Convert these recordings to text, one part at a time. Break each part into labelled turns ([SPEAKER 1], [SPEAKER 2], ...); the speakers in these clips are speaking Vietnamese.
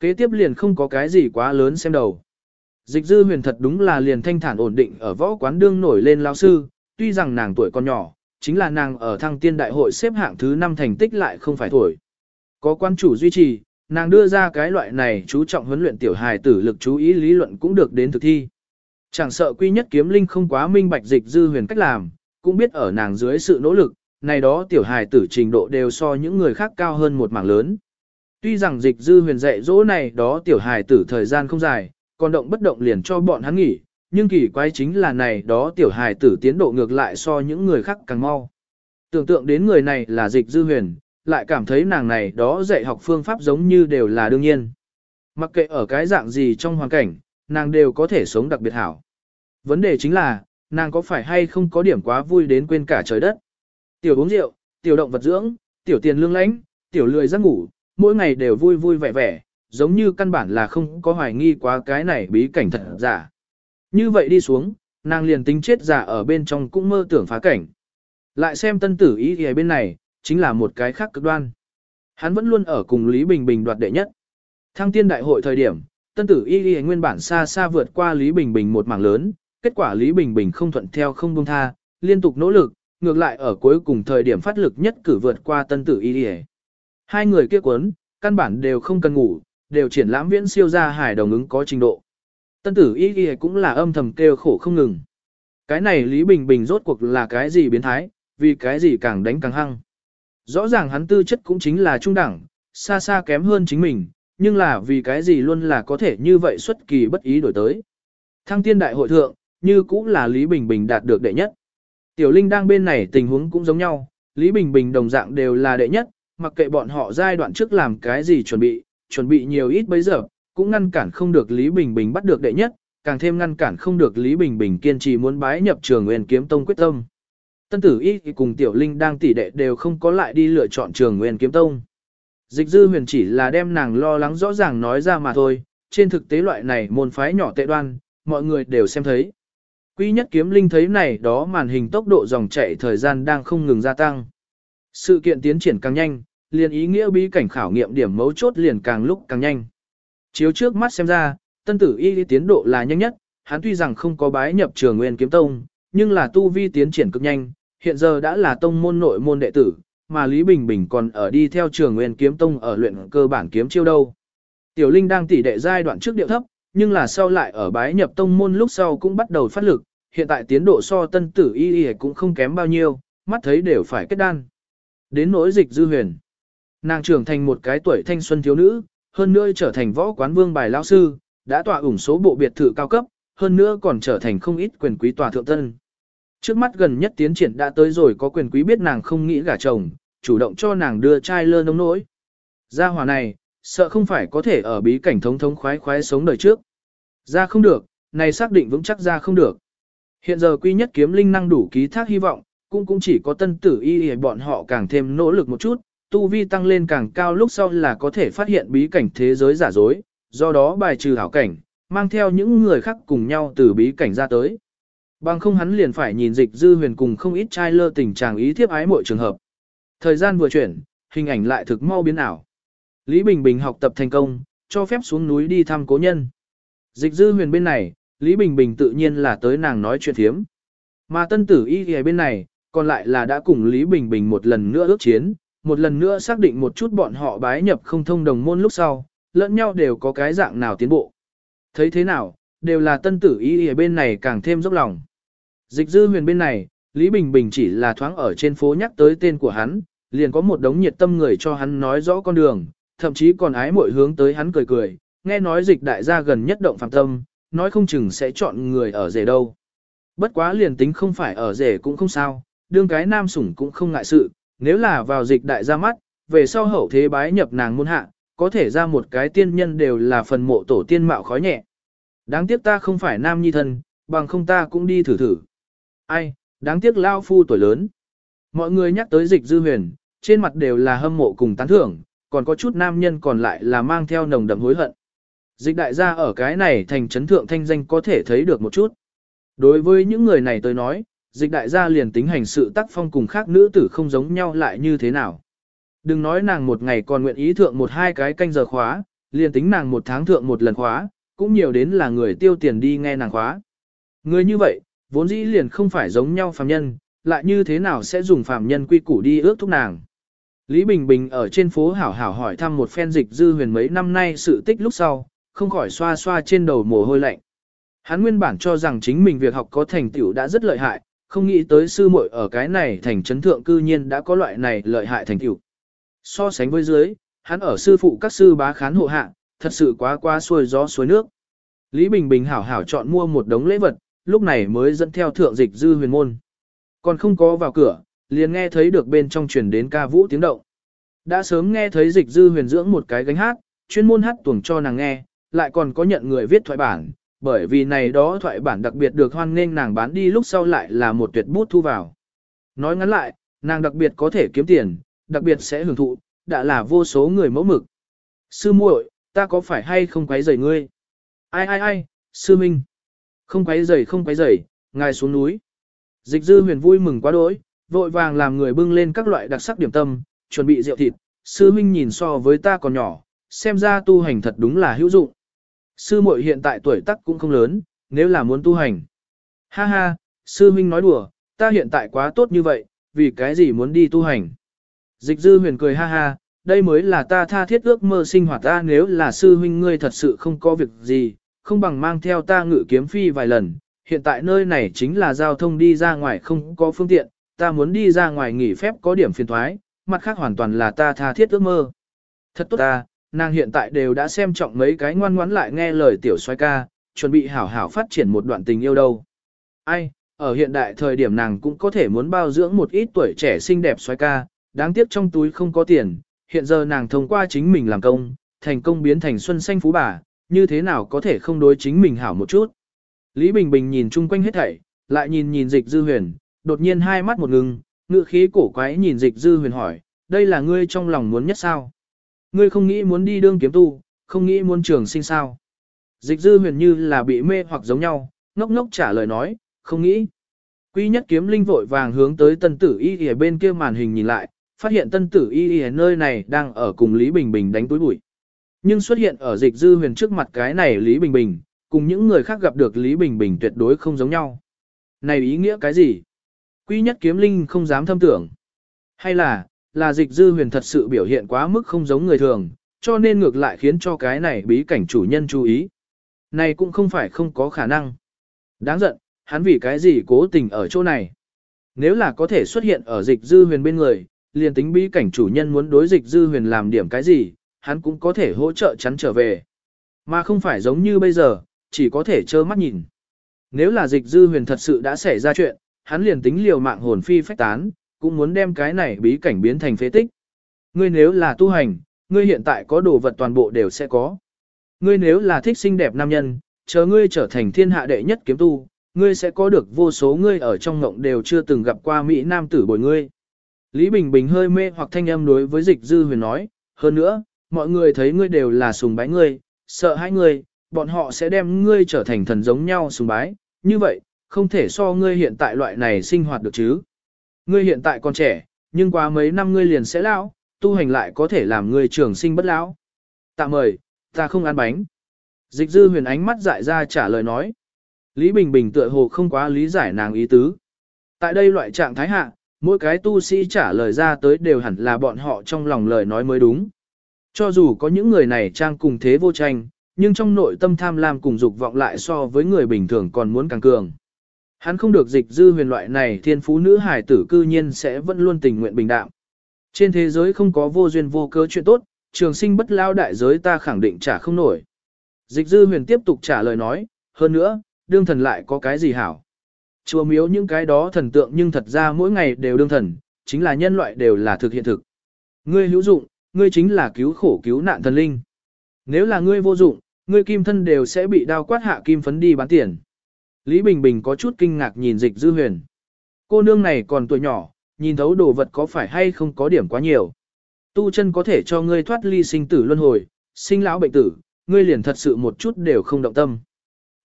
[SPEAKER 1] Kế tiếp liền không có cái gì quá lớn xem đầu. Dịch dư huyền thật đúng là liền thanh thản ổn định ở võ quán đương nổi lên lao sư, tuy rằng nàng tuổi còn nhỏ, chính là nàng ở thăng tiên đại hội xếp hạng thứ 5 thành tích lại không phải tuổi. Có quan chủ duy trì, nàng đưa ra cái loại này chú trọng huấn luyện tiểu hài tử lực chú ý lý luận cũng được đến thực thi. Chẳng sợ quy nhất kiếm linh không quá minh bạch dịch dư huyền cách làm, cũng biết ở nàng dưới sự nỗ lực, này đó tiểu hài tử trình độ đều so những người khác cao hơn một mảng lớn. Tuy rằng dịch dư huyền dạy dỗ này đó tiểu hài tử thời gian không dài, còn động bất động liền cho bọn hắn nghỉ, nhưng kỳ quái chính là này đó tiểu hài tử tiến độ ngược lại so những người khác càng mau. Tưởng tượng đến người này là dịch dư huyền, lại cảm thấy nàng này đó dạy học phương pháp giống như đều là đương nhiên. Mặc kệ ở cái dạng gì trong hoàn cảnh, nàng đều có thể sống đặc biệt hảo. Vấn đề chính là, nàng có phải hay không có điểm quá vui đến quên cả trời đất. Tiểu uống rượu, tiểu động vật dưỡng, tiểu tiền lương lãnh, tiểu lười giấc ngủ, mỗi ngày đều vui vui vẻ vẻ, giống như căn bản là không có hoài nghi quá cái này bí cảnh thật giả. Như vậy đi xuống, nàng liền tính chết giả ở bên trong cũng mơ tưởng phá cảnh. Lại xem tân tử ý thì bên này, chính là một cái khác cực đoan. Hắn vẫn luôn ở cùng Lý Bình Bình đoạt đệ nhất. Thăng tiên đại hội thời điểm, tân tử y y nguyên bản xa xa vượt qua Lý Bình Bình một mảng lớn, kết quả Lý Bình Bình không thuận theo không buông tha, liên tục nỗ lực, ngược lại ở cuối cùng thời điểm phát lực nhất cử vượt qua tân tử y y. Hai người kia cuốn, căn bản đều không cần ngủ, đều triển lãm viễn siêu ra hải đồng ứng có trình độ. Tân tử y y cũng là âm thầm kêu khổ không ngừng. Cái này Lý Bình Bình rốt cuộc là cái gì biến thái, vì cái gì càng đánh càng hăng. Rõ ràng hắn tư chất cũng chính là trung đẳng, xa xa kém hơn chính mình, nhưng là vì cái gì luôn là có thể như vậy xuất kỳ bất ý đổi tới. Thăng tiên đại hội thượng, như cũng là Lý Bình Bình đạt được đệ nhất. Tiểu Linh đang bên này tình huống cũng giống nhau, Lý Bình Bình đồng dạng đều là đệ nhất, mặc kệ bọn họ giai đoạn trước làm cái gì chuẩn bị, chuẩn bị nhiều ít bây giờ, cũng ngăn cản không được Lý Bình Bình bắt được đệ nhất, càng thêm ngăn cản không được Lý Bình Bình kiên trì muốn bái nhập trường Nguyên Kiếm Tông quyết tâm. Tân tử y cùng tiểu linh đang tỷ đệ đều không có lại đi lựa chọn trường nguyên kiếm tông. Dịch dư huyền chỉ là đem nàng lo lắng rõ ràng nói ra mà thôi, trên thực tế loại này môn phái nhỏ tệ đoan, mọi người đều xem thấy. Quý nhất kiếm linh thấy này đó màn hình tốc độ dòng chạy thời gian đang không ngừng gia tăng. Sự kiện tiến triển càng nhanh, liền ý nghĩa bí cảnh khảo nghiệm điểm mấu chốt liền càng lúc càng nhanh. Chiếu trước mắt xem ra, tân tử y tiến độ là nhanh nhất, hắn tuy rằng không có bái nhập trường nguyên kiếm tông, nhưng là tu vi tiến triển cực nhanh, hiện giờ đã là tông môn nội môn đệ tử, mà Lý Bình Bình còn ở đi theo trường nguyên kiếm tông ở luyện cơ bản kiếm chiêu đâu. Tiểu Linh đang tỉ đệ giai đoạn trước điệu thấp, nhưng là sau lại ở bái nhập tông môn lúc sau cũng bắt đầu phát lực, hiện tại tiến độ so tân tử y y cũng không kém bao nhiêu, mắt thấy đều phải kết đan. Đến nỗi dịch dư huyền. Nàng trưởng thành một cái tuổi thanh xuân thiếu nữ, hơn nữa trở thành võ quán vương bài lão sư, đã tỏa ủng số bộ biệt thự cao cấp, hơn nữa còn trở thành không ít quyền quý tòa thượng tân. Trước mắt gần nhất tiến triển đã tới rồi có quyền quý biết nàng không nghĩ gả chồng, chủ động cho nàng đưa trai lơ nông nỗi. Gia hòa này, sợ không phải có thể ở bí cảnh thống thống khoái khoái sống đời trước. Ra không được, này xác định vững chắc ra không được. Hiện giờ quy nhất kiếm linh năng đủ ký thác hy vọng, cũng cũng chỉ có tân tử y y bọn họ càng thêm nỗ lực một chút, tu vi tăng lên càng cao lúc sau là có thể phát hiện bí cảnh thế giới giả dối, do đó bài trừ hảo cảnh, mang theo những người khác cùng nhau từ bí cảnh ra tới. Bằng không hắn liền phải nhìn dịch dư huyền cùng không ít trai lơ tình trạng ý thiếp ái mọi trường hợp. Thời gian vừa chuyển, hình ảnh lại thực mau biến ảo. Lý Bình Bình học tập thành công, cho phép xuống núi đi thăm cố nhân. Dịch dư huyền bên này, Lý Bình Bình tự nhiên là tới nàng nói chuyện thiếm. Mà tân tử y ghề bên này, còn lại là đã cùng Lý Bình Bình một lần nữa ước chiến, một lần nữa xác định một chút bọn họ bái nhập không thông đồng môn lúc sau, lẫn nhau đều có cái dạng nào tiến bộ. Thấy thế nào, đều là tân tử y ở bên này càng thêm dốc lòng. Dịch dư huyền bên này, Lý Bình Bình chỉ là thoáng ở trên phố nhắc tới tên của hắn, liền có một đống nhiệt tâm người cho hắn nói rõ con đường, thậm chí còn ái mội hướng tới hắn cười cười, nghe nói dịch đại gia gần nhất động phạm tâm, nói không chừng sẽ chọn người ở rể đâu. Bất quá liền tính không phải ở rể cũng không sao, đương cái nam sủng cũng không ngại sự, nếu là vào dịch đại gia mắt, về sau hậu thế bái nhập nàng môn hạ, có thể ra một cái tiên nhân đều là phần mộ tổ tiên mạo khói nhẹ. Đáng tiếc ta không phải nam nhi thân, bằng không ta cũng đi thử thử. Ai, đáng tiếc lao phu tuổi lớn. Mọi người nhắc tới dịch dư huyền, trên mặt đều là hâm mộ cùng tán thưởng, còn có chút nam nhân còn lại là mang theo nồng đậm hối hận. Dịch đại gia ở cái này thành trấn thượng thanh danh có thể thấy được một chút. Đối với những người này tôi nói, dịch đại gia liền tính hành sự tác phong cùng khác nữ tử không giống nhau lại như thế nào. Đừng nói nàng một ngày còn nguyện ý thượng một hai cái canh giờ khóa, liền tính nàng một tháng thượng một lần khóa, cũng nhiều đến là người tiêu tiền đi nghe nàng khóa. Người như vậy, vốn dĩ liền không phải giống nhau phàm nhân, lại như thế nào sẽ dùng phàm nhân quy củ đi ước thúc nàng. Lý Bình Bình ở trên phố hảo hảo hỏi thăm một phen dịch dư huyền mấy năm nay sự tích lúc sau, không khỏi xoa xoa trên đầu mồ hôi lạnh. Hắn nguyên bản cho rằng chính mình việc học có thành tựu đã rất lợi hại, không nghĩ tới sư muội ở cái này thành chấn thượng cư nhiên đã có loại này lợi hại thành tựu. So sánh với dưới, hắn ở sư phụ các sư bá khán hộ hạ, thật sự quá qua xuôi gió suối nước. Lý Bình Bình hảo hảo chọn mua một đống lễ vật, lúc này mới dẫn theo thượng dịch dư huyền môn. Còn không có vào cửa, liền nghe thấy được bên trong truyền đến ca vũ tiếng động. Đã sớm nghe thấy dịch dư huyền dưỡng một cái gánh hát, chuyên môn hát tuồng cho nàng nghe, lại còn có nhận người viết thoại bản, bởi vì này đó thoại bản đặc biệt được hoan nghênh nàng bán đi lúc sau lại là một tuyệt bút thu vào. Nói ngắn lại, nàng đặc biệt có thể kiếm tiền, đặc biệt sẽ hưởng thụ, đã là vô số người mẫu mực. Sư muội, ta có phải hay không quấy rầy ngươi? Ai ai ai, sư minh. Không quấy rầy không quấy rầy, ngài xuống núi. Dịch dư huyền vui mừng quá đỗi, vội vàng làm người bưng lên các loại đặc sắc điểm tâm, chuẩn bị rượu thịt. Sư minh nhìn so với ta còn nhỏ, xem ra tu hành thật đúng là hữu dụng. Sư muội hiện tại tuổi tác cũng không lớn, nếu là muốn tu hành. Ha ha, sư huynh nói đùa, ta hiện tại quá tốt như vậy, vì cái gì muốn đi tu hành. Dịch dư huyền cười ha ha, đây mới là ta tha thiết ước mơ sinh hoạt ta nếu là sư huynh ngươi thật sự không có việc gì, không bằng mang theo ta ngự kiếm phi vài lần, hiện tại nơi này chính là giao thông đi ra ngoài không có phương tiện, ta muốn đi ra ngoài nghỉ phép có điểm phiền thoái, mặt khác hoàn toàn là ta tha thiết ước mơ. Thật tốt ta, nàng hiện tại đều đã xem trọng mấy cái ngoan ngoãn lại nghe lời tiểu xoay ca, chuẩn bị hảo hảo phát triển một đoạn tình yêu đâu. Ai, ở hiện đại thời điểm nàng cũng có thể muốn bao dưỡng một ít tuổi trẻ xinh đẹp xoay ca, đáng tiếc trong túi không có tiền, hiện giờ nàng thông qua chính mình làm công, thành công biến thành xuân xanh phú bà, như thế nào có thể không đối chính mình hảo một chút. Lý Bình Bình nhìn chung quanh hết thảy, lại nhìn nhìn dịch dư huyền, đột nhiên hai mắt một ngừng, ngựa khí cổ quái nhìn dịch dư huyền hỏi, đây là ngươi trong lòng muốn nhất sao? Ngươi không nghĩ muốn đi đương kiếm tu, không nghĩ muốn trường sinh sao? Dịch dư huyền như là bị mê hoặc giống nhau, ngốc ngốc trả lời nói, không nghĩ. Quy nhất kiếm linh vội vàng hướng tới tân tử y ở bên kia màn hình nhìn lại, phát hiện tân tử y ở nơi này đang ở cùng Lý Bình Bình đánh túi bụi. Nhưng xuất hiện ở dịch dư huyền trước mặt cái này Lý Bình Bình, cùng những người khác gặp được Lý Bình Bình tuyệt đối không giống nhau. Này ý nghĩa cái gì? Quy nhất kiếm linh không dám thâm tưởng. Hay là, là dịch dư huyền thật sự biểu hiện quá mức không giống người thường, cho nên ngược lại khiến cho cái này bí cảnh chủ nhân chú ý. Này cũng không phải không có khả năng. Đáng giận, hắn vì cái gì cố tình ở chỗ này. Nếu là có thể xuất hiện ở dịch dư huyền bên người, liền tính bí cảnh chủ nhân muốn đối dịch dư huyền làm điểm cái gì, hắn cũng có thể hỗ trợ chắn trở về. Mà không phải giống như bây giờ, chỉ có thể trơ mắt nhìn. Nếu là dịch dư huyền thật sự đã xảy ra chuyện, hắn liền tính liều mạng hồn phi phách tán, cũng muốn đem cái này bí cảnh biến thành phế tích. Ngươi nếu là tu hành, ngươi hiện tại có đồ vật toàn bộ đều sẽ có. Ngươi nếu là thích xinh đẹp nam nhân, chờ ngươi trở thành thiên hạ đệ nhất kiếm tu, ngươi sẽ có được vô số ngươi ở trong ngộng đều chưa từng gặp qua Mỹ nam tử bồi ngươi. Lý Bình Bình hơi mê hoặc thanh âm đối với dịch dư huyền nói, hơn nữa, mọi người thấy ngươi đều là sùng bái ngươi, sợ hai ngươi, bọn họ sẽ đem ngươi trở thành thần giống nhau sùng bái, như vậy, không thể so ngươi hiện tại loại này sinh hoạt được chứ. Ngươi hiện tại còn trẻ, nhưng qua mấy năm ngươi liền sẽ lão, tu hành lại có thể làm ngươi trường sinh bất lão. Tạm mời, ta không ăn bánh. Dịch dư huyền ánh mắt dại ra trả lời nói. Lý Bình Bình tựa hồ không quá lý giải nàng ý tứ. Tại đây loại trạng thái hạ, mỗi cái tu sĩ trả lời ra tới đều hẳn là bọn họ trong lòng lời nói mới đúng. Cho dù có những người này trang cùng thế vô tranh, nhưng trong nội tâm tham lam cùng dục vọng lại so với người bình thường còn muốn càng cường. Hắn không được dịch dư huyền loại này thiên phú nữ hải tử cư nhiên sẽ vẫn luôn tình nguyện bình đạm. Trên thế giới không có vô duyên vô cớ chuyện tốt, trường sinh bất lao đại giới ta khẳng định trả không nổi. Dịch dư huyền tiếp tục trả lời nói, hơn nữa, đương thần lại có cái gì hảo. Chùa miếu những cái đó thần tượng nhưng thật ra mỗi ngày đều đương thần, chính là nhân loại đều là thực hiện thực. Ngươi hữu dụng, ngươi chính là cứu khổ cứu nạn thần linh. Nếu là ngươi vô dụng, ngươi kim thân đều sẽ bị đao quát hạ kim phấn đi bán tiền. Lý Bình Bình có chút kinh ngạc nhìn dịch dư huyền. Cô nương này còn tuổi nhỏ, nhìn thấu đồ vật có phải hay không có điểm quá nhiều. Tu chân có thể cho ngươi thoát ly sinh tử luân hồi, sinh lão bệnh tử, ngươi liền thật sự một chút đều không động tâm.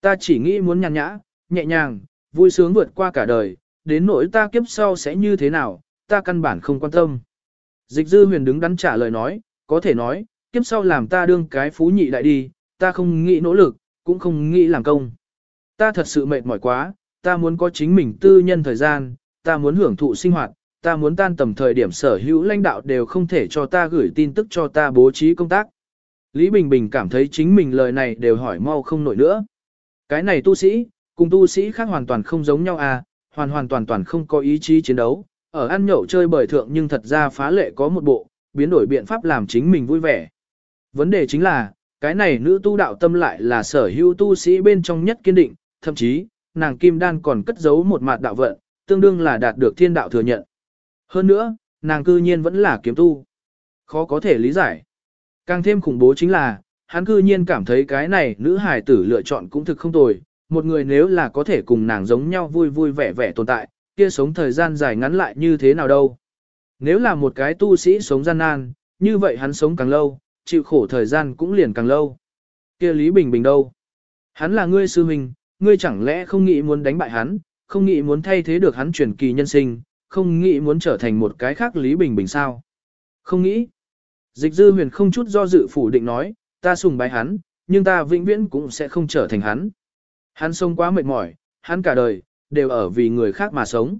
[SPEAKER 1] Ta chỉ nghĩ muốn nhàn nhã, nhẹ nhàng, vui sướng vượt qua cả đời, đến nỗi ta kiếp sau sẽ như thế nào, ta căn bản không quan tâm. Dịch dư huyền đứng đắn trả lời nói, có thể nói, kiếp sau làm ta đương cái phú nhị đại đi, ta không nghĩ nỗ lực, cũng không nghĩ làm công. Ta thật sự mệt mỏi quá, ta muốn có chính mình tư nhân thời gian, ta muốn hưởng thụ sinh hoạt, ta muốn tan tầm thời điểm sở hữu lãnh đạo đều không thể cho ta gửi tin tức cho ta bố trí công tác. Lý Bình Bình cảm thấy chính mình lời này đều hỏi mau không nổi nữa. Cái này tu sĩ, cùng tu sĩ khác hoàn toàn không giống nhau à, hoàn hoàn toàn toàn không có ý chí chiến đấu, ở ăn nhậu chơi bời thượng nhưng thật ra phá lệ có một bộ, biến đổi biện pháp làm chính mình vui vẻ. Vấn đề chính là, cái này nữ tu đạo tâm lại là sở hữu tu sĩ bên trong nhất kiên định, thậm chí, nàng kim đan còn cất giấu một mặt đạo vận, tương đương là đạt được thiên đạo thừa nhận. Hơn nữa, nàng cư nhiên vẫn là kiếm tu. Khó có thể lý giải. Càng thêm khủng bố chính là, hắn cư nhiên cảm thấy cái này nữ hài tử lựa chọn cũng thực không tồi, một người nếu là có thể cùng nàng giống nhau vui vui vẻ vẻ tồn tại, kia sống thời gian dài ngắn lại như thế nào đâu. Nếu là một cái tu sĩ sống gian nan, như vậy hắn sống càng lâu, chịu khổ thời gian cũng liền càng lâu. Kia Lý Bình Bình đâu? Hắn là ngươi sư huynh, ngươi chẳng lẽ không nghĩ muốn đánh bại hắn, không nghĩ muốn thay thế được hắn truyền kỳ nhân sinh, không nghĩ muốn trở thành một cái khác Lý Bình Bình sao? Không nghĩ. Dịch dư huyền không chút do dự phủ định nói, ta sùng bái hắn, nhưng ta vĩnh viễn cũng sẽ không trở thành hắn. Hắn sống quá mệt mỏi, hắn cả đời, đều ở vì người khác mà sống.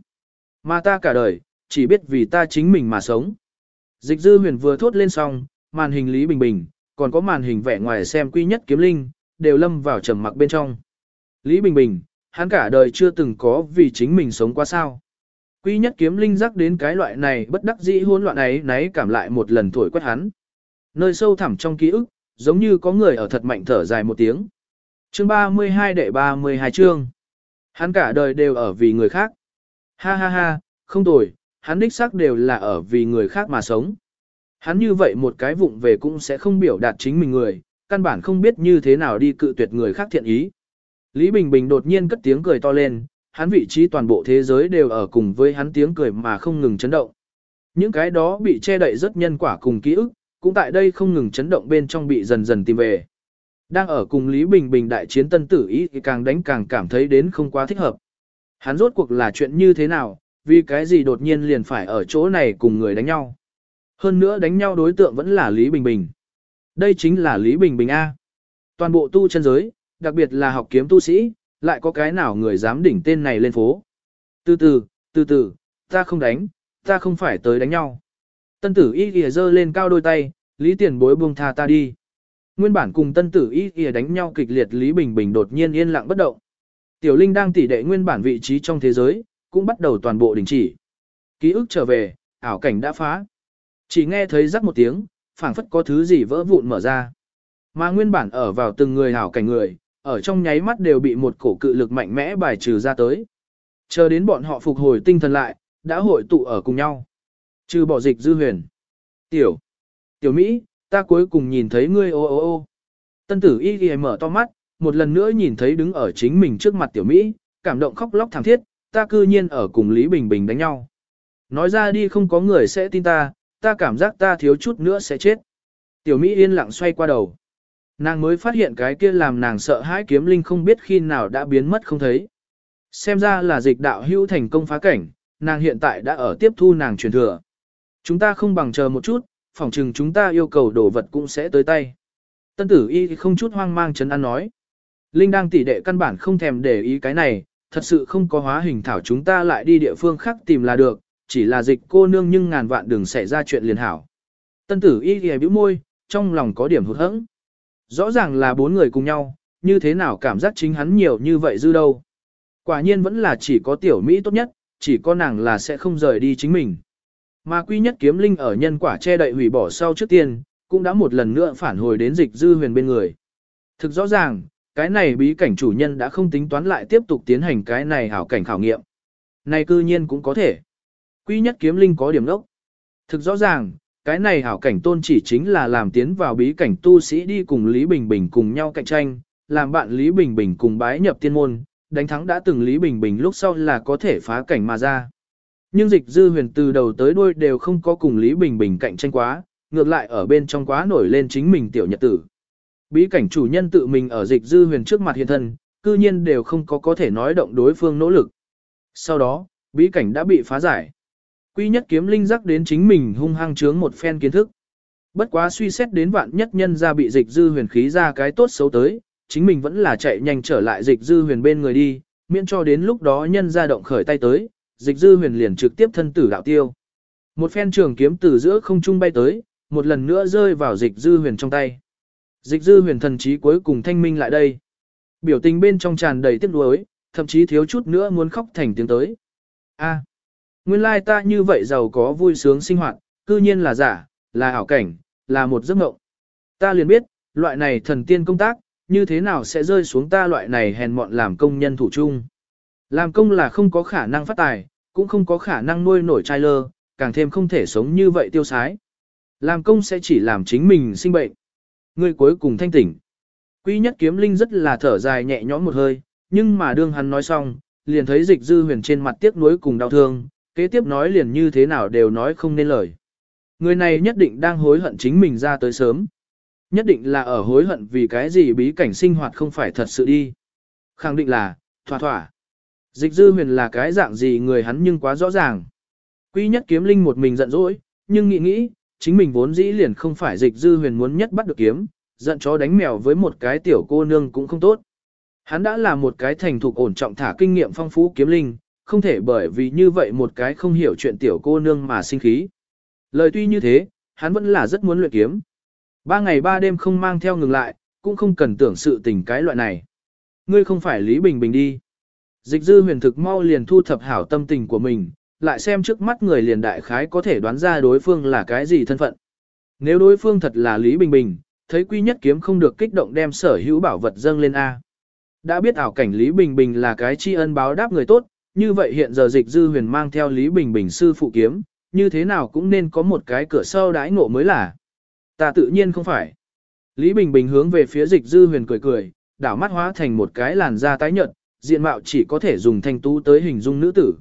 [SPEAKER 1] Mà ta cả đời, chỉ biết vì ta chính mình mà sống. Dịch dư huyền vừa thốt lên xong, màn hình Lý Bình Bình, còn có màn hình vẻ ngoài xem quy nhất kiếm linh, đều lâm vào trầm mặc bên trong. Lý Bình Bình, hắn cả đời chưa từng có vì chính mình sống qua sao. Quy nhất kiếm linh Giác đến cái loại này bất đắc dĩ hỗn loạn ấy nấy cảm lại một lần thổi quét hắn. Nơi sâu thẳm trong ký ức, giống như có người ở thật mạnh thở dài một tiếng. Chương 32 đệ 32 chương. Hắn cả đời đều ở vì người khác. Ha ha ha, không tồi, hắn đích xác đều là ở vì người khác mà sống. Hắn như vậy một cái vụng về cũng sẽ không biểu đạt chính mình người, căn bản không biết như thế nào đi cự tuyệt người khác thiện ý. Lý Bình Bình đột nhiên cất tiếng cười to lên, hắn vị trí toàn bộ thế giới đều ở cùng với hắn tiếng cười mà không ngừng chấn động. Những cái đó bị che đậy rất nhân quả cùng ký ức, cũng tại đây không ngừng chấn động bên trong bị dần dần tìm về. Đang ở cùng Lý Bình Bình đại chiến tân tử ý thì càng đánh càng cảm thấy đến không quá thích hợp. Hắn rốt cuộc là chuyện như thế nào, vì cái gì đột nhiên liền phải ở chỗ này cùng người đánh nhau. Hơn nữa đánh nhau đối tượng vẫn là Lý Bình Bình. Đây chính là Lý Bình Bình A. Toàn bộ tu chân giới, đặc biệt là học kiếm tu sĩ, lại có cái nào người dám đỉnh tên này lên phố. Từ từ, từ từ, ta không đánh, ta không phải tới đánh nhau. Tân tử y ghi dơ lên cao đôi tay, Lý Tiền bối buông tha ta đi. Nguyên bản cùng tân tử y ghi đánh nhau kịch liệt Lý Bình Bình đột nhiên yên lặng bất động. Tiểu Linh đang tỉ đệ nguyên bản vị trí trong thế giới, cũng bắt đầu toàn bộ đình chỉ. Ký ức trở về, ảo cảnh đã phá. Chỉ nghe thấy rắc một tiếng, phảng phất có thứ gì vỡ vụn mở ra. Mà nguyên bản ở vào từng người ảo cảnh người, ở trong nháy mắt đều bị một cổ cự lực mạnh mẽ bài trừ ra tới. Chờ đến bọn họ phục hồi tinh thần lại, đã hội tụ ở cùng nhau. Trừ bỏ dịch dư huyền. Tiểu. Tiểu Mỹ, ta cuối cùng nhìn thấy ngươi ô ô ô. Tân tử y ghi mở to mắt, một lần nữa nhìn thấy đứng ở chính mình trước mặt tiểu Mỹ, cảm động khóc lóc thảm thiết, ta cư nhiên ở cùng Lý Bình Bình đánh nhau. Nói ra đi không có người sẽ tin ta, ta cảm giác ta thiếu chút nữa sẽ chết. Tiểu Mỹ yên lặng xoay qua đầu. Nàng mới phát hiện cái kia làm nàng sợ hãi kiếm linh không biết khi nào đã biến mất không thấy. Xem ra là dịch đạo hữu thành công phá cảnh, nàng hiện tại đã ở tiếp thu nàng truyền thừa. Chúng ta không bằng chờ một chút, phỏng chừng chúng ta yêu cầu đồ vật cũng sẽ tới tay. Tân tử y không chút hoang mang chấn an nói. Linh đang tỉ đệ căn bản không thèm để ý cái này, thật sự không có hóa hình thảo chúng ta lại đi địa phương khác tìm là được, chỉ là dịch cô nương nhưng ngàn vạn đừng xảy ra chuyện liền hảo. Tân tử y ghề bĩu môi, trong lòng có điểm hụt hẫng. Rõ ràng là bốn người cùng nhau, như thế nào cảm giác chính hắn nhiều như vậy dư đâu. Quả nhiên vẫn là chỉ có tiểu Mỹ tốt nhất, chỉ có nàng là sẽ không rời đi chính mình. Mà quy nhất kiếm linh ở nhân quả che đậy hủy bỏ sau trước tiên, cũng đã một lần nữa phản hồi đến dịch dư huyền bên người. Thực rõ ràng, cái này bí cảnh chủ nhân đã không tính toán lại tiếp tục tiến hành cái này hảo cảnh khảo nghiệm. Này cư nhiên cũng có thể. Quy nhất kiếm linh có điểm lốc. Thực rõ ràng, cái này hảo cảnh tôn chỉ chính là làm tiến vào bí cảnh tu sĩ đi cùng Lý Bình Bình cùng nhau cạnh tranh, làm bạn Lý Bình Bình cùng bái nhập tiên môn, đánh thắng đã từng Lý Bình Bình lúc sau là có thể phá cảnh mà ra. Nhưng dịch dư huyền từ đầu tới đuôi đều không có cùng Lý Bình Bình cạnh tranh quá, ngược lại ở bên trong quá nổi lên chính mình tiểu nhật tử. Bí cảnh chủ nhân tự mình ở dịch dư huyền trước mặt hiện thân, cư nhiên đều không có có thể nói động đối phương nỗ lực. Sau đó, bí cảnh đã bị phá giải. Quy nhất kiếm linh giác đến chính mình hung hăng chướng một phen kiến thức. Bất quá suy xét đến vạn nhất nhân ra bị dịch dư huyền khí ra cái tốt xấu tới, chính mình vẫn là chạy nhanh trở lại dịch dư huyền bên người đi, miễn cho đến lúc đó nhân ra động khởi tay tới, dịch dư huyền liền trực tiếp thân tử đạo tiêu. Một phen trường kiếm từ giữa không trung bay tới, một lần nữa rơi vào dịch dư huyền trong tay. Dịch dư huyền thần trí cuối cùng thanh minh lại đây. Biểu tình bên trong tràn đầy tiếc nuối, thậm chí thiếu chút nữa muốn khóc thành tiếng tới. A, nguyên lai ta như vậy giàu có vui sướng sinh hoạt, cư nhiên là giả, là ảo cảnh, là một giấc mộng. Ta liền biết, loại này thần tiên công tác, như thế nào sẽ rơi xuống ta loại này hèn mọn làm công nhân thủ chung. Làm công là không có khả năng phát tài, cũng không có khả năng nuôi nổi trai lơ, càng thêm không thể sống như vậy tiêu sái. Làm công sẽ chỉ làm chính mình sinh bệnh. Người cuối cùng thanh tỉnh. Quý nhất kiếm linh rất là thở dài nhẹ nhõm một hơi, nhưng mà đương hắn nói xong, liền thấy dịch dư huyền trên mặt tiếc nuối cùng đau thương, kế tiếp nói liền như thế nào đều nói không nên lời. Người này nhất định đang hối hận chính mình ra tới sớm. Nhất định là ở hối hận vì cái gì bí cảnh sinh hoạt không phải thật sự đi. Khẳng định là, thỏa thỏa. Dịch dư huyền là cái dạng gì người hắn nhưng quá rõ ràng. Quy nhất kiếm linh một mình giận dỗi, nhưng nghĩ nghĩ, chính mình vốn dĩ liền không phải dịch dư huyền muốn nhất bắt được kiếm, giận chó đánh mèo với một cái tiểu cô nương cũng không tốt. Hắn đã là một cái thành thục ổn trọng thả kinh nghiệm phong phú kiếm linh, không thể bởi vì như vậy một cái không hiểu chuyện tiểu cô nương mà sinh khí. Lời tuy như thế, hắn vẫn là rất muốn luyện kiếm. Ba ngày ba đêm không mang theo ngừng lại, cũng không cần tưởng sự tình cái loại này. Ngươi không phải Lý Bình Bình đi. Dịch dư huyền thực mau liền thu thập hảo tâm tình của mình, lại xem trước mắt người liền đại khái có thể đoán ra đối phương là cái gì thân phận. Nếu đối phương thật là Lý Bình Bình, thấy quy nhất kiếm không được kích động đem sở hữu bảo vật dâng lên A. Đã biết ảo cảnh Lý Bình Bình là cái tri ân báo đáp người tốt, như vậy hiện giờ dịch dư huyền mang theo Lý Bình Bình sư phụ kiếm, như thế nào cũng nên có một cái cửa sau đãi ngộ mới là. Ta tự nhiên không phải. Lý Bình Bình hướng về phía dịch dư huyền cười cười, đảo mắt hóa thành một cái làn da tái nhợt, diện mạo chỉ có thể dùng thanh tú tới hình dung nữ tử.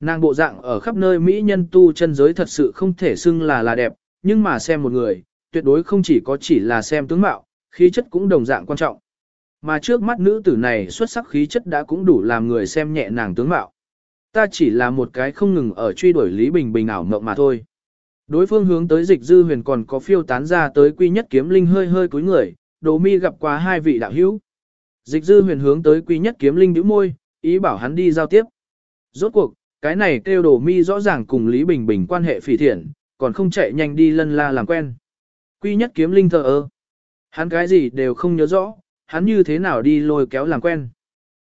[SPEAKER 1] Nàng bộ dạng ở khắp nơi Mỹ nhân tu chân giới thật sự không thể xưng là là đẹp, nhưng mà xem một người, tuyệt đối không chỉ có chỉ là xem tướng mạo, khí chất cũng đồng dạng quan trọng. Mà trước mắt nữ tử này xuất sắc khí chất đã cũng đủ làm người xem nhẹ nàng tướng mạo. Ta chỉ là một cái không ngừng ở truy đuổi Lý Bình Bình ảo mộng mà thôi. Đối phương hướng tới dịch dư huyền còn có phiêu tán ra tới quy nhất kiếm linh hơi hơi cúi người, đồ mi gặp qua hai vị đạo hữu. Dịch dư huyền hướng tới quy nhất kiếm linh bĩu môi, ý bảo hắn đi giao tiếp. Rốt cuộc, cái này kêu đồ mi rõ ràng cùng Lý Bình Bình quan hệ phỉ thiện, còn không chạy nhanh đi lân la làm quen. Quy nhất kiếm linh thờ ơ. Hắn cái gì đều không nhớ rõ, hắn như thế nào đi lôi kéo làm quen.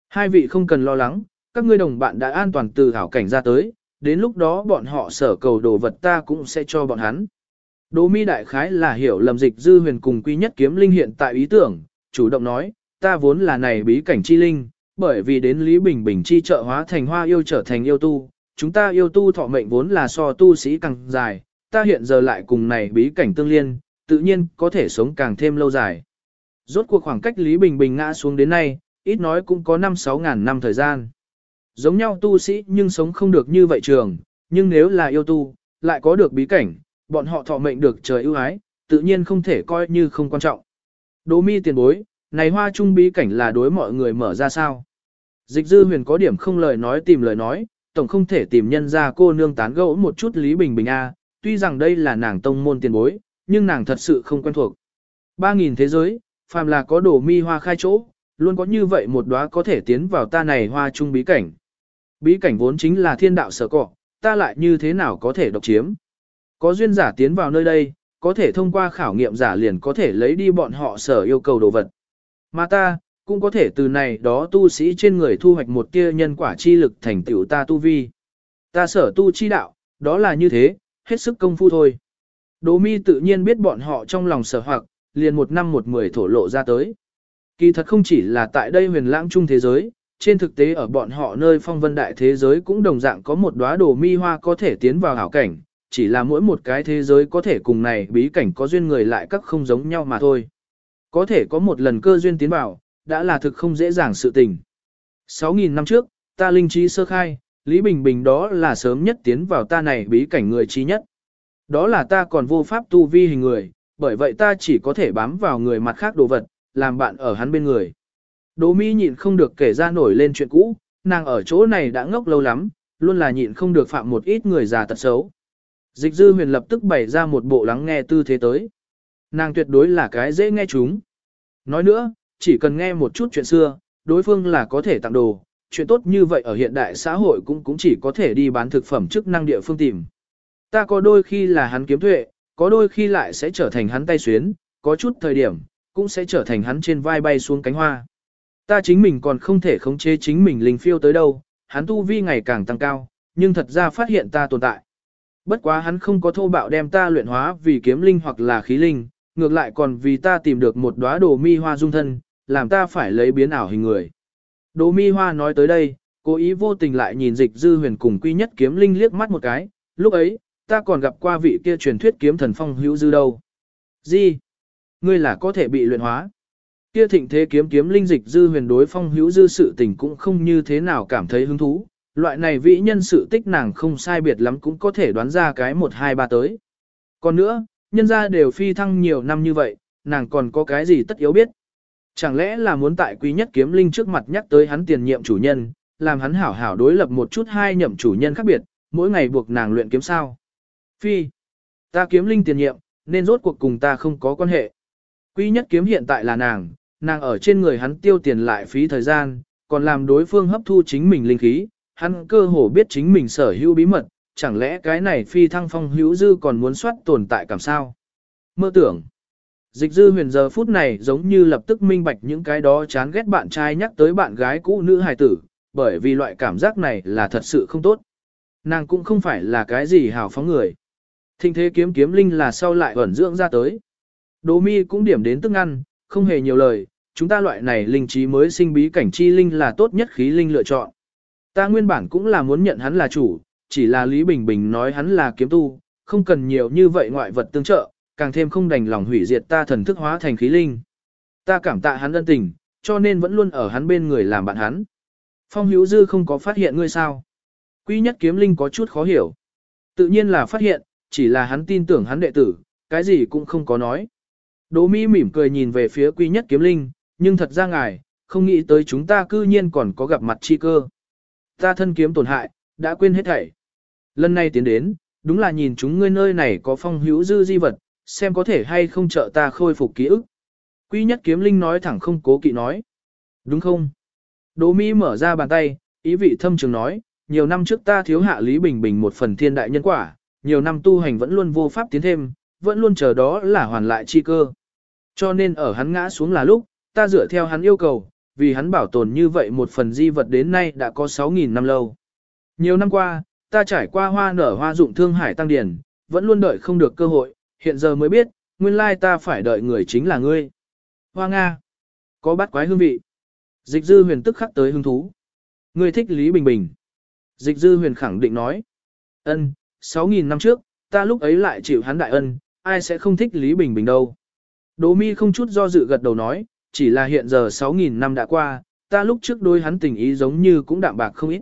[SPEAKER 1] Hai vị không cần lo lắng, các ngươi đồng bạn đã an toàn từ hảo cảnh ra tới, đến lúc đó bọn họ sở cầu đồ vật ta cũng sẽ cho bọn hắn. Đỗ mi đại khái là hiểu lầm dịch dư huyền cùng quy nhất kiếm linh hiện tại ý tưởng, chủ động nói, ta vốn là này bí cảnh chi linh, bởi vì đến Lý Bình Bình chi trợ hóa thành hoa yêu trở thành yêu tu, chúng ta yêu tu thọ mệnh vốn là so tu sĩ càng dài, ta hiện giờ lại cùng này bí cảnh tương liên, tự nhiên có thể sống càng thêm lâu dài. Rốt cuộc khoảng cách Lý Bình Bình ngã xuống đến nay, ít nói cũng có 5-6 ngàn năm thời gian. Giống nhau tu sĩ nhưng sống không được như vậy trường, nhưng nếu là yêu tu, lại có được bí cảnh, bọn họ thọ mệnh được trời ưu ái, tự nhiên không thể coi như không quan trọng. Đỗ mi tiền bối, này hoa trung bí cảnh là đối mọi người mở ra sao? Dịch dư huyền có điểm không lời nói tìm lời nói, tổng không thể tìm nhân ra cô nương tán gẫu một chút Lý Bình Bình A, tuy rằng đây là nàng tông môn tiền bối, nhưng nàng thật sự không quen thuộc. Ba nghìn thế giới, phàm là có đồ mi hoa khai chỗ, luôn có như vậy một đóa có thể tiến vào ta này hoa trung bí cảnh. Bí cảnh vốn chính là thiên đạo sở cọ, ta lại như thế nào có thể độc chiếm. Có duyên giả tiến vào nơi đây, có thể thông qua khảo nghiệm giả liền có thể lấy đi bọn họ sở yêu cầu đồ vật. Mà ta, cũng có thể từ này đó tu sĩ trên người thu hoạch một tia nhân quả chi lực thành tựu ta tu vi. Ta sở tu chi đạo, đó là như thế, hết sức công phu thôi. Đố mi tự nhiên biết bọn họ trong lòng sở hoặc, liền một năm một mười thổ lộ ra tới. Kỳ thật không chỉ là tại đây huyền lãng trung thế giới, trên thực tế ở bọn họ nơi phong vân đại thế giới cũng đồng dạng có một đóa đồ mi hoa có thể tiến vào hảo cảnh, chỉ là mỗi một cái thế giới có thể cùng này bí cảnh có duyên người lại các không giống nhau mà thôi. Có thể có một lần cơ duyên tiến vào, đã là thực không dễ dàng sự tình. 6.000 năm trước, ta linh trí sơ khai, Lý Bình Bình đó là sớm nhất tiến vào ta này bí cảnh người trí nhất. Đó là ta còn vô pháp tu vi hình người, bởi vậy ta chỉ có thể bám vào người mặt khác đồ vật, làm bạn ở hắn bên người. Đỗ Mỹ nhịn không được kể ra nổi lên chuyện cũ, nàng ở chỗ này đã ngốc lâu lắm, luôn là nhịn không được phạm một ít người già tật xấu. Dịch dư huyền lập tức bày ra một bộ lắng nghe tư thế tới. Nàng tuyệt đối là cái dễ nghe chúng. Nói nữa, chỉ cần nghe một chút chuyện xưa, đối phương là có thể tặng đồ, chuyện tốt như vậy ở hiện đại xã hội cũng cũng chỉ có thể đi bán thực phẩm chức năng địa phương tìm. Ta có đôi khi là hắn kiếm thuệ, có đôi khi lại sẽ trở thành hắn tay xuyến, có chút thời điểm, cũng sẽ trở thành hắn trên vai bay xuống cánh hoa. Ta chính mình còn không thể khống chế chính mình linh phiêu tới đâu, hắn tu vi ngày càng tăng cao, nhưng thật ra phát hiện ta tồn tại. Bất quá hắn không có thô bạo đem ta luyện hóa vì kiếm linh hoặc là khí linh, ngược lại còn vì ta tìm được một đóa đồ mi hoa dung thân, làm ta phải lấy biến ảo hình người. Đồ mi hoa nói tới đây, cố ý vô tình lại nhìn dịch dư huyền cùng quy nhất kiếm linh liếc mắt một cái, lúc ấy, ta còn gặp qua vị kia truyền thuyết kiếm thần phong hữu dư đâu. Gì? Ngươi là có thể bị luyện hóa. Kia thịnh thế kiếm kiếm linh dịch dư huyền đối phong hữu dư sự tình cũng không như thế nào cảm thấy hứng thú. Loại này vĩ nhân sự tích nàng không sai biệt lắm cũng có thể đoán ra cái một hai ba tới. Còn nữa, nhân gia đều phi thăng nhiều năm như vậy, nàng còn có cái gì tất yếu biết. Chẳng lẽ là muốn tại quý nhất kiếm linh trước mặt nhắc tới hắn tiền nhiệm chủ nhân, làm hắn hảo hảo đối lập một chút hai nhậm chủ nhân khác biệt, mỗi ngày buộc nàng luyện kiếm sao. Phi, ta kiếm linh tiền nhiệm, nên rốt cuộc cùng ta không có quan hệ. Quý nhất kiếm hiện tại là nàng, nàng ở trên người hắn tiêu tiền lại phí thời gian, còn làm đối phương hấp thu chính mình linh khí, hắn cơ hồ biết chính mình sở hữu bí mật, chẳng lẽ cái này phi thăng phong hữu dư còn muốn soát tồn tại cảm sao? Mơ tưởng. Dịch dư huyền giờ phút này giống như lập tức minh bạch những cái đó chán ghét bạn trai nhắc tới bạn gái cũ nữ hài tử, bởi vì loại cảm giác này là thật sự không tốt. Nàng cũng không phải là cái gì hào phóng người. Thinh thế kiếm kiếm linh là sau lại ẩn dưỡng ra tới. Đỗ mi cũng điểm đến tức ăn, không hề nhiều lời, chúng ta loại này linh trí mới sinh bí cảnh chi linh là tốt nhất khí linh lựa chọn. Ta nguyên bản cũng là muốn nhận hắn là chủ, chỉ là Lý Bình Bình nói hắn là kiếm tu, không cần nhiều như vậy ngoại vật tương trợ, càng thêm không đành lòng hủy diệt ta thần thức hóa thành khí linh. Ta cảm tạ hắn ân tình, cho nên vẫn luôn ở hắn bên người làm bạn hắn. Phong Hữu Dư không có phát hiện ngươi sao? Quý nhất kiếm linh có chút khó hiểu. Tự nhiên là phát hiện, chỉ là hắn tin tưởng hắn đệ tử, cái gì cũng không có nói. Đỗ Mỹ mỉm cười nhìn về phía Quy nhất kiếm linh, nhưng thật ra ngài, không nghĩ tới chúng ta cư nhiên còn có gặp mặt chi cơ. Ta thân kiếm tổn hại, đã quên hết thảy. Lần này tiến đến, đúng là nhìn chúng ngươi nơi này có phong hữu dư di vật, xem có thể hay không trợ ta khôi phục ký ức. Quy nhất kiếm linh nói thẳng không cố kỵ nói. Đúng không? Đỗ Mỹ mở ra bàn tay, ý vị thâm trường nói, nhiều năm trước ta thiếu hạ Lý Bình Bình một phần thiên đại nhân quả, nhiều năm tu hành vẫn luôn vô pháp tiến thêm, vẫn luôn chờ đó là hoàn lại chi cơ. Cho nên ở hắn ngã xuống là lúc, ta dựa theo hắn yêu cầu, vì hắn bảo tồn như vậy một phần di vật đến nay đã có 6.000 năm lâu. Nhiều năm qua, ta trải qua hoa nở hoa dụng thương hải tăng điển, vẫn luôn đợi không được cơ hội, hiện giờ mới biết, nguyên lai ta phải đợi người chính là ngươi. Hoa Nga, có bát quái hương vị. Dịch dư huyền tức khắc tới hứng thú. Ngươi thích Lý Bình Bình. Dịch dư huyền khẳng định nói. ân, 6.000 năm trước, ta lúc ấy lại chịu hắn đại ân, ai sẽ không thích Lý Bình Bình đâu. Đỗ mi không chút do dự gật đầu nói, chỉ là hiện giờ 6.000 năm đã qua, ta lúc trước đôi hắn tình ý giống như cũng đạm bạc không ít.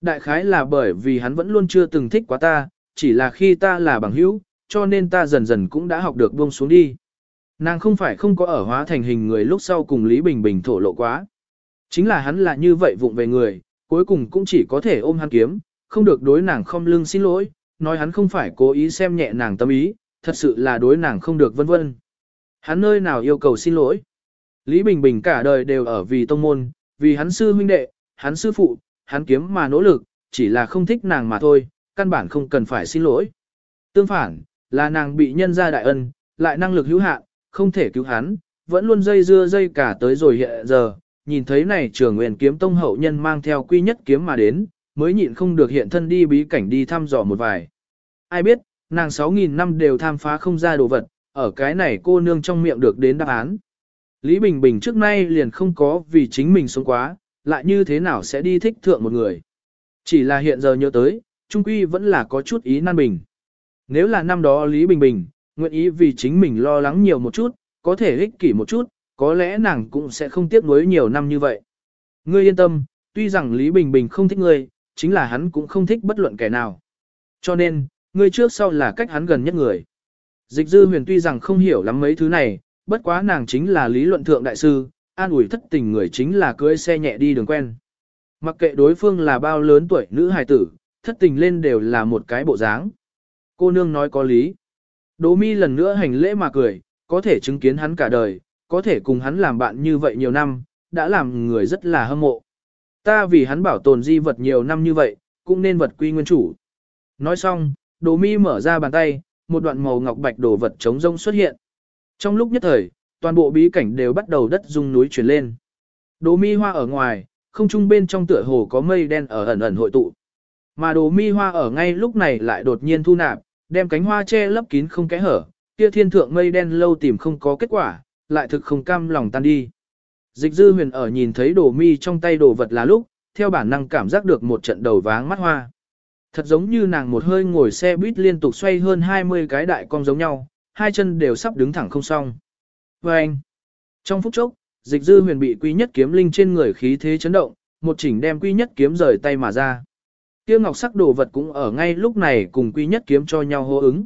[SPEAKER 1] Đại khái là bởi vì hắn vẫn luôn chưa từng thích quá ta, chỉ là khi ta là bằng hữu, cho nên ta dần dần cũng đã học được buông xuống đi. Nàng không phải không có ở hóa thành hình người lúc sau cùng Lý Bình Bình thổ lộ quá. Chính là hắn là như vậy vụng về người, cuối cùng cũng chỉ có thể ôm hắn kiếm, không được đối nàng không lưng xin lỗi, nói hắn không phải cố ý xem nhẹ nàng tâm ý, thật sự là đối nàng không được vân vân. Hắn nơi nào yêu cầu xin lỗi. Lý Bình Bình cả đời đều ở vì tông môn, vì hắn sư huynh đệ, hắn sư phụ, hắn kiếm mà nỗ lực, chỉ là không thích nàng mà thôi, căn bản không cần phải xin lỗi. Tương phản, là nàng bị nhân gia đại ân, lại năng lực hữu hạn, không thể cứu hắn, vẫn luôn dây dưa dây cả tới rồi hiện giờ, nhìn thấy này trưởng nguyện kiếm tông hậu nhân mang theo quy nhất kiếm mà đến, mới nhịn không được hiện thân đi bí cảnh đi thăm dò một vài. Ai biết, nàng 6.000 năm đều tham phá không ra đồ vật, ở cái này cô nương trong miệng được đến đáp án. Lý Bình Bình trước nay liền không có vì chính mình sống quá, lại như thế nào sẽ đi thích thượng một người. Chỉ là hiện giờ nhớ tới, Trung Quy vẫn là có chút ý nan bình. Nếu là năm đó Lý Bình Bình, nguyện ý vì chính mình lo lắng nhiều một chút, có thể ích kỷ một chút, có lẽ nàng cũng sẽ không tiếc nuối nhiều năm như vậy. Ngươi yên tâm, tuy rằng Lý Bình Bình không thích ngươi, chính là hắn cũng không thích bất luận kẻ nào. Cho nên, người trước sau là cách hắn gần nhất người. Dịch dư huyền tuy rằng không hiểu lắm mấy thứ này, bất quá nàng chính là lý luận thượng đại sư, an ủi thất tình người chính là cưới xe nhẹ đi đường quen. Mặc kệ đối phương là bao lớn tuổi nữ hài tử, thất tình lên đều là một cái bộ dáng. Cô nương nói có lý. Đỗ mi lần nữa hành lễ mà cười, có thể chứng kiến hắn cả đời, có thể cùng hắn làm bạn như vậy nhiều năm, đã làm người rất là hâm mộ. Ta vì hắn bảo tồn di vật nhiều năm như vậy, cũng nên vật quy nguyên chủ. Nói xong, đồ mi mở ra bàn tay, một đoạn màu ngọc bạch đồ vật trống rông xuất hiện. Trong lúc nhất thời, toàn bộ bí cảnh đều bắt đầu đất rung núi chuyển lên. Đồ mi hoa ở ngoài, không trung bên trong tựa hồ có mây đen ở ẩn ẩn hội tụ. Mà đồ mi hoa ở ngay lúc này lại đột nhiên thu nạp, đem cánh hoa che lấp kín không kẽ hở, kia thiên thượng mây đen lâu tìm không có kết quả, lại thực không cam lòng tan đi. Dịch dư huyền ở nhìn thấy đồ mi trong tay đồ vật là lúc, theo bản năng cảm giác được một trận đầu váng mắt hoa. Thật giống như nàng một hơi ngồi xe buýt liên tục xoay hơn 20 cái đại con giống nhau, hai chân đều sắp đứng thẳng không xong. Và anh, trong phút chốc, dịch dư huyền bị quy nhất kiếm linh trên người khí thế chấn động, một chỉnh đem quy nhất kiếm rời tay mà ra. Tiêu ngọc sắc đồ vật cũng ở ngay lúc này cùng quy nhất kiếm cho nhau hô ứng.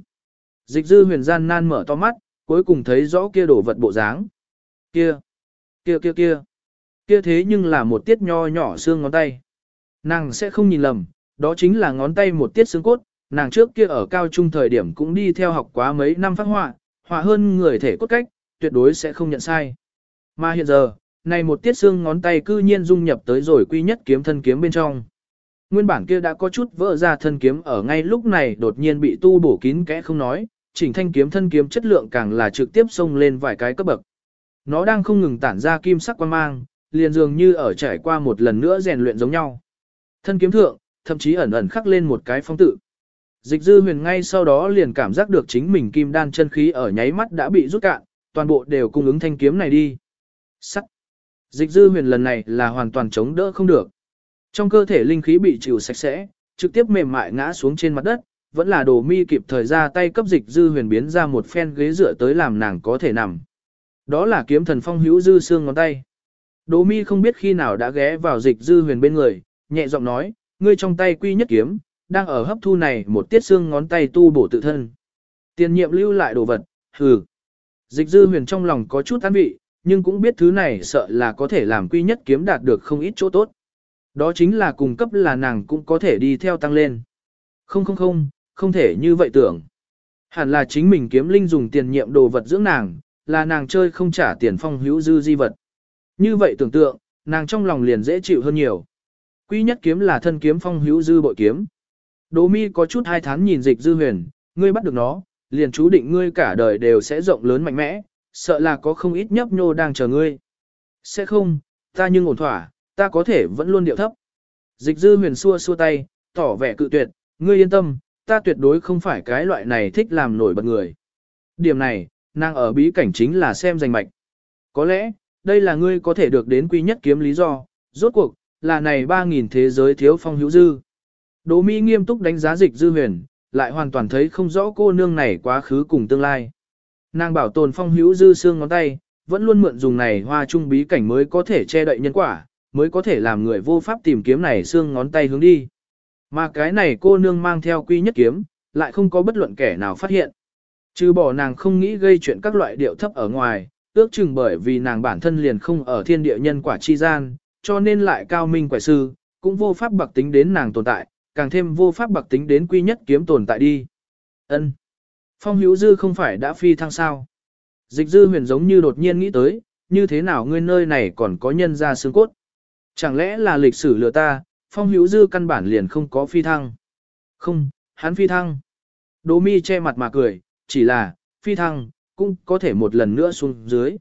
[SPEAKER 1] Dịch dư huyền gian nan mở to mắt, cuối cùng thấy rõ kia đồ vật bộ dáng. Kia, kia kia kia, kia thế nhưng là một tiết nho nhỏ xương ngón tay. Nàng sẽ không nhìn lầm, đó chính là ngón tay một tiết xương cốt, nàng trước kia ở cao trung thời điểm cũng đi theo học quá mấy năm phát họa, họa hơn người thể cốt cách, tuyệt đối sẽ không nhận sai. Mà hiện giờ, này một tiết xương ngón tay cư nhiên dung nhập tới rồi quy nhất kiếm thân kiếm bên trong. Nguyên bản kia đã có chút vỡ ra thân kiếm ở ngay lúc này đột nhiên bị tu bổ kín kẽ không nói, chỉnh thanh kiếm thân kiếm chất lượng càng là trực tiếp xông lên vài cái cấp bậc. Nó đang không ngừng tản ra kim sắc quang mang, liền dường như ở trải qua một lần nữa rèn luyện giống nhau. Thân kiếm thượng, thậm chí ẩn ẩn khắc lên một cái phong tự. Dịch dư huyền ngay sau đó liền cảm giác được chính mình kim đan chân khí ở nháy mắt đã bị rút cạn, toàn bộ đều cung ứng thanh kiếm này đi. Sắt. Dịch dư huyền lần này là hoàn toàn chống đỡ không được. Trong cơ thể linh khí bị chịu sạch sẽ, trực tiếp mềm mại ngã xuống trên mặt đất, vẫn là đồ mi kịp thời ra tay cấp dịch dư huyền biến ra một phen ghế dựa tới làm nàng có thể nằm. Đó là kiếm thần phong hữu dư xương ngón tay. Đỗ mi không biết khi nào đã ghé vào dịch dư huyền bên người, nhẹ giọng nói, ngươi trong tay quy nhất kiếm, đang ở hấp thu này một tiết xương ngón tay tu bổ tự thân. Tiền nhiệm lưu lại đồ vật, hừ. Dịch dư huyền trong lòng có chút an vị, nhưng cũng biết thứ này sợ là có thể làm quy nhất kiếm đạt được không ít chỗ tốt. Đó chính là cung cấp là nàng cũng có thể đi theo tăng lên. Không không không, không thể như vậy tưởng. Hẳn là chính mình kiếm linh dùng tiền nhiệm đồ vật dưỡng nàng, là nàng chơi không trả tiền phong hữu dư di vật. Như vậy tưởng tượng, nàng trong lòng liền dễ chịu hơn nhiều. Quy nhất kiếm là thân kiếm phong hữu dư bội kiếm. Đỗ mi có chút hai tháng nhìn dịch dư huyền, ngươi bắt được nó, liền chú định ngươi cả đời đều sẽ rộng lớn mạnh mẽ, sợ là có không ít nhấp nhô đang chờ ngươi. Sẽ không, ta nhưng ổn thỏa, ta có thể vẫn luôn điệu thấp. Dịch dư huyền xua xua tay, tỏ vẻ cự tuyệt, ngươi yên tâm, ta tuyệt đối không phải cái loại này thích làm nổi bật người. Điểm này, nàng ở bí cảnh chính là xem danh mạch. Có lẽ, đây là ngươi có thể được đến quy nhất kiếm lý do, rốt cuộc, là này 3.000 thế giới thiếu phong hữu dư. Đỗ Mi nghiêm túc đánh giá dịch dư huyền, lại hoàn toàn thấy không rõ cô nương này quá khứ cùng tương lai. Nàng bảo tồn phong hữu dư xương ngón tay, vẫn luôn mượn dùng này hoa trung bí cảnh mới có thể che đậy nhân quả, mới có thể làm người vô pháp tìm kiếm này xương ngón tay hướng đi. Mà cái này cô nương mang theo quy nhất kiếm, lại không có bất luận kẻ nào phát hiện. Trừ bỏ nàng không nghĩ gây chuyện các loại điệu thấp ở ngoài, ước chừng bởi vì nàng bản thân liền không ở thiên địa nhân quả chi gian, cho nên lại cao minh quẻ sư, cũng vô pháp bạc tính đến nàng tồn tại, càng thêm vô pháp bạc tính đến quy nhất kiếm tồn tại đi. Ân, Phong hữu dư không phải đã phi thăng sao? Dịch dư huyền giống như đột nhiên nghĩ tới, như thế nào ngươi nơi này còn có nhân ra xương cốt? Chẳng lẽ là lịch sử lừa ta, phong hữu dư căn bản liền không có phi thăng? Không, hắn phi thăng. Đỗ mi che mặt mà cười, chỉ là, phi thăng, cũng có thể một lần nữa xuống dưới.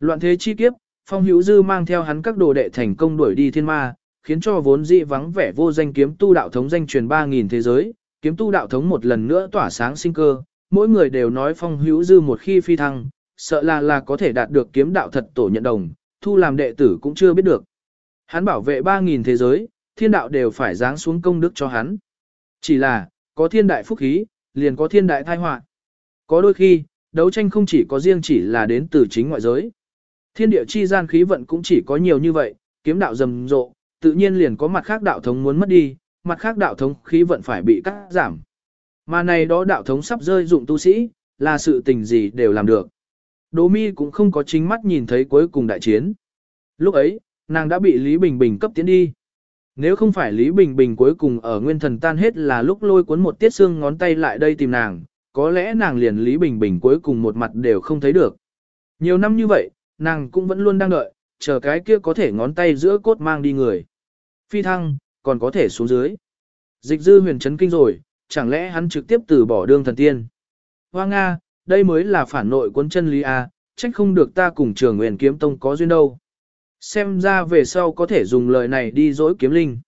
[SPEAKER 1] Loạn thế chi kiếp, phong hữu dư mang theo hắn các đồ đệ thành công đuổi đi thiên ma, khiến cho vốn dị vắng vẻ vô danh kiếm tu đạo thống danh truyền 3.000 thế giới, kiếm tu đạo thống một lần nữa tỏa sáng sinh cơ, mỗi người đều nói phong hữu dư một khi phi thăng, sợ là là có thể đạt được kiếm đạo thật tổ nhận đồng, thu làm đệ tử cũng chưa biết được. Hắn bảo vệ 3.000 thế giới, thiên đạo đều phải giáng xuống công đức cho hắn. Chỉ là, có thiên đại phúc khí, liền có thiên đại thai họa. Có đôi khi, đấu tranh không chỉ có riêng chỉ là đến từ chính ngoại giới. Thiên địa chi gian khí vận cũng chỉ có nhiều như vậy, kiếm đạo rầm rộ, tự nhiên liền có mặt khác đạo thống muốn mất đi, mặt khác đạo thống khí vận phải bị cắt giảm. Mà này đó đạo thống sắp rơi dụng tu sĩ, là sự tình gì đều làm được. Đỗ mi cũng không có chính mắt nhìn thấy cuối cùng đại chiến. Lúc ấy, nàng đã bị Lý Bình Bình cấp tiến đi. Nếu không phải Lý Bình Bình cuối cùng ở nguyên thần tan hết là lúc lôi cuốn một tiết xương ngón tay lại đây tìm nàng, có lẽ nàng liền Lý Bình Bình cuối cùng một mặt đều không thấy được. Nhiều năm như vậy, nàng cũng vẫn luôn đang đợi, chờ cái kia có thể ngón tay giữa cốt mang đi người. Phi thăng, còn có thể xuống dưới. Dịch dư huyền chấn kinh rồi, chẳng lẽ hắn trực tiếp từ bỏ đương thần tiên. Hoa Nga, đây mới là phản nội quân chân lý A, trách không được ta cùng trường nguyện kiếm tông có duyên đâu. Xem ra về sau có thể dùng lời này đi dỗi kiếm linh.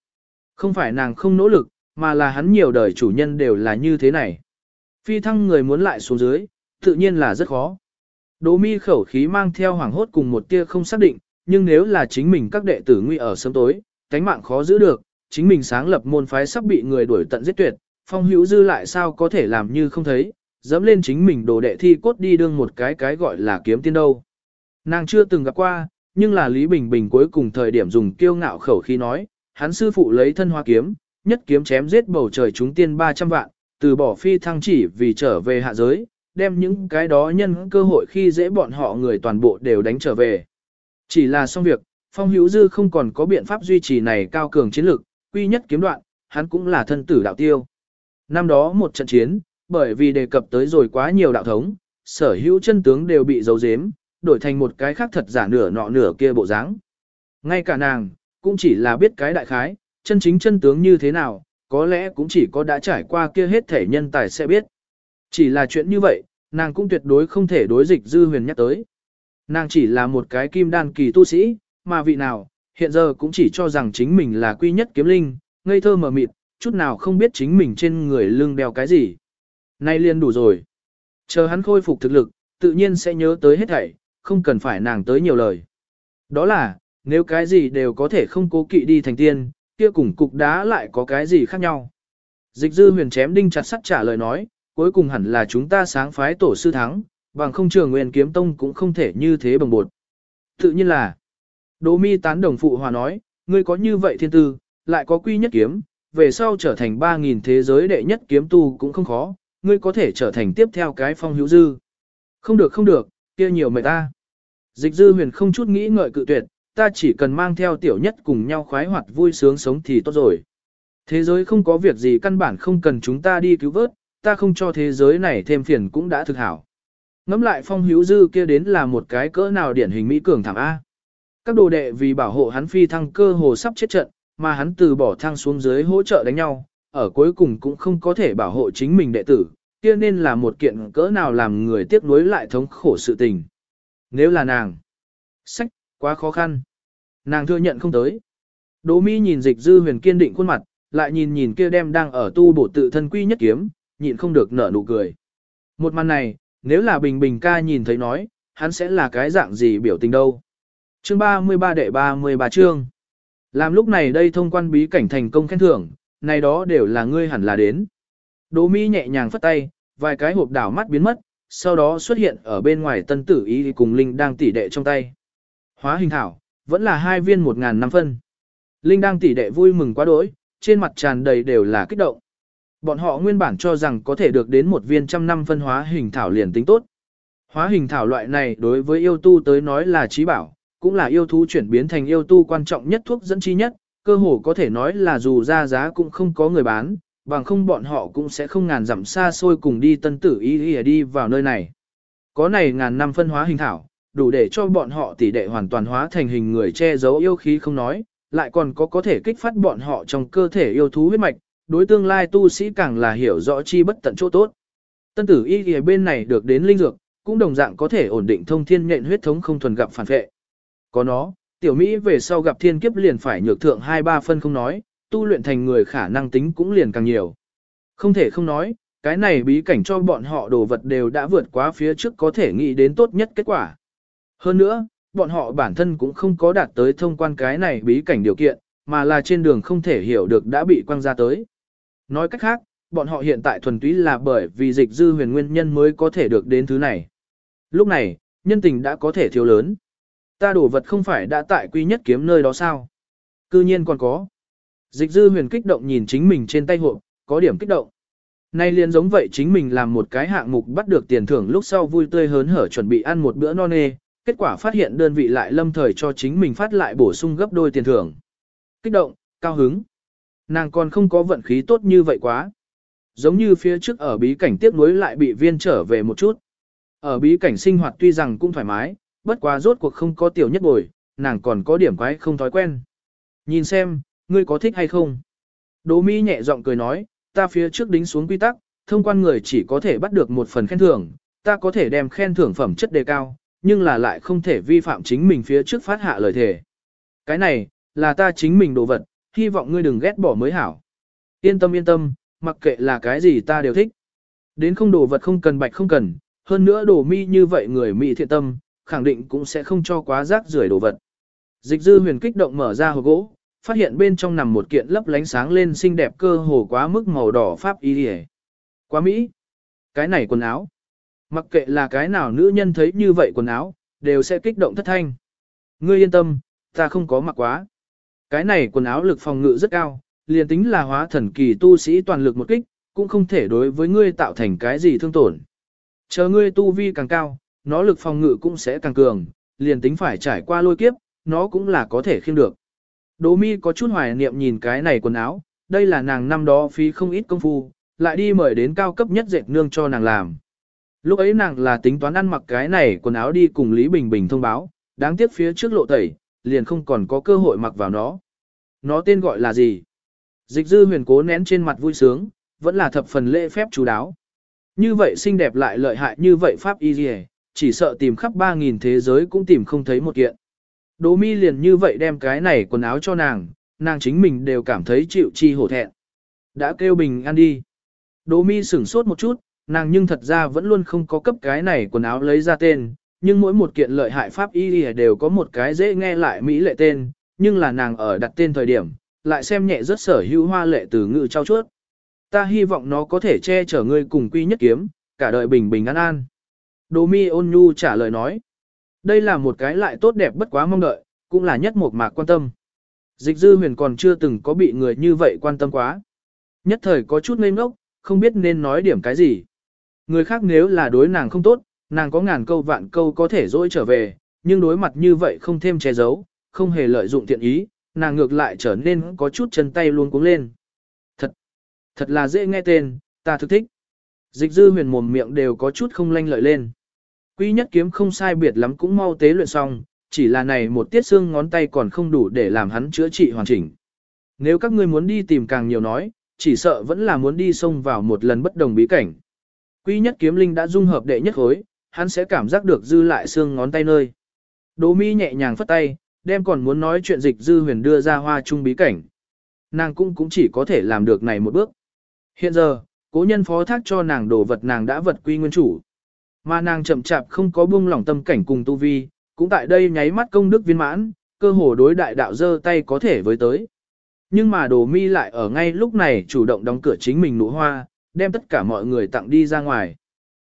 [SPEAKER 1] Không phải nàng không nỗ lực, mà là hắn nhiều đời chủ nhân đều là như thế này. Phi thăng người muốn lại xuống dưới, tự nhiên là rất khó. Đỗ mi khẩu khí mang theo hoàng hốt cùng một tia không xác định, nhưng nếu là chính mình các đệ tử nguy ở sớm tối, cánh mạng khó giữ được, chính mình sáng lập môn phái sắp bị người đuổi tận giết tuyệt, phong hữu dư lại sao có thể làm như không thấy, dẫm lên chính mình đồ đệ thi cốt đi đương một cái cái gọi là kiếm tiên đâu. Nàng chưa từng gặp qua, nhưng là Lý Bình Bình cuối cùng thời điểm dùng kiêu ngạo khẩu khí nói, hắn sư phụ lấy thân hoa kiếm, nhất kiếm chém giết bầu trời chúng tiên 300 vạn, từ bỏ phi thăng chỉ vì trở về hạ giới, đem những cái đó nhân cơ hội khi dễ bọn họ người toàn bộ đều đánh trở về. Chỉ là xong việc, Phong Hữu Dư không còn có biện pháp duy trì này cao cường chiến lực, quy nhất kiếm đoạn, hắn cũng là thân tử đạo tiêu. Năm đó một trận chiến, bởi vì đề cập tới rồi quá nhiều đạo thống, sở hữu chân tướng đều bị giấu giếm, đổi thành một cái khác thật giả nửa nọ nửa kia bộ dáng. Ngay cả nàng, cũng chỉ là biết cái đại khái, chân chính chân tướng như thế nào, có lẽ cũng chỉ có đã trải qua kia hết thể nhân tài sẽ biết. Chỉ là chuyện như vậy, nàng cũng tuyệt đối không thể đối dịch dư huyền nhắc tới. Nàng chỉ là một cái kim đan kỳ tu sĩ, mà vị nào, hiện giờ cũng chỉ cho rằng chính mình là quy nhất kiếm linh, ngây thơ mờ mịt, chút nào không biết chính mình trên người lưng đeo cái gì. Nay liền đủ rồi. Chờ hắn khôi phục thực lực, tự nhiên sẽ nhớ tới hết thảy, không cần phải nàng tới nhiều lời. Đó là, nếu cái gì đều có thể không cố kỵ đi thành tiên, kia cùng cục đá lại có cái gì khác nhau. Dịch dư huyền chém đinh chặt sắt trả lời nói, cuối cùng hẳn là chúng ta sáng phái tổ sư thắng, bằng không trường nguyên kiếm tông cũng không thể như thế bằng bột. Tự nhiên là, Đỗ mi tán đồng phụ hòa nói, ngươi có như vậy thiên tư, lại có quy nhất kiếm, về sau trở thành 3.000 thế giới đệ nhất kiếm tu cũng không khó, ngươi có thể trở thành tiếp theo cái phong hữu dư. Không được không được, kia nhiều mệt ta. Dịch dư huyền không chút nghĩ ngợi cự tuyệt, ta chỉ cần mang theo tiểu nhất cùng nhau khoái hoạt vui sướng sống thì tốt rồi. Thế giới không có việc gì căn bản không cần chúng ta đi cứu vớt, ta không cho thế giới này thêm phiền cũng đã thực hảo. Ngắm lại phong hữu dư kia đến là một cái cỡ nào điển hình Mỹ cường thảm A. Các đồ đệ vì bảo hộ hắn phi thăng cơ hồ sắp chết trận, mà hắn từ bỏ thăng xuống dưới hỗ trợ đánh nhau, ở cuối cùng cũng không có thể bảo hộ chính mình đệ tử, kia nên là một kiện cỡ nào làm người tiếc nuối lại thống khổ sự tình. Nếu là nàng, sách, quá khó khăn. Nàng thừa nhận không tới. Đỗ Mi nhìn dịch dư huyền kiên định khuôn mặt, lại nhìn nhìn kia đem đang ở tu bổ tự thân quy nhất kiếm, nhịn không được nở nụ cười. Một màn này, nếu là bình bình ca nhìn thấy nói, hắn sẽ là cái dạng gì biểu tình đâu. Chương 33 đệ 33 chương. Làm lúc này đây thông quan bí cảnh thành công khen thưởng, này đó đều là ngươi hẳn là đến. Đỗ Mi nhẹ nhàng phất tay, vài cái hộp đảo mắt biến mất, sau đó xuất hiện ở bên ngoài tân tử ý cùng Linh đang tỉ đệ trong tay. Hóa hình thảo, vẫn là hai viên một ngàn năm phân. Linh đang tỉ đệ vui mừng quá đỗi, trên mặt tràn đầy đều là kích động. Bọn họ nguyên bản cho rằng có thể được đến một viên trăm năm phân hóa hình thảo liền tính tốt. Hóa hình thảo loại này đối với yêu tu tới nói là trí bảo, cũng là yêu thú chuyển biến thành yêu tu quan trọng nhất thuốc dẫn chi nhất, cơ hồ có thể nói là dù ra giá cũng không có người bán, bằng không bọn họ cũng sẽ không ngàn dặm xa xôi cùng đi tân tử ý ý đi vào nơi này. Có này ngàn năm phân hóa hình thảo, đủ để cho bọn họ tỷ đệ hoàn toàn hóa thành hình người che giấu yêu khí không nói, lại còn có có thể kích phát bọn họ trong cơ thể yêu thú huyết mạch, đối tương lai tu sĩ càng là hiểu rõ chi bất tận chỗ tốt. Tân tử y ở bên này được đến linh dược, cũng đồng dạng có thể ổn định thông thiên nhện huyết thống không thuần gặp phản vệ. Có nó, tiểu Mỹ về sau gặp thiên kiếp liền phải nhược thượng 2-3 phân không nói, tu luyện thành người khả năng tính cũng liền càng nhiều. Không thể không nói, cái này bí cảnh cho bọn họ đồ vật đều đã vượt quá phía trước có thể nghĩ đến tốt nhất kết quả. Hơn nữa, bọn họ bản thân cũng không có đạt tới thông quan cái này bí cảnh điều kiện, mà là trên đường không thể hiểu được đã bị quăng ra tới. Nói cách khác, bọn họ hiện tại thuần túy là bởi vì dịch dư huyền nguyên nhân mới có thể được đến thứ này. Lúc này, nhân tình đã có thể thiếu lớn. Ta đổ vật không phải đã tại quy nhất kiếm nơi đó sao? Cư nhiên còn có. Dịch dư huyền kích động nhìn chính mình trên tay hộp, có điểm kích động. Nay liền giống vậy chính mình làm một cái hạng mục bắt được tiền thưởng lúc sau vui tươi hớn hở chuẩn bị ăn một bữa no nê, kết quả phát hiện đơn vị lại lâm thời cho chính mình phát lại bổ sung gấp đôi tiền thưởng. Kích động, cao hứng. Nàng còn không có vận khí tốt như vậy quá. giống như phía trước ở bí cảnh tiếp nối lại bị viên trở về một chút. Ở bí cảnh sinh hoạt tuy rằng cũng thoải mái, bất quá rốt cuộc không có tiểu nhất bồi, nàng còn có điểm quái không thói quen. Nhìn xem, ngươi có thích hay không? Đỗ Mỹ nhẹ giọng cười nói, ta phía trước đính xuống quy tắc, thông quan người chỉ có thể bắt được một phần khen thưởng, ta có thể đem khen thưởng phẩm chất đề cao, nhưng là lại không thể vi phạm chính mình phía trước phát hạ lời thề. Cái này, là ta chính mình đồ vật, hy vọng ngươi đừng ghét bỏ mới hảo. Yên tâm yên tâm, mặc kệ là cái gì ta đều thích. Đến không đồ vật không cần bạch không cần, hơn nữa đồ mi như vậy người mỹ thiện tâm, khẳng định cũng sẽ không cho quá rác rưởi đồ vật. Dịch dư huyền kích động mở ra hộp gỗ, phát hiện bên trong nằm một kiện lấp lánh sáng lên xinh đẹp cơ hồ quá mức màu đỏ pháp y đi Quá Mỹ. Cái này quần áo. Mặc kệ là cái nào nữ nhân thấy như vậy quần áo, đều sẽ kích động thất thanh. Ngươi yên tâm, ta không có mặc quá. Cái này quần áo lực phòng ngự rất cao, liền tính là hóa thần kỳ tu sĩ toàn lực một kích, cũng không thể đối với ngươi tạo thành cái gì thương tổn. Chờ ngươi tu vi càng cao, nó lực phòng ngự cũng sẽ càng cường, liền tính phải trải qua lôi kiếp, nó cũng là có thể khiêng được. Đỗ mi có chút hoài niệm nhìn cái này quần áo, đây là nàng năm đó phí không ít công phu, lại đi mời đến cao cấp nhất dệt nương cho nàng làm. Lúc ấy nàng là tính toán ăn mặc cái này quần áo đi cùng Lý Bình Bình thông báo, đáng tiếc phía trước lộ tẩy, liền không còn có cơ hội mặc vào nó. Nó tên gọi là gì? Dịch dư huyền cố nén trên mặt vui sướng, vẫn là thập phần lễ phép chú đáo. Như vậy xinh đẹp lại lợi hại như vậy pháp y gì chỉ sợ tìm khắp 3.000 thế giới cũng tìm không thấy một kiện. Đỗ mi liền như vậy đem cái này quần áo cho nàng, nàng chính mình đều cảm thấy chịu chi hổ thẹn. Đã kêu bình ăn đi. Đỗ mi sửng sốt một chút, nàng nhưng thật ra vẫn luôn không có cấp cái này quần áo lấy ra tên, nhưng mỗi một kiện lợi hại pháp y đều có một cái dễ nghe lại mỹ lệ tên, nhưng là nàng ở đặt tên thời điểm, lại xem nhẹ rất sở hữu hoa lệ từ ngữ trao chuốt. Ta hy vọng nó có thể che chở ngươi cùng quy nhất kiếm, cả đời bình bình an an. Đô mi ôn nhu trả lời nói. Đây là một cái lại tốt đẹp bất quá mong đợi, cũng là nhất một mạc quan tâm. Dịch dư huyền còn chưa từng có bị người như vậy quan tâm quá. Nhất thời có chút ngây ngốc, không biết nên nói điểm cái gì. Người khác nếu là đối nàng không tốt, nàng có ngàn câu vạn câu có thể dỗi trở về, nhưng đối mặt như vậy không thêm che giấu, không hề lợi dụng thiện ý, nàng ngược lại trở nên có chút chân tay luôn cuống lên. Thật, thật là dễ nghe tên, ta thực thích. Dịch dư huyền mồm miệng đều có chút không lanh lợi lên. Quy nhất kiếm không sai biệt lắm cũng mau tế luyện xong, chỉ là này một tiết xương ngón tay còn không đủ để làm hắn chữa trị hoàn chỉnh. Nếu các ngươi muốn đi tìm càng nhiều nói, chỉ sợ vẫn là muốn đi xông vào một lần bất đồng bí cảnh. Quy nhất kiếm linh đã dung hợp đệ nhất khối, hắn sẽ cảm giác được dư lại xương ngón tay nơi. Đỗ Mi nhẹ nhàng phất tay, đem còn muốn nói chuyện dịch dư huyền đưa ra hoa trung bí cảnh. Nàng cũng cũng chỉ có thể làm được này một bước. Hiện giờ, cố nhân phó thác cho nàng đồ vật nàng đã vật quy nguyên chủ. Mà nàng chậm chạp không có buông lỏng tâm cảnh cùng tu vi, cũng tại đây nháy mắt công đức viên mãn, cơ hồ đối đại đạo dơ tay có thể với tới. Nhưng mà đồ mi lại ở ngay lúc này chủ động đóng cửa chính mình nụ hoa, đem tất cả mọi người tặng đi ra ngoài.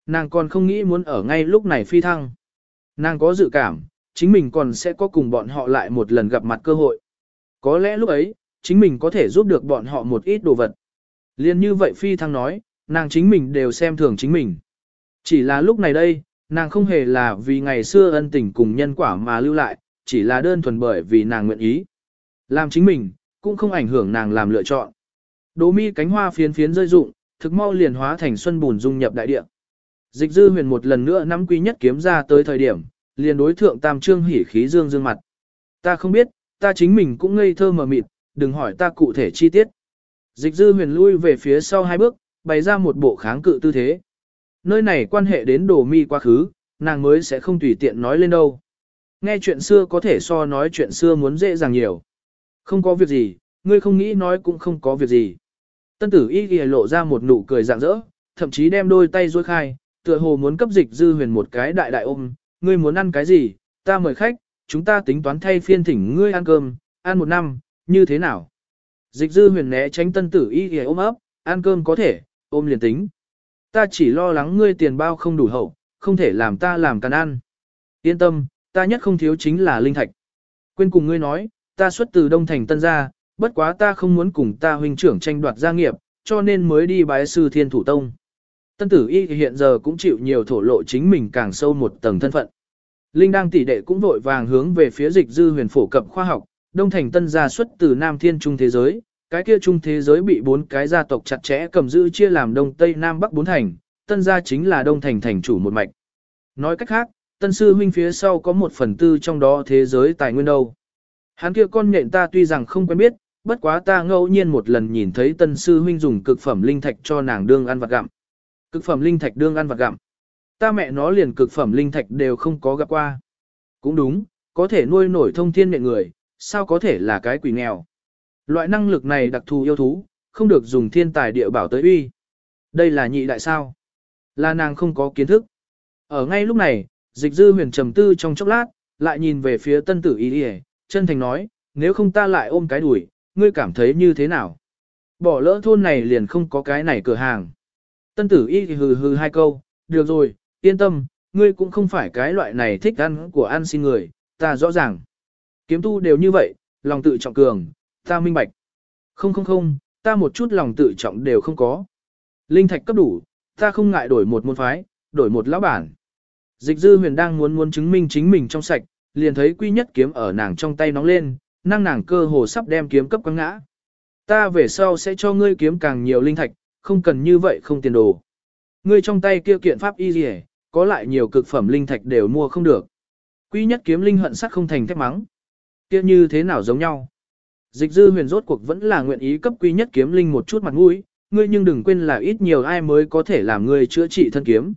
[SPEAKER 1] Nàng còn không nghĩ muốn ở ngay lúc này phi thăng. Nàng có dự cảm, chính mình còn sẽ có cùng bọn họ lại một lần gặp mặt cơ hội. Có lẽ lúc ấy, chính mình có thể giúp được bọn họ một ít đồ vật. Liên như vậy phi thăng nói, nàng chính mình đều xem thường chính mình. Chỉ là lúc này đây, nàng không hề là vì ngày xưa ân tình cùng nhân quả mà lưu lại, chỉ là đơn thuần bởi vì nàng nguyện ý. Làm chính mình, cũng không ảnh hưởng nàng làm lựa chọn. Đố mi cánh hoa phiến phiến rơi rụng, thực mau liền hóa thành xuân bùn dung nhập đại địa. Dịch dư huyền một lần nữa nắm quý nhất kiếm ra tới thời điểm, liền đối thượng tam trương hỉ khí dương dương mặt. Ta không biết, ta chính mình cũng ngây thơ mờ mịt, đừng hỏi ta cụ thể chi tiết. Dịch dư huyền lui về phía sau hai bước, bày ra một bộ kháng cự tư thế. Nơi này quan hệ đến đồ mi quá khứ, nàng mới sẽ không tùy tiện nói lên đâu. Nghe chuyện xưa có thể so nói chuyện xưa muốn dễ dàng nhiều. Không có việc gì, ngươi không nghĩ nói cũng không có việc gì. Tân tử y ghi lộ ra một nụ cười rạng rỡ, thậm chí đem đôi tay duỗi khai, tựa hồ muốn cấp dịch dư huyền một cái đại đại ôm, ngươi muốn ăn cái gì, ta mời khách, chúng ta tính toán thay phiên thỉnh ngươi ăn cơm, ăn một năm, như thế nào? Dịch dư huyền né tránh tân tử y ghi ôm ấp, ăn cơm có thể, ôm liền tính. Ta chỉ lo lắng ngươi tiền bao không đủ hậu, không thể làm ta làm càn ăn. Yên tâm, ta nhất không thiếu chính là linh thạch. Quên cùng ngươi nói, ta xuất từ Đông Thành Tân gia, bất quá ta không muốn cùng ta huynh trưởng tranh đoạt gia nghiệp, cho nên mới đi bái sư Thiên Thủ Tông. Tân tử y hiện giờ cũng chịu nhiều thổ lộ chính mình càng sâu một tầng thân phận. Linh đang tỷ đệ cũng vội vàng hướng về phía dịch dư huyền phổ cập khoa học, Đông Thành Tân gia xuất từ Nam Thiên Trung thế giới, Cái kia trung thế giới bị bốn cái gia tộc chặt chẽ cầm giữ chia làm đông tây nam bắc bốn thành, tân gia chính là đông thành thành chủ một mạch. Nói cách khác, tân sư huynh phía sau có một phần tư trong đó thế giới tài nguyên đâu. Hắn kia con nhện ta tuy rằng không quen biết, bất quá ta ngẫu nhiên một lần nhìn thấy tân sư huynh dùng cực phẩm linh thạch cho nàng đương ăn vặt gặm. Cực phẩm linh thạch đương ăn vặt gặm. Ta mẹ nó liền cực phẩm linh thạch đều không có gặp qua. Cũng đúng, có thể nuôi nổi thông thiên mẹ người, sao có thể là cái quỷ nghèo. Loại năng lực này đặc thù yêu thú, không được dùng thiên tài địa bảo tới uy. Đây là nhị đại sao? Là nàng không có kiến thức. Ở ngay lúc này, dịch dư huyền trầm tư trong chốc lát, lại nhìn về phía tân tử y chân thành nói, nếu không ta lại ôm cái đuổi, ngươi cảm thấy như thế nào? Bỏ lỡ thôn này liền không có cái này cửa hàng. Tân tử y thì hừ hừ hai câu, được rồi, yên tâm, ngươi cũng không phải cái loại này thích ăn của ăn xin người, ta rõ ràng. Kiếm tu đều như vậy, lòng tự trọng cường, ta minh bạch. Không không không, ta một chút lòng tự trọng đều không có. Linh thạch cấp đủ, ta không ngại đổi một môn phái, đổi một lão bản. Dịch dư huyền đang muốn muốn chứng minh chính mình trong sạch, liền thấy quy nhất kiếm ở nàng trong tay nóng lên, năng nàng cơ hồ sắp đem kiếm cấp quăng ngã. Ta về sau sẽ cho ngươi kiếm càng nhiều linh thạch, không cần như vậy không tiền đồ. Ngươi trong tay kia kiện pháp y gì có lại nhiều cực phẩm linh thạch đều mua không được. quý nhất kiếm linh hận sắc không thành thép mắng. Kia như thế nào giống nhau? Dịch dư huyền rốt cuộc vẫn là nguyện ý cấp quý nhất kiếm linh một chút mặt mũi, ngươi nhưng đừng quên là ít nhiều ai mới có thể làm ngươi chữa trị thân kiếm.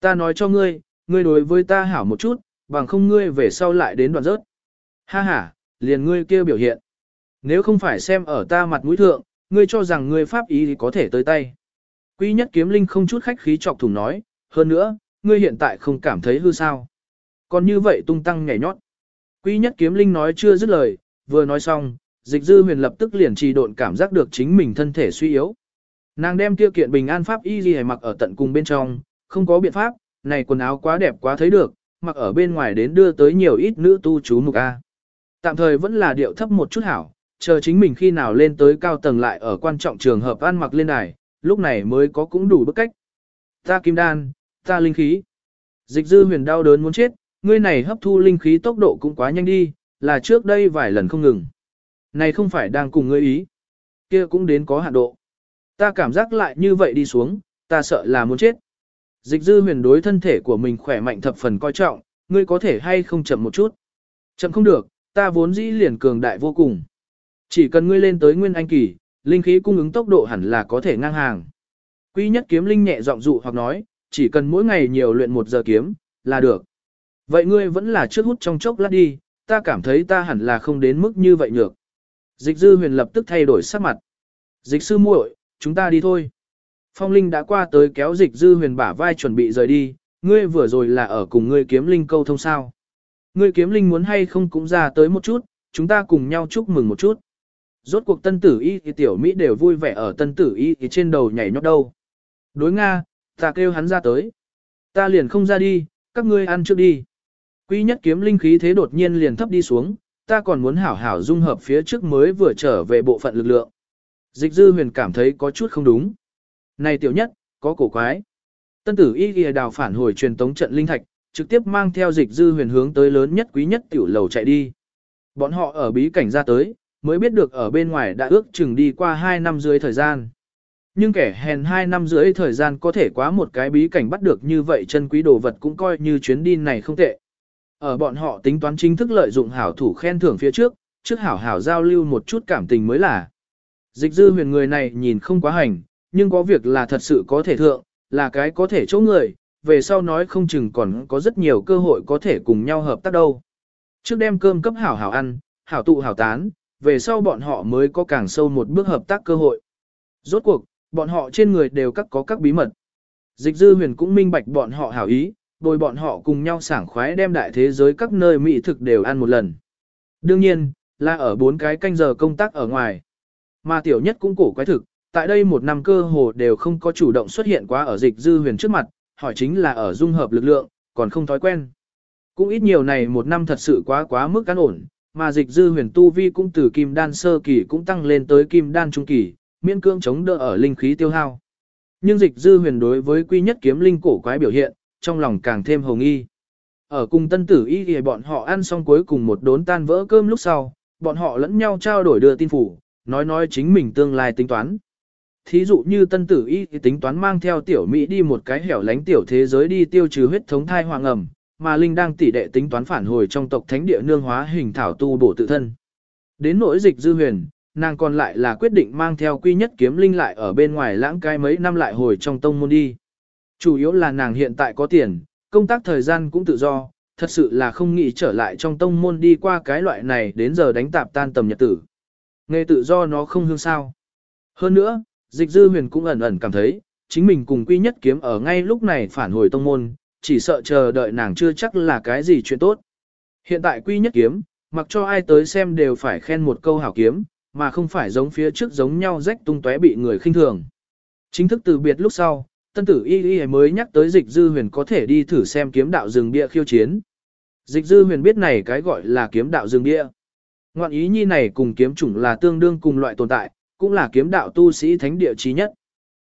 [SPEAKER 1] Ta nói cho ngươi, ngươi đối với ta hảo một chút, bằng không ngươi về sau lại đến đoạn rớt. Ha ha, liền ngươi kia biểu hiện. Nếu không phải xem ở ta mặt mũi thượng, ngươi cho rằng ngươi pháp ý thì có thể tới tay. Quý nhất kiếm linh không chút khách khí chọc thùng nói, hơn nữa, ngươi hiện tại không cảm thấy hư sao. Còn như vậy tung tăng nhảy nhót. Quý nhất kiếm linh nói chưa dứt lời, vừa nói xong, dịch dư huyền lập tức liền trì độn cảm giác được chính mình thân thể suy yếu. Nàng đem tiêu kiện bình an pháp y gì mặc ở tận cùng bên trong, không có biện pháp, này quần áo quá đẹp quá thấy được, mặc ở bên ngoài đến đưa tới nhiều ít nữ tu chú mục A. Tạm thời vẫn là điệu thấp một chút hảo, chờ chính mình khi nào lên tới cao tầng lại ở quan trọng trường hợp ăn mặc lên đài, lúc này mới có cũng đủ bức cách. Ta kim đan, ta linh khí. Dịch dư huyền đau đớn muốn chết, ngươi này hấp thu linh khí tốc độ cũng quá nhanh đi, là trước đây vài lần không ngừng. Này không phải đang cùng ngươi ý. kia cũng đến có hạn độ. Ta cảm giác lại như vậy đi xuống, ta sợ là muốn chết. Dịch dư huyền đối thân thể của mình khỏe mạnh thập phần coi trọng, ngươi có thể hay không chậm một chút. Chậm không được, ta vốn dĩ liền cường đại vô cùng. Chỉ cần ngươi lên tới nguyên anh kỳ, linh khí cung ứng tốc độ hẳn là có thể ngang hàng. Quy nhất kiếm linh nhẹ giọng dụ hoặc nói, chỉ cần mỗi ngày nhiều luyện một giờ kiếm, là được. Vậy ngươi vẫn là trước hút trong chốc lát đi, ta cảm thấy ta hẳn là không đến mức như vậy nhược. Dịch dư huyền lập tức thay đổi sắc mặt. Dịch sư muội, chúng ta đi thôi. Phong Linh đã qua tới kéo dịch dư huyền bả vai chuẩn bị rời đi, ngươi vừa rồi là ở cùng ngươi kiếm linh câu thông sao. Ngươi kiếm linh muốn hay không cũng ra tới một chút, chúng ta cùng nhau chúc mừng một chút. Rốt cuộc tân tử y thì tiểu Mỹ đều vui vẻ ở tân tử y thì trên đầu nhảy nhót đâu. Đối Nga, ta kêu hắn ra tới. Ta liền không ra đi, các ngươi ăn trước đi. Quý nhất kiếm linh khí thế đột nhiên liền thấp đi xuống, ta còn muốn hảo hảo dung hợp phía trước mới vừa trở về bộ phận lực lượng. Dịch dư huyền cảm thấy có chút không đúng. Này tiểu nhất, có cổ quái. Tân tử y ghi đào phản hồi truyền tống trận linh thạch, trực tiếp mang theo dịch dư huyền hướng tới lớn nhất quý nhất tiểu lầu chạy đi. Bọn họ ở bí cảnh ra tới, mới biết được ở bên ngoài đã ước chừng đi qua 2 năm dưới thời gian. Nhưng kẻ hèn 2 năm dưới thời gian có thể quá một cái bí cảnh bắt được như vậy chân quý đồ vật cũng coi như chuyến đi này không tệ. Ở bọn họ tính toán chính thức lợi dụng hảo thủ khen thưởng phía trước, trước hảo hảo giao lưu một chút cảm tình mới là. Dịch dư huyền người này nhìn không quá hành, nhưng có việc là thật sự có thể thượng, là cái có thể chỗ người, về sau nói không chừng còn có rất nhiều cơ hội có thể cùng nhau hợp tác đâu. Trước đem cơm cấp hảo hảo ăn, hảo tụ hảo tán, về sau bọn họ mới có càng sâu một bước hợp tác cơ hội. Rốt cuộc, bọn họ trên người đều các có các bí mật. Dịch dư huyền cũng minh bạch bọn họ hảo ý, bồi bọn họ cùng nhau sảng khoái đem đại thế giới các nơi mỹ thực đều ăn một lần. Đương nhiên, là ở bốn cái canh giờ công tác ở ngoài. Mà tiểu nhất cũng cổ quái thực, tại đây một năm cơ hồ đều không có chủ động xuất hiện quá ở dịch dư huyền trước mặt, hỏi chính là ở dung hợp lực lượng, còn không thói quen. Cũng ít nhiều này một năm thật sự quá quá mức cán ổn, mà dịch dư huyền tu vi cũng từ kim đan sơ kỳ cũng tăng lên tới kim đan trung kỳ, miễn cưỡng chống đỡ ở linh khí tiêu hao. Nhưng dịch dư huyền đối với quy nhất kiếm linh cổ quái biểu hiện, trong lòng càng thêm hồng nghi. Ở cùng tân tử y thì bọn họ ăn xong cuối cùng một đốn tan vỡ cơm lúc sau, bọn họ lẫn nhau trao đổi đưa tin phủ, nói nói chính mình tương lai tính toán. Thí dụ như tân tử y tính toán mang theo tiểu Mỹ đi một cái hẻo lánh tiểu thế giới đi tiêu trừ huyết thống thai hoàng ẩm, mà Linh đang tỉ đệ tính toán phản hồi trong tộc thánh địa nương hóa hình thảo tu bổ tự thân. Đến nỗi dịch dư huyền, nàng còn lại là quyết định mang theo quy nhất kiếm Linh lại ở bên ngoài lãng cai mấy năm lại hồi trong tông môn đi. Chủ yếu là nàng hiện tại có tiền, công tác thời gian cũng tự do, thật sự là không nghĩ trở lại trong tông môn đi qua cái loại này đến giờ đánh tạp tan tầm nhật tử. Nghề tự do nó không hương sao. Hơn nữa, dịch dư huyền cũng ẩn ẩn cảm thấy, chính mình cùng quy nhất kiếm ở ngay lúc này phản hồi tông môn, chỉ sợ chờ đợi nàng chưa chắc là cái gì chuyện tốt. Hiện tại quy nhất kiếm, mặc cho ai tới xem đều phải khen một câu hảo kiếm, mà không phải giống phía trước giống nhau rách tung tóe bị người khinh thường. Chính thức từ biệt lúc sau, tân tử y y mới nhắc tới dịch dư huyền có thể đi thử xem kiếm đạo rừng bia khiêu chiến. Dịch dư huyền biết này cái gọi là kiếm đạo rừng bia. Ngoạn ý nhi này cùng kiếm chủng là tương đương cùng loại tồn tại, cũng là kiếm đạo tu sĩ thánh địa trí nhất.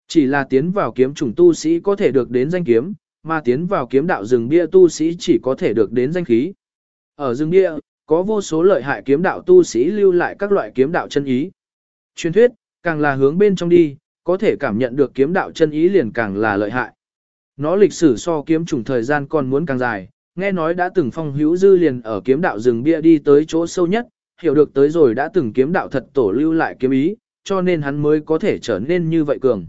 [SPEAKER 1] Chỉ là tiến vào kiếm chủng tu sĩ có thể được đến danh kiếm, mà tiến vào kiếm đạo rừng bia tu sĩ chỉ có thể được đến danh khí. Ở rừng bia, có vô số lợi hại kiếm đạo tu sĩ lưu lại các loại kiếm đạo chân ý. Truyền thuyết, càng là hướng bên trong đi, có thể cảm nhận được kiếm đạo chân ý liền càng là lợi hại. Nó lịch sử so kiếm trùng thời gian còn muốn càng dài, nghe nói đã từng phong hữu dư liền ở kiếm đạo rừng bia đi tới chỗ sâu nhất, hiểu được tới rồi đã từng kiếm đạo thật tổ lưu lại kiếm ý, cho nên hắn mới có thể trở nên như vậy cường.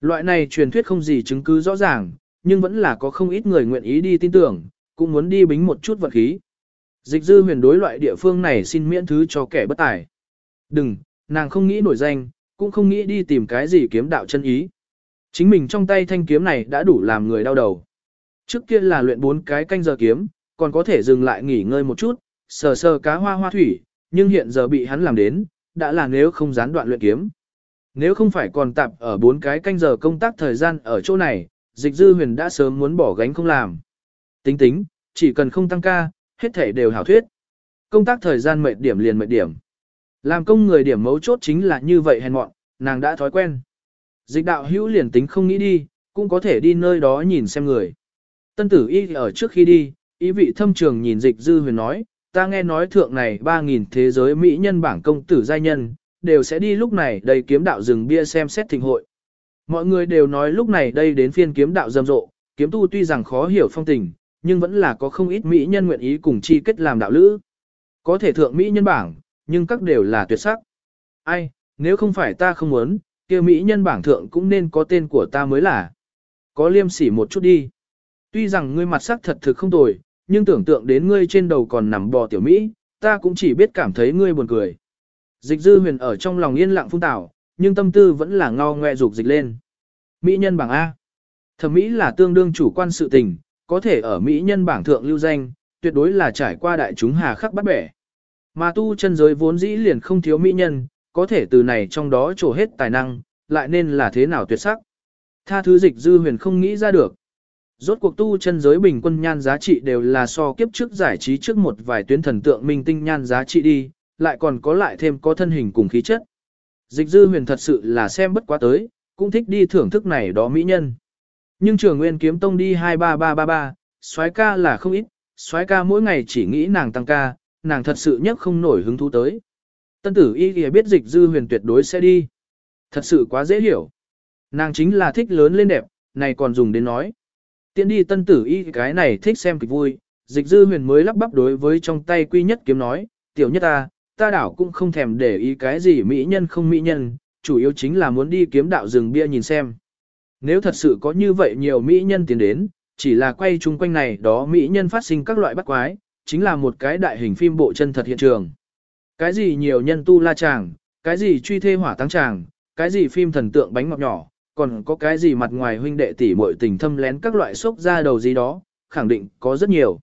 [SPEAKER 1] Loại này truyền thuyết không gì chứng cứ rõ ràng, nhưng vẫn là có không ít người nguyện ý đi tin tưởng, cũng muốn đi bính một chút vật khí. Dịch dư huyền đối loại địa phương này xin miễn thứ cho kẻ bất tài. Đừng, nàng không nghĩ nổi danh, cũng không nghĩ đi tìm cái gì kiếm đạo chân ý. Chính mình trong tay thanh kiếm này đã đủ làm người đau đầu. Trước kia là luyện bốn cái canh giờ kiếm, còn có thể dừng lại nghỉ ngơi một chút, sờ sờ cá hoa hoa thủy, nhưng hiện giờ bị hắn làm đến, đã là nếu không gián đoạn luyện kiếm. Nếu không phải còn tạp ở bốn cái canh giờ công tác thời gian ở chỗ này, dịch dư huyền đã sớm muốn bỏ gánh không làm. Tính tính, chỉ cần không tăng ca, hết thể đều hảo thuyết. Công tác thời gian mệt điểm liền mệt điểm. Làm công người điểm mấu chốt chính là như vậy hèn mọn, nàng đã thói quen. Dịch đạo hữu liền tính không nghĩ đi, cũng có thể đi nơi đó nhìn xem người. Tân tử y ở trước khi đi, ý vị thâm trường nhìn dịch dư huyền nói, ta nghe nói thượng này 3.000 thế giới mỹ nhân bảng công tử giai nhân, đều sẽ đi lúc này đầy kiếm đạo rừng bia xem xét thịnh hội. Mọi người đều nói lúc này đây đến phiên kiếm đạo rầm rộ, kiếm tu tuy rằng khó hiểu phong tình, nhưng vẫn là có không ít mỹ nhân nguyện ý cùng chi kết làm đạo lữ. Có thể thượng mỹ nhân bảng, nhưng các đều là tuyệt sắc. Ai, nếu không phải ta không muốn, kia mỹ nhân bảng thượng cũng nên có tên của ta mới là. Có liêm sỉ một chút đi. Tuy rằng ngươi mặt sắc thật thực không tồi, nhưng tưởng tượng đến ngươi trên đầu còn nằm bò tiểu Mỹ, ta cũng chỉ biết cảm thấy ngươi buồn cười. Dịch dư huyền ở trong lòng yên lặng phung tảo, nhưng tâm tư vẫn là ngao ngoe dục dịch lên. Mỹ nhân bảng A. Thẩm Mỹ là tương đương chủ quan sự tình, có thể ở Mỹ nhân bảng thượng lưu danh, tuyệt đối là trải qua đại chúng hà khắc bắt bẻ. Mà tu chân giới vốn dĩ liền không thiếu Mỹ nhân, có thể từ này trong đó trổ hết tài năng, lại nên là thế nào tuyệt sắc. Tha thứ dịch dư huyền không nghĩ ra được. Rốt cuộc tu chân giới bình quân nhan giá trị đều là so kiếp trước giải trí trước một vài tuyến thần tượng minh tinh nhan giá trị đi, lại còn có lại thêm có thân hình cùng khí chất. Dịch dư huyền thật sự là xem bất quá tới, cũng thích đi thưởng thức này đó mỹ nhân. Nhưng trường nguyên kiếm tông đi 23333, soái ca là không ít, soái ca mỗi ngày chỉ nghĩ nàng tăng ca, nàng thật sự nhất không nổi hứng thú tới. Tân tử y kìa biết dịch dư huyền tuyệt đối sẽ đi. Thật sự quá dễ hiểu. Nàng chính là thích lớn lên đẹp, này còn dùng đến nói. Tiến đi tân tử y cái này thích xem kịch vui, dịch dư huyền mới lắp bắp đối với trong tay quy nhất kiếm nói, tiểu nhất ta, ta đảo cũng không thèm để ý cái gì mỹ nhân không mỹ nhân, chủ yếu chính là muốn đi kiếm đạo rừng bia nhìn xem. Nếu thật sự có như vậy nhiều mỹ nhân tiến đến, chỉ là quay chung quanh này đó mỹ nhân phát sinh các loại bắt quái, chính là một cái đại hình phim bộ chân thật hiện trường. Cái gì nhiều nhân tu la chàng, cái gì truy thê hỏa tăng chàng, cái gì phim thần tượng bánh ngọt nhỏ, còn có cái gì mặt ngoài huynh đệ tỷ muội tình thâm lén các loại xúc ra đầu gì đó, khẳng định có rất nhiều.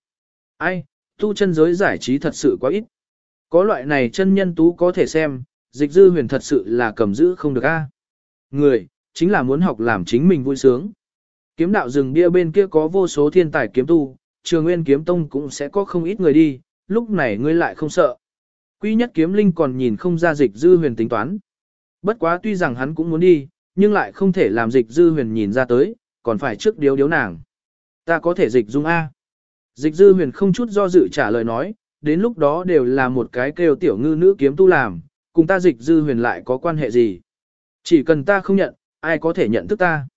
[SPEAKER 1] Ai, tu chân giới giải trí thật sự quá ít. Có loại này chân nhân tú có thể xem, dịch dư huyền thật sự là cầm giữ không được a. Người, chính là muốn học làm chính mình vui sướng. Kiếm đạo rừng bia bên kia có vô số thiên tài kiếm tu, trường nguyên kiếm tông cũng sẽ có không ít người đi, lúc này ngươi lại không sợ. Quy nhất kiếm linh còn nhìn không ra dịch dư huyền tính toán. Bất quá tuy rằng hắn cũng muốn đi, nhưng lại không thể làm dịch dư huyền nhìn ra tới, còn phải trước điếu điếu nàng. Ta có thể dịch dung A. Dịch dư huyền không chút do dự trả lời nói, đến lúc đó đều là một cái kêu tiểu ngư nữ kiếm tu làm, cùng ta dịch dư huyền lại có quan hệ gì. Chỉ cần ta không nhận, ai có thể nhận thức ta.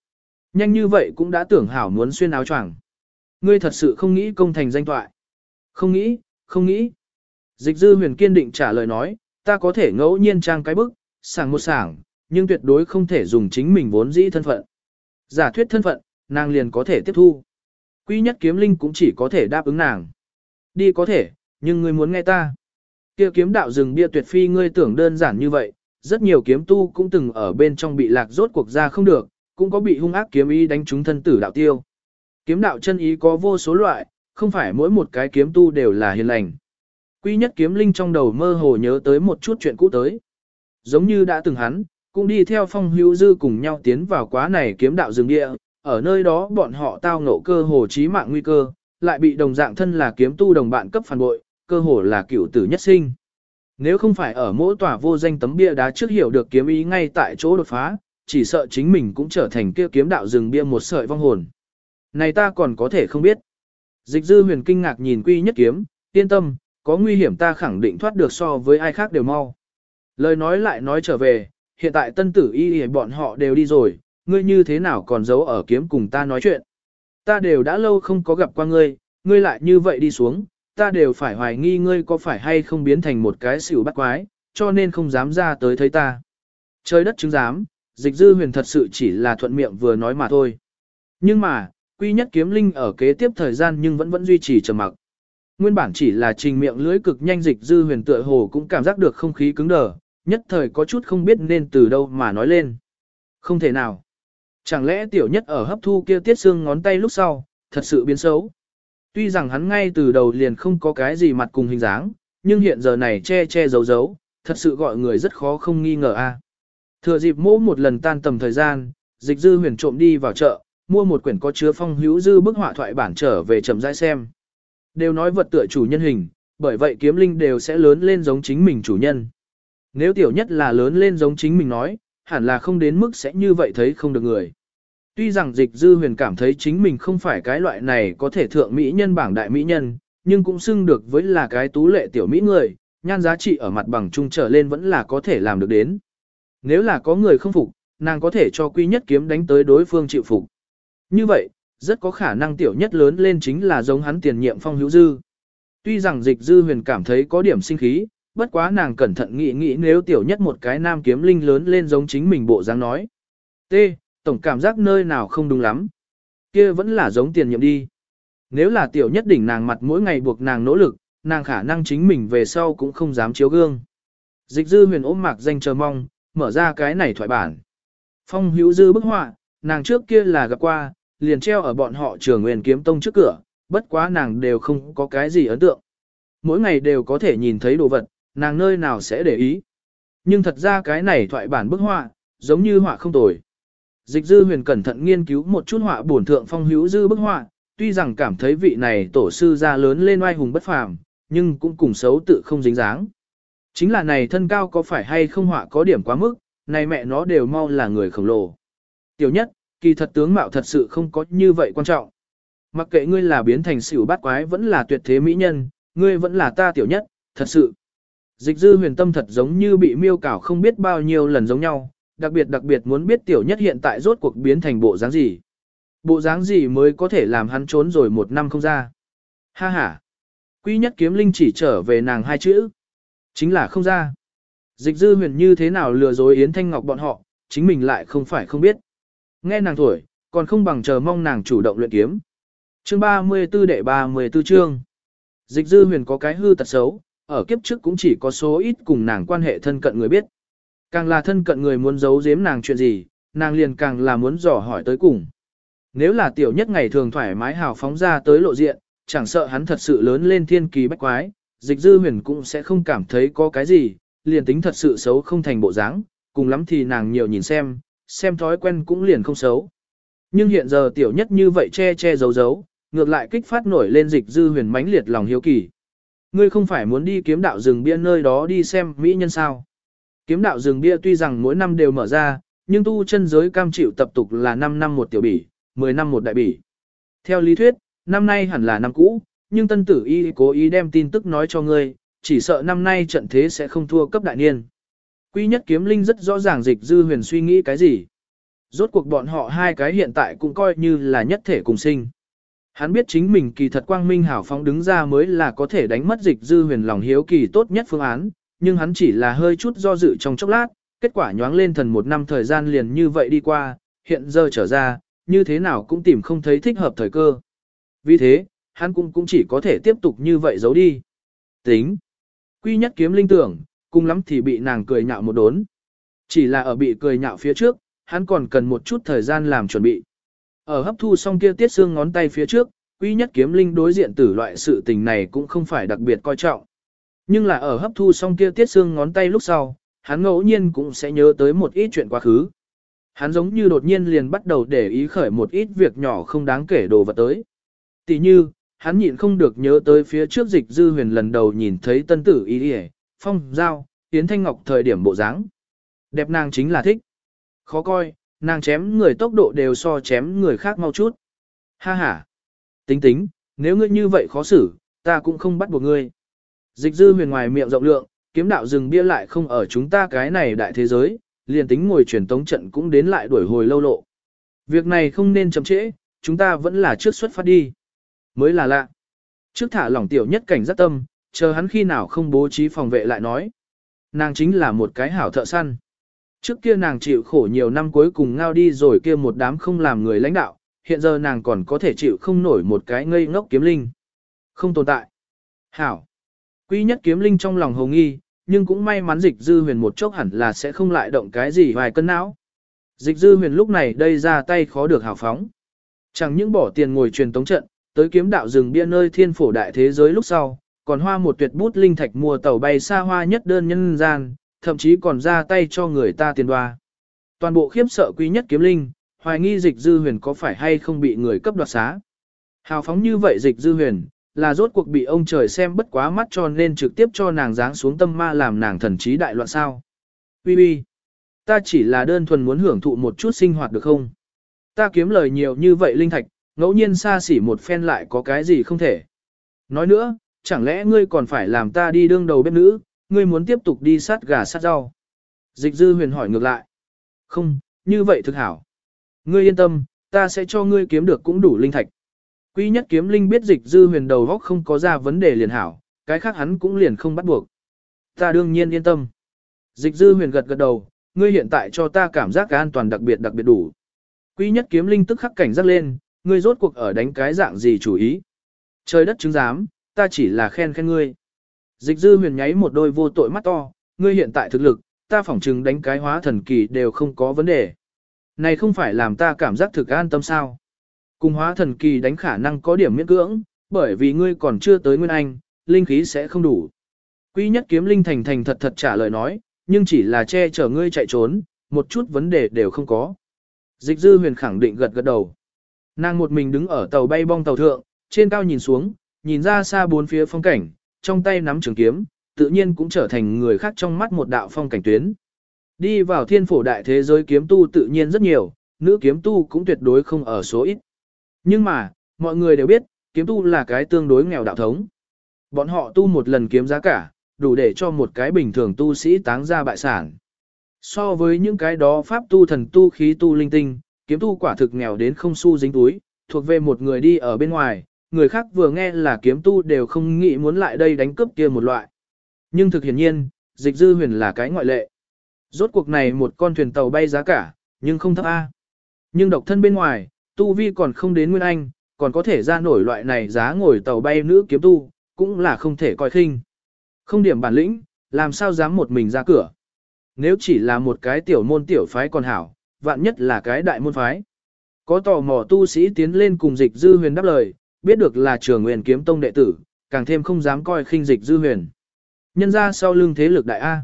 [SPEAKER 1] Nhanh như vậy cũng đã tưởng hảo muốn xuyên áo choàng. Ngươi thật sự không nghĩ công thành danh toại. Không nghĩ, không nghĩ. Dịch dư huyền kiên định trả lời nói, ta có thể ngẫu nhiên trang cái bức, sảng một sảng, nhưng tuyệt đối không thể dùng chính mình vốn dĩ thân phận. Giả thuyết thân phận, nàng liền có thể tiếp thu. Quy nhất kiếm linh cũng chỉ có thể đáp ứng nàng. Đi có thể, nhưng ngươi muốn nghe ta. Kia kiếm đạo rừng bia tuyệt phi ngươi tưởng đơn giản như vậy, rất nhiều kiếm tu cũng từng ở bên trong bị lạc rốt cuộc ra không được, cũng có bị hung ác kiếm ý đánh trúng thân tử đạo tiêu. Kiếm đạo chân ý có vô số loại, không phải mỗi một cái kiếm tu đều là hiền lành. Quy nhất kiếm linh trong đầu mơ hồ nhớ tới một chút chuyện cũ tới. Giống như đã từng hắn, cũng đi theo phong hữu dư cùng nhau tiến vào quá này kiếm đạo rừng địa, ở nơi đó bọn họ tao ngộ cơ hồ chí mạng nguy cơ, lại bị đồng dạng thân là kiếm tu đồng bạn cấp phản bội, cơ hồ là cửu tử nhất sinh. Nếu không phải ở mỗi tòa vô danh tấm bia đá trước hiểu được kiếm ý ngay tại chỗ đột phá, chỉ sợ chính mình cũng trở thành kia kiếm đạo rừng bia một sợi vong hồn. Này ta còn có thể không biết. Dịch dư huyền kinh ngạc nhìn quy nhất kiếm, yên tâm, có nguy hiểm ta khẳng định thoát được so với ai khác đều mau. Lời nói lại nói trở về, hiện tại tân tử y y bọn họ đều đi rồi, ngươi như thế nào còn giấu ở kiếm cùng ta nói chuyện. Ta đều đã lâu không có gặp qua ngươi, ngươi lại như vậy đi xuống, ta đều phải hoài nghi ngươi có phải hay không biến thành một cái xỉu bắt quái, cho nên không dám ra tới thấy ta. Trời đất chứng giám, dịch dư huyền thật sự chỉ là thuận miệng vừa nói mà thôi. Nhưng mà, quy nhất kiếm linh ở kế tiếp thời gian nhưng vẫn vẫn duy trì trầm mặc. Nguyên bản chỉ là trình miệng lưỡi cực nhanh dịch dư huyền tựa hồ cũng cảm giác được không khí cứng đờ, nhất thời có chút không biết nên từ đâu mà nói lên. Không thể nào. Chẳng lẽ tiểu nhất ở hấp thu kia tiết xương ngón tay lúc sau, thật sự biến xấu. Tuy rằng hắn ngay từ đầu liền không có cái gì mặt cùng hình dáng, nhưng hiện giờ này che che giấu giấu, thật sự gọi người rất khó không nghi ngờ a. Thừa dịp mỗ một lần tan tầm thời gian, dịch dư huyền trộm đi vào chợ, mua một quyển có chứa phong hữu dư bức họa thoại bản trở về chậm rãi xem. Đều nói vật tựa chủ nhân hình, bởi vậy kiếm linh đều sẽ lớn lên giống chính mình chủ nhân. Nếu tiểu nhất là lớn lên giống chính mình nói, hẳn là không đến mức sẽ như vậy thấy không được người. Tuy rằng dịch dư huyền cảm thấy chính mình không phải cái loại này có thể thượng mỹ nhân bảng đại mỹ nhân, nhưng cũng xưng được với là cái tú lệ tiểu mỹ người, nhan giá trị ở mặt bằng trung trở lên vẫn là có thể làm được đến. Nếu là có người không phục, nàng có thể cho quy nhất kiếm đánh tới đối phương chịu phục. Như vậy, rất có khả năng tiểu nhất lớn lên chính là giống hắn tiền nhiệm phong hữu dư. Tuy rằng dịch dư huyền cảm thấy có điểm sinh khí, bất quá nàng cẩn thận nghĩ nghĩ nếu tiểu nhất một cái nam kiếm linh lớn lên giống chính mình bộ dáng nói. T. Tổng cảm giác nơi nào không đúng lắm. kia vẫn là giống tiền nhiệm đi. Nếu là tiểu nhất đỉnh nàng mặt mỗi ngày buộc nàng nỗ lực, nàng khả năng chính mình về sau cũng không dám chiếu gương. Dịch dư huyền ôm mạc danh chờ mong, mở ra cái này thoại bản. Phong hữu dư bức họa, nàng trước kia là gặp qua, liền treo ở bọn họ trường nguyên kiếm tông trước cửa, bất quá nàng đều không có cái gì ấn tượng. Mỗi ngày đều có thể nhìn thấy đồ vật, nàng nơi nào sẽ để ý. Nhưng thật ra cái này thoại bản bức họa, giống như họa không tồi. Dịch dư huyền cẩn thận nghiên cứu một chút họa bổn thượng phong hữu dư bức họa, tuy rằng cảm thấy vị này tổ sư ra lớn lên oai hùng bất phàm, nhưng cũng cùng xấu tự không dính dáng. Chính là này thân cao có phải hay không họa có điểm quá mức, này mẹ nó đều mau là người khổng lồ. Tiểu nhất, kỳ thật tướng mạo thật sự không có như vậy quan trọng. Mặc kệ ngươi là biến thành xỉu bát quái vẫn là tuyệt thế mỹ nhân, ngươi vẫn là ta tiểu nhất, thật sự. Dịch dư huyền tâm thật giống như bị miêu cảo không biết bao nhiêu lần giống nhau, đặc biệt đặc biệt muốn biết tiểu nhất hiện tại rốt cuộc biến thành bộ dáng gì. Bộ dáng gì mới có thể làm hắn trốn rồi một năm không ra. Ha ha. Quy nhất kiếm linh chỉ trở về nàng hai chữ. Chính là không ra. Dịch dư huyền như thế nào lừa dối Yến Thanh Ngọc bọn họ, chính mình lại không phải không biết. Nghe nàng tuổi, còn không bằng chờ mong nàng chủ động luyện kiếm. Chương 34 đệ 34 chương. Dịch dư huyền có cái hư tật xấu, ở kiếp trước cũng chỉ có số ít cùng nàng quan hệ thân cận người biết. Càng là thân cận người muốn giấu giếm nàng chuyện gì, nàng liền càng là muốn dò hỏi tới cùng. Nếu là tiểu nhất ngày thường thoải mái hào phóng ra tới lộ diện, chẳng sợ hắn thật sự lớn lên thiên kỳ bách quái, dịch dư huyền cũng sẽ không cảm thấy có cái gì, liền tính thật sự xấu không thành bộ dáng, cùng lắm thì nàng nhiều nhìn xem, xem thói quen cũng liền không xấu. Nhưng hiện giờ tiểu nhất như vậy che che giấu giấu, ngược lại kích phát nổi lên dịch dư huyền mãnh liệt lòng hiếu kỳ. Ngươi không phải muốn đi kiếm đạo rừng bia nơi đó đi xem mỹ nhân sao? Kiếm đạo rừng bia tuy rằng mỗi năm đều mở ra, nhưng tu chân giới cam chịu tập tục là 5 năm một tiểu bỉ, 10 năm một đại bỉ. Theo lý thuyết, năm nay hẳn là năm cũ, nhưng tân tử y cố ý đem tin tức nói cho ngươi, chỉ sợ năm nay trận thế sẽ không thua cấp đại niên. Quy nhất kiếm linh rất rõ ràng dịch dư huyền suy nghĩ cái gì. Rốt cuộc bọn họ hai cái hiện tại cũng coi như là nhất thể cùng sinh. Hắn biết chính mình kỳ thật quang minh hảo phóng đứng ra mới là có thể đánh mất dịch dư huyền lòng hiếu kỳ tốt nhất phương án, nhưng hắn chỉ là hơi chút do dự trong chốc lát, kết quả nhoáng lên thần một năm thời gian liền như vậy đi qua, hiện giờ trở ra, như thế nào cũng tìm không thấy thích hợp thời cơ. Vì thế, hắn cũng cũng chỉ có thể tiếp tục như vậy giấu đi. Tính. Quy nhất kiếm linh tưởng, cùng lắm thì bị nàng cười nhạo một đốn. Chỉ là ở bị cười nhạo phía trước, hắn còn cần một chút thời gian làm chuẩn bị. Ở hấp thu xong kia tiết xương ngón tay phía trước, quy nhất kiếm linh đối diện tử loại sự tình này cũng không phải đặc biệt coi trọng. Nhưng là ở hấp thu xong kia tiết xương ngón tay lúc sau, hắn ngẫu nhiên cũng sẽ nhớ tới một ít chuyện quá khứ. Hắn giống như đột nhiên liền bắt đầu để ý khởi một ít việc nhỏ không đáng kể đồ vật tới. Tỷ như, hắn nhịn không được nhớ tới phía trước dịch dư huyền lần đầu nhìn thấy tân tử ý đi phong, giao, tiến thanh ngọc thời điểm bộ dáng. Đẹp nàng chính là thích. Khó coi, nàng chém người tốc độ đều so chém người khác mau chút. Ha ha. Tính tính, nếu ngươi như vậy khó xử, ta cũng không bắt buộc ngươi. Dịch dư huyền ngoài miệng rộng lượng, kiếm đạo rừng bia lại không ở chúng ta cái này đại thế giới, liền tính ngồi truyền tống trận cũng đến lại đuổi hồi lâu lộ. Việc này không nên chậm trễ, chúng ta vẫn là trước xuất phát đi. Mới là lạ. Trước thả lỏng tiểu nhất cảnh rất tâm, chờ hắn khi nào không bố trí phòng vệ lại nói. Nàng chính là một cái hảo thợ săn. Trước kia nàng chịu khổ nhiều năm cuối cùng ngao đi rồi kia một đám không làm người lãnh đạo, hiện giờ nàng còn có thể chịu không nổi một cái ngây ngốc kiếm linh. Không tồn tại. Hảo. Quý nhất kiếm linh trong lòng hồng nghi, nhưng cũng may mắn dịch dư huyền một chốc hẳn là sẽ không lại động cái gì vài cân não. Dịch dư huyền lúc này đây ra tay khó được hào phóng. Chẳng những bỏ tiền ngồi truyền tống trận, tới kiếm đạo rừng bia nơi thiên phổ đại thế giới lúc sau, còn hoa một tuyệt bút linh thạch mua tàu bay xa hoa nhất đơn nhân gian, thậm chí còn ra tay cho người ta tiền đoa. Toàn bộ khiếp sợ quý nhất kiếm linh, hoài nghi dịch dư huyền có phải hay không bị người cấp đoạt xá. Hào phóng như vậy dịch dư huyền, là rốt cuộc bị ông trời xem bất quá mắt cho nên trực tiếp cho nàng giáng xuống tâm ma làm nàng thần trí đại loạn sao. Bi bi, ta chỉ là đơn thuần muốn hưởng thụ một chút sinh hoạt được không? Ta kiếm lời nhiều như vậy linh thạch, ngẫu nhiên xa xỉ một phen lại có cái gì không thể. Nói nữa, chẳng lẽ ngươi còn phải làm ta đi đương đầu bếp nữ, ngươi muốn tiếp tục đi sát gà sát rau. Dịch dư huyền hỏi ngược lại. Không, như vậy thực hảo. Ngươi yên tâm, ta sẽ cho ngươi kiếm được cũng đủ linh thạch. Quý nhất kiếm linh biết dịch dư huyền đầu góc không có ra vấn đề liền hảo, cái khác hắn cũng liền không bắt buộc. Ta đương nhiên yên tâm. Dịch dư huyền gật gật đầu, ngươi hiện tại cho ta cảm giác an toàn đặc biệt đặc biệt đủ. Quý nhất kiếm linh tức khắc cảnh giác lên, ngươi rốt cuộc ở đánh cái dạng gì chủ ý. Trời đất chứng giám, ta chỉ là khen khen ngươi. Dịch dư huyền nháy một đôi vô tội mắt to, ngươi hiện tại thực lực, ta phỏng chừng đánh cái hóa thần kỳ đều không có vấn đề. Này không phải làm ta cảm giác thực an tâm sao. Cùng hóa thần kỳ đánh khả năng có điểm miễn cưỡng, bởi vì ngươi còn chưa tới Nguyên Anh, linh khí sẽ không đủ. Quý nhất kiếm linh thành thành thật thật trả lời nói, nhưng chỉ là che chở ngươi chạy trốn, một chút vấn đề đều không có. Dịch dư huyền khẳng định gật gật đầu. Nàng một mình đứng ở tàu bay bong tàu thượng, trên cao nhìn xuống, nhìn ra xa bốn phía phong cảnh, trong tay nắm trường kiếm, tự nhiên cũng trở thành người khác trong mắt một đạo phong cảnh tuyến. Đi vào thiên phổ đại thế giới kiếm tu tự nhiên rất nhiều, nữ kiếm tu cũng tuyệt đối không ở số ít. Nhưng mà, mọi người đều biết, kiếm tu là cái tương đối nghèo đạo thống. Bọn họ tu một lần kiếm giá cả, đủ để cho một cái bình thường tu sĩ táng ra bại sản. So với những cái đó pháp tu thần tu khí tu linh tinh, kiếm tu quả thực nghèo đến không xu dính túi, thuộc về một người đi ở bên ngoài, người khác vừa nghe là kiếm tu đều không nghĩ muốn lại đây đánh cướp kia một loại. Nhưng thực hiển nhiên, dịch dư huyền là cái ngoại lệ. Rốt cuộc này một con thuyền tàu bay giá cả, nhưng không thấp A. Nhưng độc thân bên ngoài, tu vi còn không đến Nguyên Anh, còn có thể ra nổi loại này giá ngồi tàu bay nữ kiếm tu, cũng là không thể coi khinh. Không điểm bản lĩnh, làm sao dám một mình ra cửa. Nếu chỉ là một cái tiểu môn tiểu phái còn hảo, vạn nhất là cái đại môn phái. Có tò mò tu sĩ tiến lên cùng dịch dư huyền đáp lời, biết được là trường nguyên kiếm tông đệ tử, càng thêm không dám coi khinh dịch dư huyền. Nhân ra sau lưng thế lực đại A.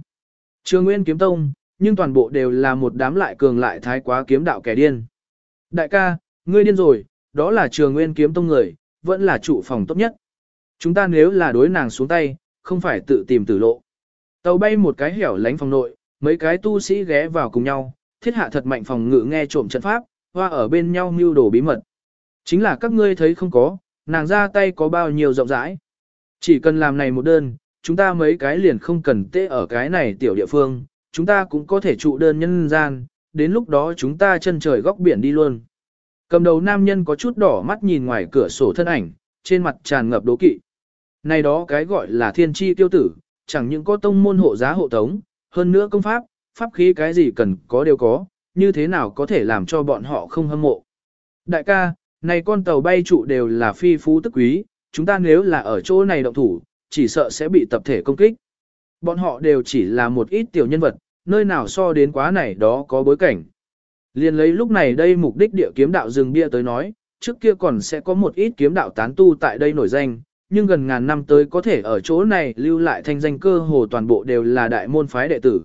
[SPEAKER 1] Trường nguyên kiếm tông, nhưng toàn bộ đều là một đám lại cường lại thái quá kiếm đạo kẻ điên. Đại ca, ngươi điên rồi, đó là trường nguyên kiếm tông người, vẫn là trụ phòng tốt nhất. Chúng ta nếu là đối nàng xuống tay, không phải tự tìm tử lộ. Tàu bay một cái hẻo lánh phòng nội, mấy cái tu sĩ ghé vào cùng nhau, thiết hạ thật mạnh phòng ngự nghe trộm trận pháp, hoa ở bên nhau mưu đồ bí mật. Chính là các ngươi thấy không có, nàng ra tay có bao nhiêu rộng rãi. Chỉ cần làm này một đơn, chúng ta mấy cái liền không cần tê ở cái này tiểu địa phương, chúng ta cũng có thể trụ đơn nhân gian, đến lúc đó chúng ta chân trời góc biển đi luôn. Cầm đầu nam nhân có chút đỏ mắt nhìn ngoài cửa sổ thân ảnh, trên mặt tràn ngập đố kỵ. Này đó cái gọi là thiên tri tiêu tử, chẳng những có tông môn hộ giá hộ tống, hơn nữa công pháp, pháp khí cái gì cần có đều có, như thế nào có thể làm cho bọn họ không hâm mộ. Đại ca, này con tàu bay trụ đều là phi phú tức quý, chúng ta nếu là ở chỗ này động thủ, chỉ sợ sẽ bị tập thể công kích. Bọn họ đều chỉ là một ít tiểu nhân vật, nơi nào so đến quá này đó có bối cảnh. Liên lấy lúc này đây mục đích địa kiếm đạo rừng bia tới nói, trước kia còn sẽ có một ít kiếm đạo tán tu tại đây nổi danh, nhưng gần ngàn năm tới có thể ở chỗ này lưu lại thanh danh cơ hồ toàn bộ đều là đại môn phái đệ tử.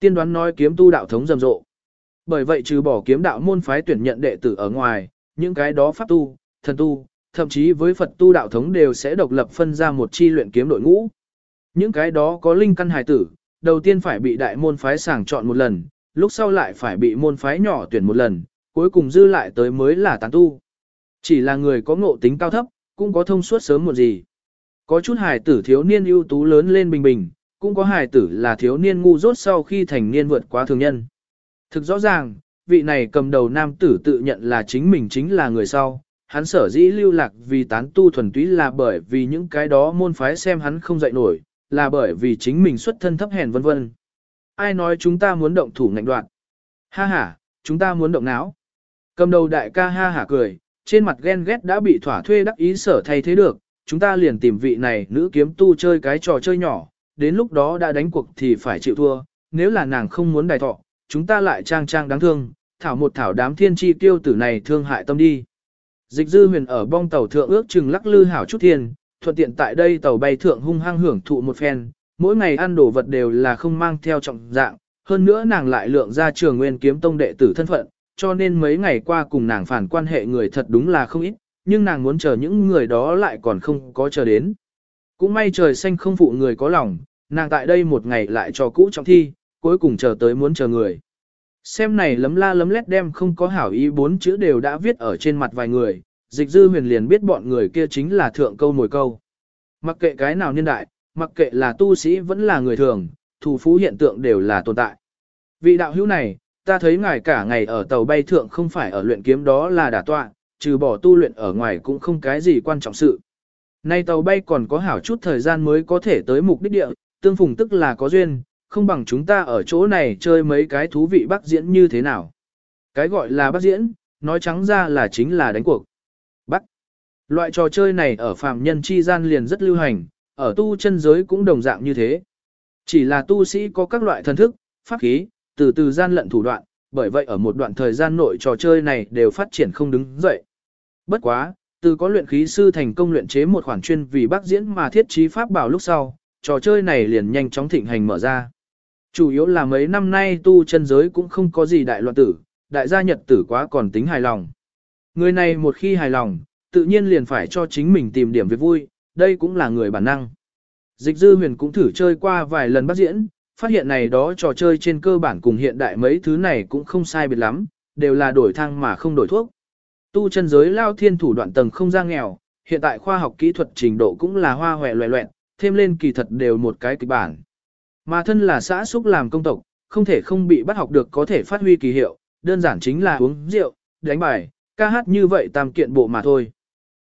[SPEAKER 1] Tiên đoán nói kiếm tu đạo thống rầm rộ. Bởi vậy trừ bỏ kiếm đạo môn phái tuyển nhận đệ tử ở ngoài, những cái đó pháp tu, thần tu, thậm chí với Phật tu đạo thống đều sẽ độc lập phân ra một chi luyện kiếm đội ngũ. Những cái đó có linh căn hài tử, đầu tiên phải bị đại môn phái sàng chọn một lần, lúc sau lại phải bị môn phái nhỏ tuyển một lần, cuối cùng dư lại tới mới là tán tu. Chỉ là người có ngộ tính cao thấp, cũng có thông suốt sớm một gì. Có chút hài tử thiếu niên ưu tú lớn lên bình bình, cũng có hài tử là thiếu niên ngu dốt sau khi thành niên vượt quá thường nhân. Thực rõ ràng, vị này cầm đầu nam tử tự nhận là chính mình chính là người sau, hắn sở dĩ lưu lạc vì tán tu thuần túy là bởi vì những cái đó môn phái xem hắn không dậy nổi, là bởi vì chính mình xuất thân thấp hèn vân vân. Ai nói chúng ta muốn động thủ ngạnh đoạn? Ha ha, chúng ta muốn động não. Cầm đầu đại ca ha hả cười, trên mặt ghen ghét đã bị thỏa thuê đắc ý sở thay thế được, chúng ta liền tìm vị này nữ kiếm tu chơi cái trò chơi nhỏ, đến lúc đó đã đánh cuộc thì phải chịu thua, nếu là nàng không muốn đài thọ, chúng ta lại trang trang đáng thương, thảo một thảo đám thiên chi tiêu tử này thương hại tâm đi. Dịch dư huyền ở bong tàu thượng ước chừng lắc lư hảo chút thiên, thuận tiện tại đây tàu bay thượng hung hăng hưởng thụ một phen, mỗi ngày ăn đồ vật đều là không mang theo trọng dạng, hơn nữa nàng lại lượng ra trường nguyên kiếm tông đệ tử thân phận, cho nên mấy ngày qua cùng nàng phản quan hệ người thật đúng là không ít, nhưng nàng muốn chờ những người đó lại còn không có chờ đến. Cũng may trời xanh không phụ người có lòng, nàng tại đây một ngày lại cho cũ trọng thi, cuối cùng chờ tới muốn chờ người. Xem này lấm la lấm lét đem không có hảo ý bốn chữ đều đã viết ở trên mặt vài người, dịch dư huyền liền biết bọn người kia chính là thượng câu mồi câu. Mặc kệ cái nào niên đại, mặc kệ là tu sĩ vẫn là người thường, thủ phú hiện tượng đều là tồn tại. Vị đạo hữu này, ta thấy ngài cả ngày ở tàu bay thượng không phải ở luyện kiếm đó là đả tọa, trừ bỏ tu luyện ở ngoài cũng không cái gì quan trọng sự. Nay tàu bay còn có hảo chút thời gian mới có thể tới mục đích địa, tương phùng tức là có duyên, không bằng chúng ta ở chỗ này chơi mấy cái thú vị bác diễn như thế nào. Cái gọi là bác diễn, nói trắng ra là chính là đánh cuộc. Bắc. Loại trò chơi này ở phạm nhân chi gian liền rất lưu hành, ở tu chân giới cũng đồng dạng như thế. Chỉ là tu sĩ có các loại thần thức, pháp khí, từ từ gian lận thủ đoạn, bởi vậy ở một đoạn thời gian nội trò chơi này đều phát triển không đứng dậy. Bất quá, từ có luyện khí sư thành công luyện chế một khoản chuyên vì bác diễn mà thiết trí pháp bảo lúc sau, trò chơi này liền nhanh chóng thịnh hành mở ra. Chủ yếu là mấy năm nay tu chân giới cũng không có gì đại loạn tử, đại gia nhật tử quá còn tính hài lòng. Người này một khi hài lòng, tự nhiên liền phải cho chính mình tìm điểm việc vui, đây cũng là người bản năng. Dịch dư huyền cũng thử chơi qua vài lần bắt diễn, phát hiện này đó trò chơi trên cơ bản cùng hiện đại mấy thứ này cũng không sai biệt lắm, đều là đổi thang mà không đổi thuốc. Tu chân giới lao thiên thủ đoạn tầng không ra nghèo, hiện tại khoa học kỹ thuật trình độ cũng là hoa hòe loẹ loẹn, thêm lên kỳ thật đều một cái kịch bản. Mà thân là xã xúc làm công tộc, không thể không bị bắt học được có thể phát huy kỳ hiệu, đơn giản chính là uống rượu, đánh bài, ca hát như vậy tam kiện bộ mà thôi.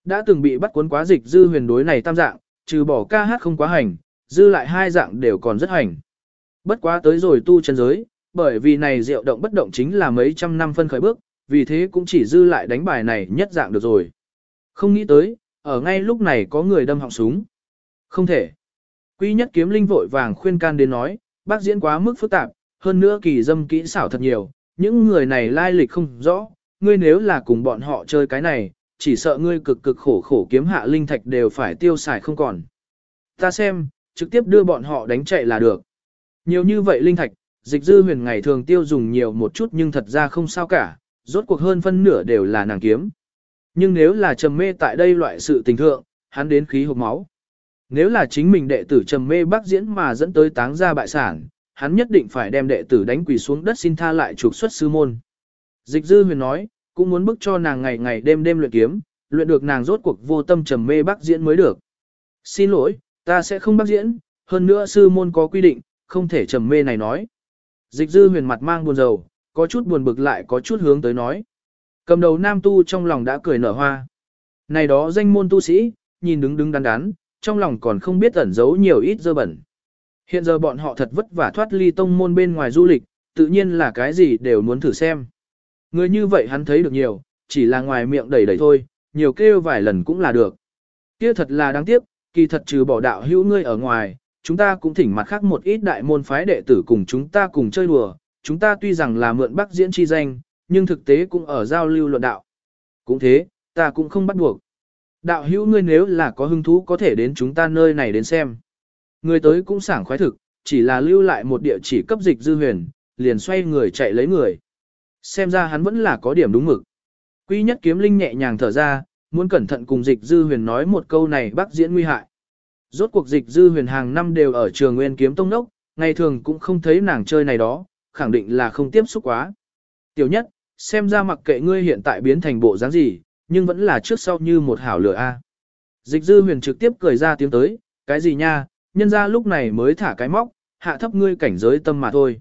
[SPEAKER 1] Đã từng bị bắt cuốn quá dịch dư huyền đối này tam dạng, trừ bỏ ca hát không quá hành, dư lại hai dạng đều còn rất hành. Bất quá tới rồi tu chân giới, bởi vì này rượu động bất động chính là mấy trăm năm phân khởi bước, vì thế cũng chỉ dư lại đánh bài này nhất dạng được rồi. Không nghĩ tới, ở ngay lúc này có người đâm họng súng. Không thể. Quy nhất kiếm linh vội vàng khuyên can đến nói, bác diễn quá mức phức tạp, hơn nữa kỳ dâm kỹ xảo thật nhiều, những người này lai lịch không rõ, ngươi nếu là cùng bọn họ chơi cái này, chỉ sợ ngươi cực cực khổ khổ kiếm hạ linh thạch đều phải tiêu xài không còn. Ta xem, trực tiếp đưa bọn họ đánh chạy là được. Nhiều như vậy linh thạch, dịch dư huyền ngày thường tiêu dùng nhiều một chút nhưng thật ra không sao cả, rốt cuộc hơn phân nửa đều là nàng kiếm. Nhưng nếu là trầm mê tại đây loại sự tình thượng, hắn đến khí hộp máu. Nếu là chính mình đệ tử trầm mê bác diễn mà dẫn tới táng ra bại sản, hắn nhất định phải đem đệ tử đánh quỳ xuống đất xin tha lại trục xuất sư môn. Dịch dư huyền nói, cũng muốn bức cho nàng ngày ngày đêm đêm luyện kiếm, luyện được nàng rốt cuộc vô tâm trầm mê bác diễn mới được. Xin lỗi, ta sẽ không bác diễn, hơn nữa sư môn có quy định, không thể trầm mê này nói. Dịch dư huyền mặt mang buồn rầu, có chút buồn bực lại có chút hướng tới nói. Cầm đầu nam tu trong lòng đã cười nở hoa. Này đó danh môn tu sĩ, nhìn đứng đứng đắn đắn, trong lòng còn không biết ẩn giấu nhiều ít dơ bẩn. Hiện giờ bọn họ thật vất vả thoát ly tông môn bên ngoài du lịch, tự nhiên là cái gì đều muốn thử xem. Người như vậy hắn thấy được nhiều, chỉ là ngoài miệng đầy đầy thôi, nhiều kêu vài lần cũng là được. Kia thật là đáng tiếc, kỳ thật trừ bỏ đạo hữu ngươi ở ngoài, chúng ta cũng thỉnh mặt khác một ít đại môn phái đệ tử cùng chúng ta cùng chơi đùa, chúng ta tuy rằng là mượn bắc diễn chi danh, nhưng thực tế cũng ở giao lưu luận đạo. Cũng thế, ta cũng không bắt buộc. Đạo hữu ngươi nếu là có hứng thú có thể đến chúng ta nơi này đến xem. Người tới cũng sảng khoái thực, chỉ là lưu lại một địa chỉ cấp dịch dư huyền, liền xoay người chạy lấy người. Xem ra hắn vẫn là có điểm đúng mực. Quy nhất kiếm linh nhẹ nhàng thở ra, muốn cẩn thận cùng dịch dư huyền nói một câu này bác diễn nguy hại. Rốt cuộc dịch dư huyền hàng năm đều ở trường nguyên kiếm tông nốc, ngày thường cũng không thấy nàng chơi này đó, khẳng định là không tiếp xúc quá. Tiểu nhất, xem ra mặc kệ ngươi hiện tại biến thành bộ dáng gì, nhưng vẫn là trước sau như một hảo lửa A. Dịch dư huyền trực tiếp cười ra tiếng tới, cái gì nha, nhân ra lúc này mới thả cái móc, hạ thấp ngươi cảnh giới tâm mà thôi.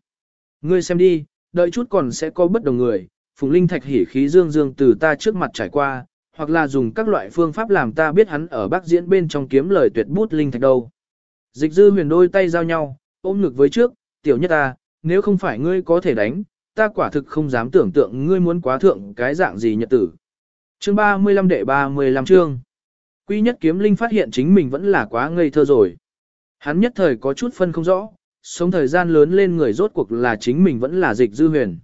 [SPEAKER 1] Ngươi xem đi, đợi chút còn sẽ có bất đồng người, phùng linh thạch hỉ khí dương dương từ ta trước mặt trải qua, hoặc là dùng các loại phương pháp làm ta biết hắn ở bắc diễn bên trong kiếm lời tuyệt bút linh thạch đâu. Dịch dư huyền đôi tay giao nhau, ôm ngực với trước, tiểu nhất ta, nếu không phải ngươi có thể đánh, ta quả thực không dám tưởng tượng ngươi muốn quá thượng cái dạng gì nhật tử. Chương 35 đệ 35 chương. Quy nhất kiếm linh phát hiện chính mình vẫn là quá ngây thơ rồi. Hắn nhất thời có chút phân không rõ, sống thời gian lớn lên người rốt cuộc là chính mình vẫn là dịch dư huyền.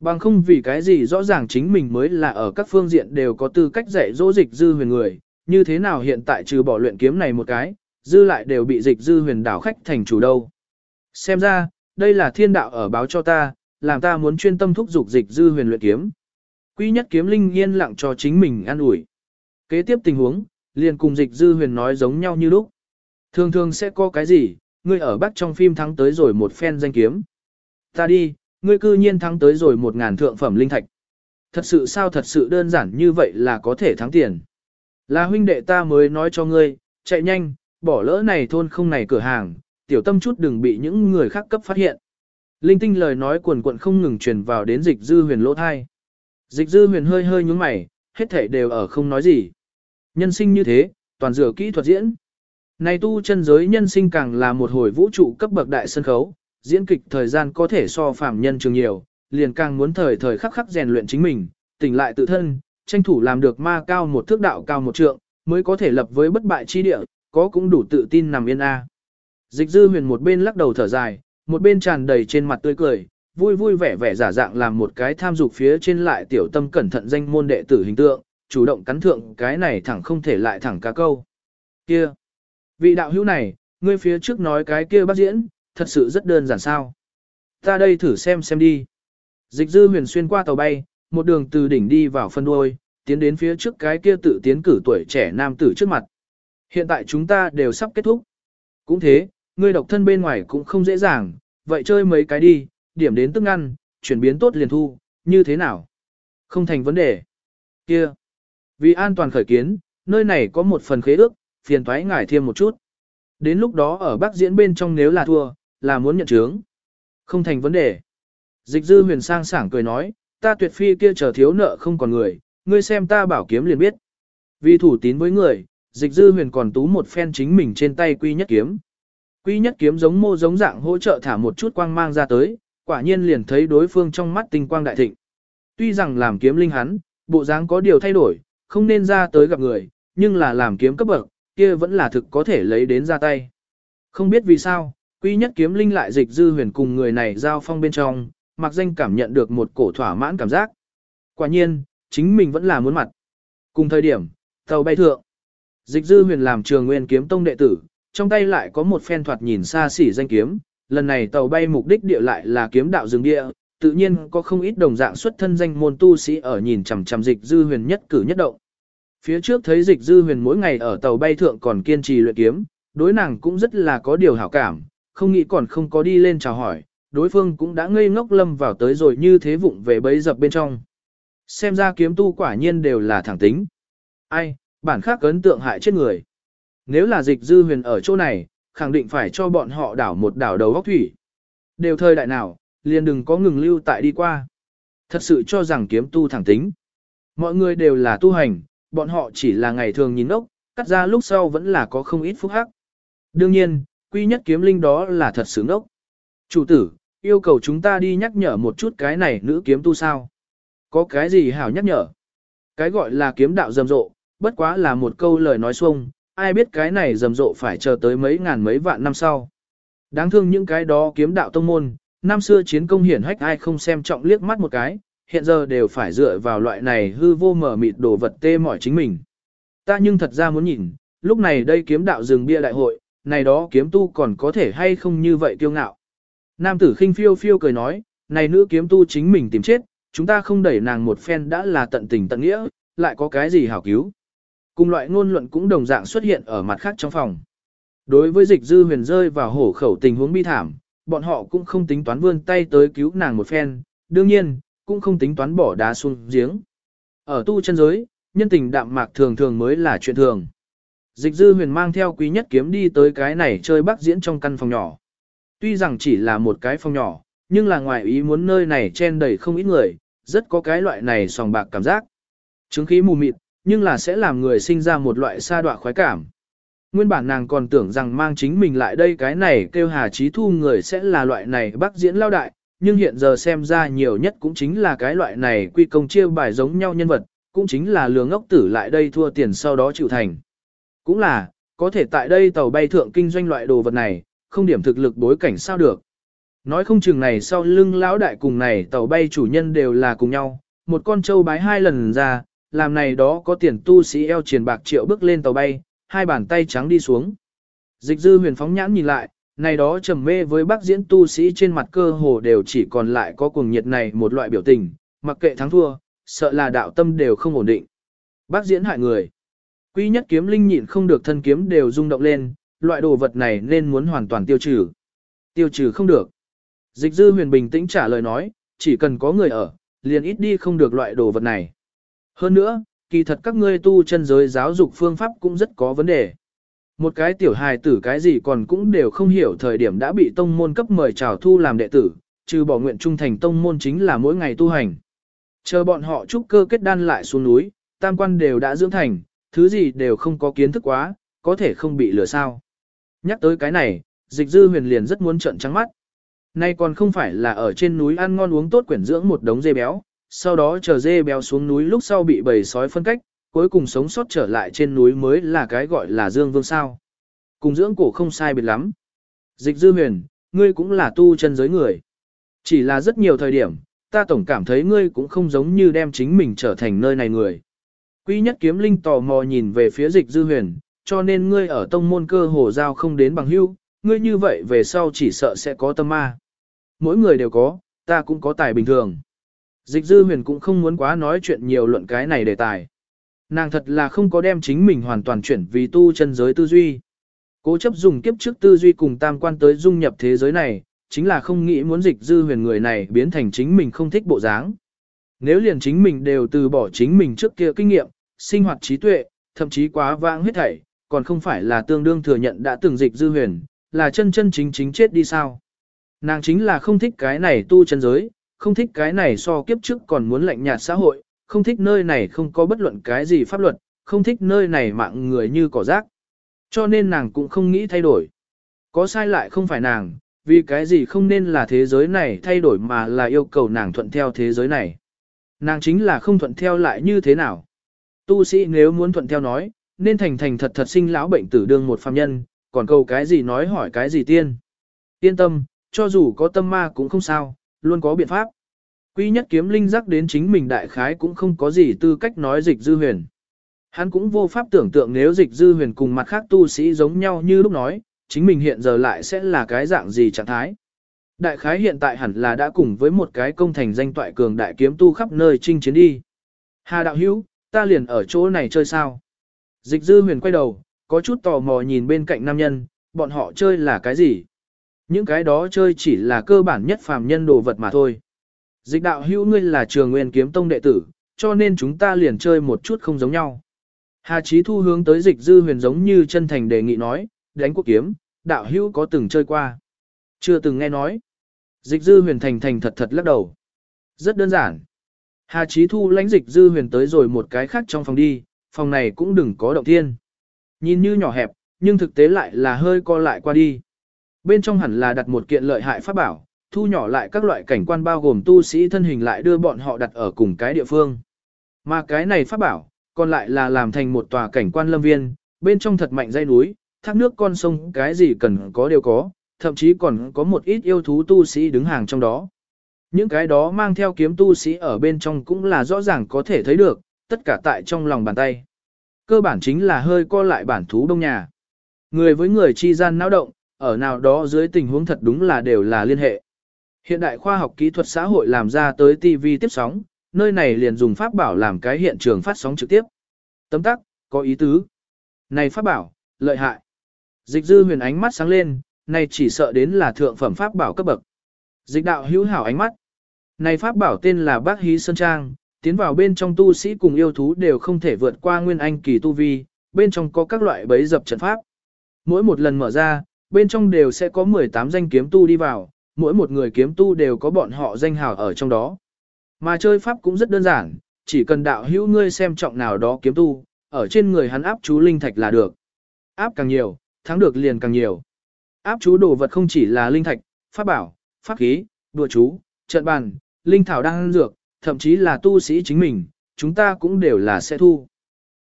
[SPEAKER 1] Bằng không vì cái gì rõ ràng chính mình mới là ở các phương diện đều có tư cách dạy dỗ dịch dư huyền người, như thế nào hiện tại trừ bỏ luyện kiếm này một cái, dư lại đều bị dịch dư huyền đảo khách thành chủ đâu. Xem ra, đây là thiên đạo ở báo cho ta, làm ta muốn chuyên tâm thúc dục dịch dư huyền luyện kiếm. Quy nhất kiếm linh yên lặng cho chính mình an ủi. Kế tiếp tình huống, liền cùng dịch dư huyền nói giống nhau như lúc. Thường thường sẽ có cái gì, ngươi ở bắc trong phim thắng tới rồi một phen danh kiếm. Ta đi, ngươi cư nhiên thắng tới rồi một ngàn thượng phẩm linh thạch. Thật sự sao thật sự đơn giản như vậy là có thể thắng tiền. Là huynh đệ ta mới nói cho ngươi, chạy nhanh, bỏ lỡ này thôn không này cửa hàng, tiểu tâm chút đừng bị những người khác cấp phát hiện. Linh tinh lời nói quần quận không ngừng truyền vào đến dịch dư huyền lỗ thai. Dịch dư huyền hơi hơi nhúng mày, hết thể đều ở không nói gì. Nhân sinh như thế, toàn dựa kỹ thuật diễn. Này tu chân giới nhân sinh càng là một hồi vũ trụ cấp bậc đại sân khấu, diễn kịch thời gian có thể so phàm nhân trường nhiều, liền càng muốn thời thời khắc khắc rèn luyện chính mình, tỉnh lại tự thân, tranh thủ làm được ma cao một thước đạo cao một trượng, mới có thể lập với bất bại chi địa, có cũng đủ tự tin nằm yên a. Dịch dư huyền một bên lắc đầu thở dài, một bên tràn đầy trên mặt tươi cười, vui vui vẻ vẻ giả dạng làm một cái tham dục phía trên lại tiểu tâm cẩn thận danh môn đệ tử hình tượng, chủ động cắn thượng cái này thẳng không thể lại thẳng cá câu. Kia! Vị đạo hữu này, ngươi phía trước nói cái kia bác diễn, thật sự rất đơn giản sao. Ta đây thử xem xem đi. Dịch dư huyền xuyên qua tàu bay, một đường từ đỉnh đi vào phân đuôi, tiến đến phía trước cái kia tự tiến cử tuổi trẻ nam tử trước mặt. Hiện tại chúng ta đều sắp kết thúc. Cũng thế, ngươi độc thân bên ngoài cũng không dễ dàng, vậy chơi mấy cái đi, điểm đến tức ngăn, chuyển biến tốt liền thu, như thế nào? Không thành vấn đề. Kia. Vì an toàn khởi kiến, nơi này có một phần khế ước, phiền thoái ngải thêm một chút. Đến lúc đó ở Bắc diễn bên trong nếu là thua, là muốn nhận chướng. Không thành vấn đề. Dịch dư huyền sang sảng cười nói, ta tuyệt phi kia chờ thiếu nợ không còn người, ngươi xem ta bảo kiếm liền biết. Vì thủ tín với người, dịch dư huyền còn tú một phen chính mình trên tay quy nhất kiếm. Quy nhất kiếm giống mô giống dạng hỗ trợ thả một chút quang mang ra tới, quả nhiên liền thấy đối phương trong mắt tinh quang đại thịnh. Tuy rằng làm kiếm linh hắn, bộ dáng có điều thay đổi, không nên ra tới gặp người, nhưng là làm kiếm cấp bậc, kia vẫn là thực có thể lấy đến ra tay. Không biết vì sao, quy nhất kiếm linh lại dịch dư huyền cùng người này giao phong bên trong, mặc danh cảm nhận được một cổ thỏa mãn cảm giác. Quả nhiên, chính mình vẫn là muốn mặt. Cùng thời điểm, tàu bay thượng. Dịch dư huyền làm trường nguyên kiếm tông đệ tử, trong tay lại có một phen thoạt nhìn xa xỉ danh kiếm, lần này tàu bay mục đích địa lại là kiếm đạo rừng địa, tự nhiên có không ít đồng dạng xuất thân danh môn tu sĩ ở nhìn chằm chằm dịch dư huyền nhất cử nhất động. Phía trước thấy dịch dư huyền mỗi ngày ở tàu bay thượng còn kiên trì luyện kiếm, đối nàng cũng rất là có điều hảo cảm, không nghĩ còn không có đi lên chào hỏi, đối phương cũng đã ngây ngốc lâm vào tới rồi như thế vụng về bấy dập bên trong. Xem ra kiếm tu quả nhiên đều là thẳng tính. Ai, bản khác ấn tượng hại chết người. Nếu là dịch dư huyền ở chỗ này, khẳng định phải cho bọn họ đảo một đảo đầu góc thủy. Đều thời đại nào, liền đừng có ngừng lưu tại đi qua. Thật sự cho rằng kiếm tu thẳng tính. Mọi người đều là tu hành, bọn họ chỉ là ngày thường nhìn ốc, cắt ra lúc sau vẫn là có không ít phúc hắc. Đương nhiên, quy nhất kiếm linh đó là thật sự ốc. Chủ tử, yêu cầu chúng ta đi nhắc nhở một chút cái này nữ kiếm tu sao. Có cái gì hảo nhắc nhở? Cái gọi là kiếm đạo rầm rộ, bất quá là một câu lời nói xuông, ai biết cái này rầm rộ phải chờ tới mấy ngàn mấy vạn năm sau. Đáng thương những cái đó kiếm đạo tông môn, năm xưa chiến công hiển hách ai không xem trọng liếc mắt một cái, hiện giờ đều phải dựa vào loại này hư vô mở mịt đồ vật tê mỏi chính mình. Ta nhưng thật ra muốn nhìn, lúc này đây kiếm đạo rừng bia đại hội, này đó kiếm tu còn có thể hay không như vậy kiêu ngạo. Nam tử khinh phiêu phiêu cười nói, này nữ kiếm tu chính mình tìm chết, chúng ta không đẩy nàng một phen đã là tận tình tận nghĩa, lại có cái gì hảo cứu. Cùng loại ngôn luận cũng đồng dạng xuất hiện ở mặt khác trong phòng. Đối với dịch dư huyền rơi vào hổ khẩu tình huống bi thảm, bọn họ cũng không tính toán vươn tay tới cứu nàng một phen, đương nhiên, cũng không tính toán bỏ đá xuống giếng. Ở tu chân giới, nhân tình đạm mạc thường thường mới là chuyện thường. Dịch dư huyền mang theo quý nhất kiếm đi tới cái này chơi bác diễn trong căn phòng nhỏ. Tuy rằng chỉ là một cái phòng nhỏ, nhưng là ngoài ý muốn nơi này chen đầy không ít người, rất có cái loại này sòng bạc cảm giác. Chứng khí mù mịt, nhưng là sẽ làm người sinh ra một loại sa đọa khoái cảm. Nguyên bản nàng còn tưởng rằng mang chính mình lại đây cái này kêu hà trí thu người sẽ là loại này bác diễn lao đại, nhưng hiện giờ xem ra nhiều nhất cũng chính là cái loại này quy công chia bài giống nhau nhân vật, cũng chính là lừa ngốc tử lại đây thua tiền sau đó chịu thành. Cũng là, có thể tại đây tàu bay thượng kinh doanh loại đồ vật này, không điểm thực lực bối cảnh sao được. Nói không chừng này sau lưng lão đại cùng này tàu bay chủ nhân đều là cùng nhau, một con trâu bái hai lần ra, làm này đó có tiền tu sĩ eo triền bạc triệu bước lên tàu bay, hai bàn tay trắng đi xuống. Dịch dư huyền phóng nhãn nhìn lại, này đó trầm mê với bác diễn tu sĩ trên mặt cơ hồ đều chỉ còn lại có cuồng nhiệt này một loại biểu tình, mặc kệ thắng thua, sợ là đạo tâm đều không ổn định. Bác diễn hại người. Quý nhất kiếm linh nhịn không được thân kiếm đều rung động lên, loại đồ vật này nên muốn hoàn toàn tiêu trừ. Tiêu trừ không được. Dịch dư huyền bình tĩnh trả lời nói, chỉ cần có người ở, liền ít đi không được loại đồ vật này. Hơn nữa, kỳ thật các ngươi tu chân giới giáo dục phương pháp cũng rất có vấn đề. Một cái tiểu hài tử cái gì còn cũng đều không hiểu thời điểm đã bị tông môn cấp mời chào thu làm đệ tử, trừ bỏ nguyện trung thành tông môn chính là mỗi ngày tu hành. Chờ bọn họ trúc cơ kết đan lại xuống núi, tam quan đều đã dưỡng thành, thứ gì đều không có kiến thức quá, có thể không bị lừa sao. Nhắc tới cái này, dịch dư huyền liền rất muốn trợn trắng mắt. Nay còn không phải là ở trên núi ăn ngon uống tốt quyển dưỡng một đống dê béo, sau đó chờ dê béo xuống núi lúc sau bị bầy sói phân cách, cuối cùng sống sót trở lại trên núi mới là cái gọi là dương vương sao. Cùng dưỡng cổ không sai biệt lắm. Dịch dư huyền, ngươi cũng là tu chân giới người. Chỉ là rất nhiều thời điểm, ta tổng cảm thấy ngươi cũng không giống như đem chính mình trở thành nơi này người. Quý nhất kiếm linh tò mò nhìn về phía dịch dư huyền, cho nên ngươi ở tông môn cơ hồ giao không đến bằng hữu, ngươi như vậy về sau chỉ sợ sẽ có tâm ma. Mỗi người đều có, ta cũng có tài bình thường. Dịch dư huyền cũng không muốn quá nói chuyện nhiều luận cái này đề tài. Nàng thật là không có đem chính mình hoàn toàn chuyển vì tu chân giới tư duy. Cố chấp dùng kiếp trước tư duy cùng tam quan tới dung nhập thế giới này, chính là không nghĩ muốn dịch dư huyền người này biến thành chính mình không thích bộ dáng. Nếu liền chính mình đều từ bỏ chính mình trước kia kinh nghiệm, sinh hoạt trí tuệ, thậm chí quá vãng huyết thảy, còn không phải là tương đương thừa nhận đã từng dịch dư huyền, là chân chân chính chính chết đi sao. Nàng chính là không thích cái này tu chân giới, không thích cái này so kiếp trước còn muốn lạnh nhạt xã hội, không thích nơi này không có bất luận cái gì pháp luật, không thích nơi này mạng người như cỏ rác. Cho nên nàng cũng không nghĩ thay đổi. Có sai lại không phải nàng, vì cái gì không nên là thế giới này thay đổi mà là yêu cầu nàng thuận theo thế giới này. Nàng chính là không thuận theo lại như thế nào. Tu sĩ nếu muốn thuận theo nói, nên thành thành thật thật sinh lão bệnh tử đương một phàm nhân, còn cầu cái gì nói hỏi cái gì tiên. Yên tâm, cho dù có tâm ma cũng không sao, luôn có biện pháp. Quy nhất kiếm linh giác đến chính mình đại khái cũng không có gì tư cách nói dịch dư huyền. Hắn cũng vô pháp tưởng tượng nếu dịch dư huyền cùng mặt khác tu sĩ giống nhau như lúc nói, chính mình hiện giờ lại sẽ là cái dạng gì trạng thái. Đại khái hiện tại hẳn là đã cùng với một cái công thành danh toại cường đại kiếm tu khắp nơi chinh chiến đi. Hà đạo hữu, ta liền ở chỗ này chơi sao? Dịch dư huyền quay đầu, có chút tò mò nhìn bên cạnh nam nhân, bọn họ chơi là cái gì? Những cái đó chơi chỉ là cơ bản nhất phàm nhân đồ vật mà thôi. Dịch đạo hữu ngươi là trường nguyên kiếm tông đệ tử, cho nên chúng ta liền chơi một chút không giống nhau. Hà Chí Thu hướng tới dịch dư huyền giống như chân thành đề nghị nói, đánh quốc kiếm, đạo hữu có từng chơi qua. Chưa từng nghe nói. Dịch dư huyền thành thành thật thật lắc đầu. Rất đơn giản. Hà Chí Thu lãnh dịch dư huyền tới rồi một cái khác trong phòng đi, phòng này cũng đừng có động thiên. Nhìn như nhỏ hẹp, nhưng thực tế lại là hơi co lại qua đi. Bên trong hẳn là đặt một kiện lợi hại pháp bảo, thu nhỏ lại các loại cảnh quan bao gồm tu sĩ thân hình lại đưa bọn họ đặt ở cùng cái địa phương. Mà cái này pháp bảo, còn lại là làm thành một tòa cảnh quan lâm viên, bên trong thật mạnh dây núi, thác nước con sông cái gì cần có đều có, thậm chí còn có một ít yêu thú tu sĩ đứng hàng trong đó. Những cái đó mang theo kiếm tu sĩ ở bên trong cũng là rõ ràng có thể thấy được, tất cả tại trong lòng bàn tay. Cơ bản chính là hơi co lại bản thú đông nhà. Người với người chi gian náo động, ở nào đó dưới tình huống thật đúng là đều là liên hệ. Hiện đại khoa học kỹ thuật xã hội làm ra tới TV tiếp sóng, nơi này liền dùng pháp bảo làm cái hiện trường phát sóng trực tiếp. Tấm tắc, có ý tứ. Này pháp bảo, lợi hại. Dịch dư huyền ánh mắt sáng lên, này chỉ sợ đến là thượng phẩm pháp bảo cấp bậc. Dịch đạo hữu hảo ánh mắt. Này pháp bảo tên là Bác Hí Sơn Trang, tiến vào bên trong tu sĩ cùng yêu thú đều không thể vượt qua nguyên anh kỳ tu vi, bên trong có các loại bấy dập trận pháp. Mỗi một lần mở ra, bên trong đều sẽ có 18 danh kiếm tu đi vào, mỗi một người kiếm tu đều có bọn họ danh hào ở trong đó. Mà chơi pháp cũng rất đơn giản, chỉ cần đạo hữu ngươi xem trọng nào đó kiếm tu, ở trên người hắn áp chú linh thạch là được. Áp càng nhiều, thắng được liền càng nhiều. Áp chú đồ vật không chỉ là linh thạch, pháp bảo, pháp khí, đùa chú, trận bàn, linh thảo đang dược, thậm chí là tu sĩ chính mình, chúng ta cũng đều là sẽ thu.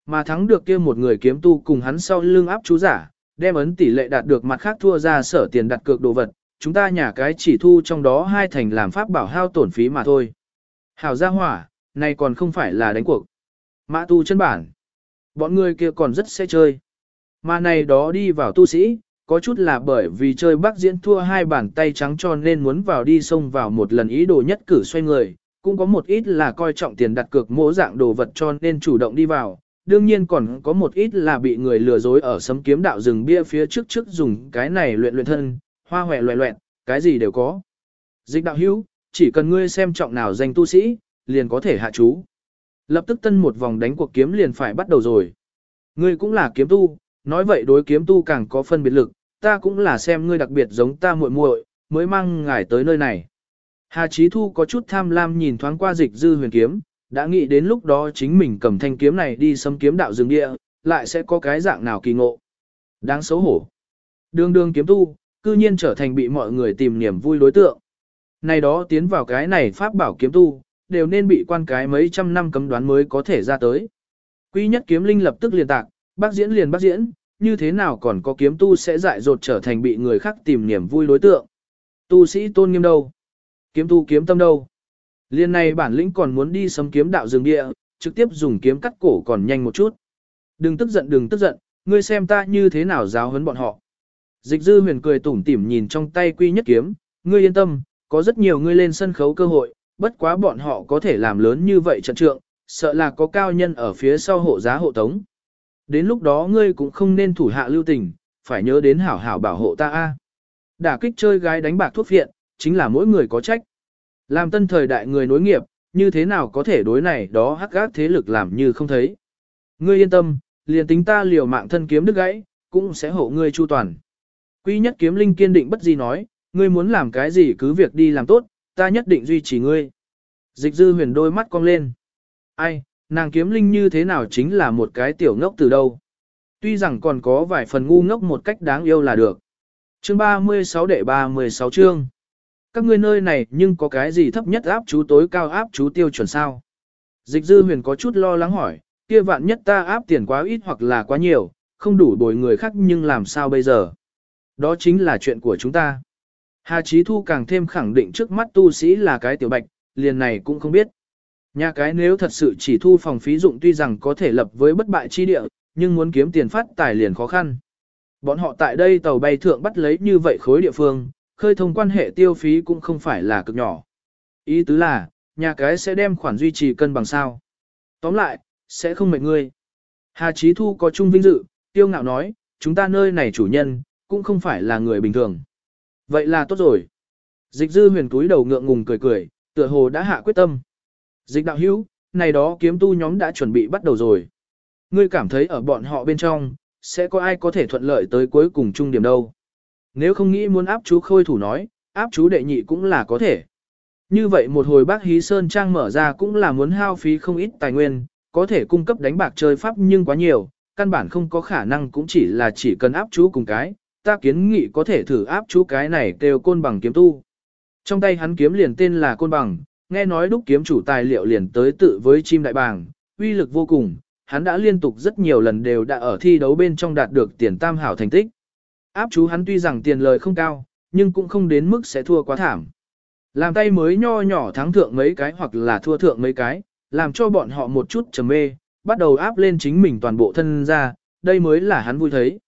[SPEAKER 1] Mà thắng được kia một người kiếm tu cùng hắn sau lưng áp chú giả, đem ấn tỷ lệ đạt được mặt khác thua ra sở tiền đặt cược đồ vật, chúng ta nhà cái chỉ thu trong đó hai thành làm pháp bảo hao tổn phí mà thôi. Hảo gia hỏa, này còn không phải là đánh cuộc. Mã tu chân bản. Bọn người kia còn rất sẽ chơi. Mà này đó đi vào tu sĩ, có chút là bởi vì chơi bác diễn thua hai bàn tay trắng cho nên muốn vào đi xông vào một lần ý đồ nhất cử xoay người, cũng có một ít là coi trọng tiền đặt cược mỗi dạng đồ vật cho nên chủ động đi vào, đương nhiên còn có một ít là bị người lừa dối ở sấm kiếm đạo rừng bia phía trước trước dùng cái này luyện luyện thân, hoa hòe loẹ loẹn, cái gì đều có. Dịch đạo hữu, chỉ cần ngươi xem trọng nào danh tu sĩ, liền có thể hạ chú. Lập tức tân một vòng đánh cuộc kiếm liền phải bắt đầu rồi. Ngươi cũng là kiếm tu, nói vậy đối kiếm tu càng có phân biệt lực, ta cũng là xem ngươi đặc biệt giống ta muội muội, mới mang ngài tới nơi này. Hà Chí Thu có chút tham lam nhìn thoáng qua dịch dư huyền kiếm, đã nghĩ đến lúc đó chính mình cầm thanh kiếm này đi xâm kiếm đạo rừng địa, lại sẽ có cái dạng nào kỳ ngộ. Đáng xấu hổ. Đường đường kiếm tu, cư nhiên trở thành bị mọi người tìm niềm vui đối tượng. Này đó tiến vào cái này pháp bảo kiếm tu, đều nên bị quan cái mấy trăm năm cấm đoán mới có thể ra tới. Quy nhất kiếm linh lập tức liền tạc, bác diễn liền bác diễn, như thế nào còn có kiếm tu sẽ dại dột trở thành bị người khác tìm niềm vui đối tượng. Tu sĩ tôn nghiêm đâu? Kiếm tu kiếm tâm đâu? Liên này bản lĩnh còn muốn đi sấm kiếm đạo rừng địa, trực tiếp dùng kiếm cắt cổ còn nhanh một chút. Đừng tức giận đừng tức giận, ngươi xem ta như thế nào giáo huấn bọn họ. Dịch dư huyền cười tủm tỉm nhìn trong tay quy nhất kiếm, ngươi yên tâm, có rất nhiều ngươi lên sân khấu cơ hội, bất quá bọn họ có thể làm lớn như vậy trận trượng, sợ là có cao nhân ở phía sau hộ giá hộ tống. Đến lúc đó ngươi cũng không nên thủ hạ lưu tình, phải nhớ đến hảo hảo bảo hộ ta a. Đả kích chơi gái đánh bạc thuốc viện, chính là mỗi người có trách. Làm tân thời đại người nối nghiệp, như thế nào có thể đối này đó hắc gác thế lực làm như không thấy. Ngươi yên tâm, liền tính ta liều mạng thân kiếm đứt gãy, cũng sẽ hộ ngươi chu toàn. Quy nhất kiếm linh kiên định bất di nói, ngươi muốn làm cái gì cứ việc đi làm tốt, ta nhất định duy trì ngươi. Dịch dư huyền đôi mắt cong lên. Ai, nàng kiếm linh như thế nào chính là một cái tiểu ngốc từ đâu. Tuy rằng còn có vài phần ngu ngốc một cách đáng yêu là được. Chương 36 đệ 36 chương. Các ngươi nơi này nhưng có cái gì thấp nhất áp chú tối cao áp chú tiêu chuẩn sao? Dịch dư huyền có chút lo lắng hỏi, kia vạn nhất ta áp tiền quá ít hoặc là quá nhiều, không đủ bồi người khác nhưng làm sao bây giờ? Đó chính là chuyện của chúng ta. Hà Chí Thu càng thêm khẳng định trước mắt tu sĩ là cái tiểu bạch, liền này cũng không biết. Nhà cái nếu thật sự chỉ thu phòng phí dụng tuy rằng có thể lập với bất bại chi địa, nhưng muốn kiếm tiền phát tài liền khó khăn. Bọn họ tại đây tàu bay thượng bắt lấy như vậy khối địa phương, khơi thông quan hệ tiêu phí cũng không phải là cực nhỏ. Ý tứ là, nhà cái sẽ đem khoản duy trì cân bằng sao. Tóm lại, sẽ không mệt ngươi. Hà Chí Thu có chung vinh dự, tiêu ngạo nói, chúng ta nơi này chủ nhân, cũng không phải là người bình thường. Vậy là tốt rồi. Dịch dư huyền túi đầu ngượng ngùng cười cười, tựa hồ đã hạ quyết tâm. Dịch đạo hữu, này đó kiếm tu nhóm đã chuẩn bị bắt đầu rồi. Ngươi cảm thấy ở bọn họ bên trong, sẽ có ai có thể thuận lợi tới cuối cùng chung điểm đâu. Nếu không nghĩ muốn áp chú khôi thủ nói, áp chú đệ nhị cũng là có thể. Như vậy một hồi bác hí sơn trang mở ra cũng là muốn hao phí không ít tài nguyên, có thể cung cấp đánh bạc chơi pháp nhưng quá nhiều, căn bản không có khả năng cũng chỉ là chỉ cần áp chú cùng cái, ta kiến nghị có thể thử áp chú cái này kêu côn bằng kiếm tu. Trong tay hắn kiếm liền tên là côn bằng, nghe nói đúc kiếm chủ tài liệu liền tới tự với chim đại bàng, uy lực vô cùng, hắn đã liên tục rất nhiều lần đều đã ở thi đấu bên trong đạt được tiền tam hảo thành tích. Áp chú hắn tuy rằng tiền lời không cao, nhưng cũng không đến mức sẽ thua quá thảm. Làm tay mới nho nhỏ thắng thượng mấy cái hoặc là thua thượng mấy cái, làm cho bọn họ một chút trầm mê, bắt đầu áp lên chính mình toàn bộ thân ra, đây mới là hắn vui thấy.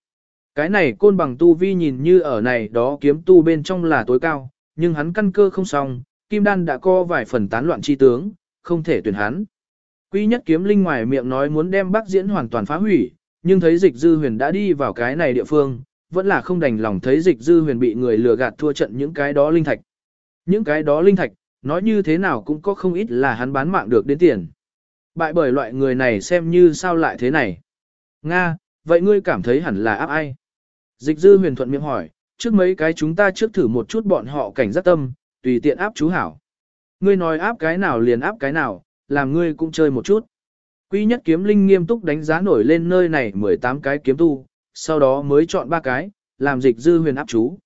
[SPEAKER 1] Cái này côn bằng tu vi nhìn như ở này đó kiếm tu bên trong là tối cao, nhưng hắn căn cơ không xong, kim đan đã co vài phần tán loạn chi tướng, không thể tuyển hắn. Quy nhất kiếm linh ngoài miệng nói muốn đem bác diễn hoàn toàn phá hủy, nhưng thấy dịch dư huyền đã đi vào cái này địa phương, vẫn là không đành lòng thấy dịch dư huyền bị người lừa gạt thua trận những cái đó linh thạch. Những cái đó linh thạch, nói như thế nào cũng có không ít là hắn bán mạng được đến tiền. Bại bởi loại người này xem như sao lại thế này. Nga, vậy ngươi cảm thấy hẳn là áp ai? Dịch dư huyền thuận miệng hỏi, trước mấy cái chúng ta trước thử một chút bọn họ cảnh giác tâm, tùy tiện áp chú hảo. Ngươi nói áp cái nào liền áp cái nào, làm ngươi cũng chơi một chút. Quy nhất kiếm linh nghiêm túc đánh giá nổi lên nơi này 18 cái kiếm tu, sau đó mới chọn ba cái, làm dịch dư huyền áp chú.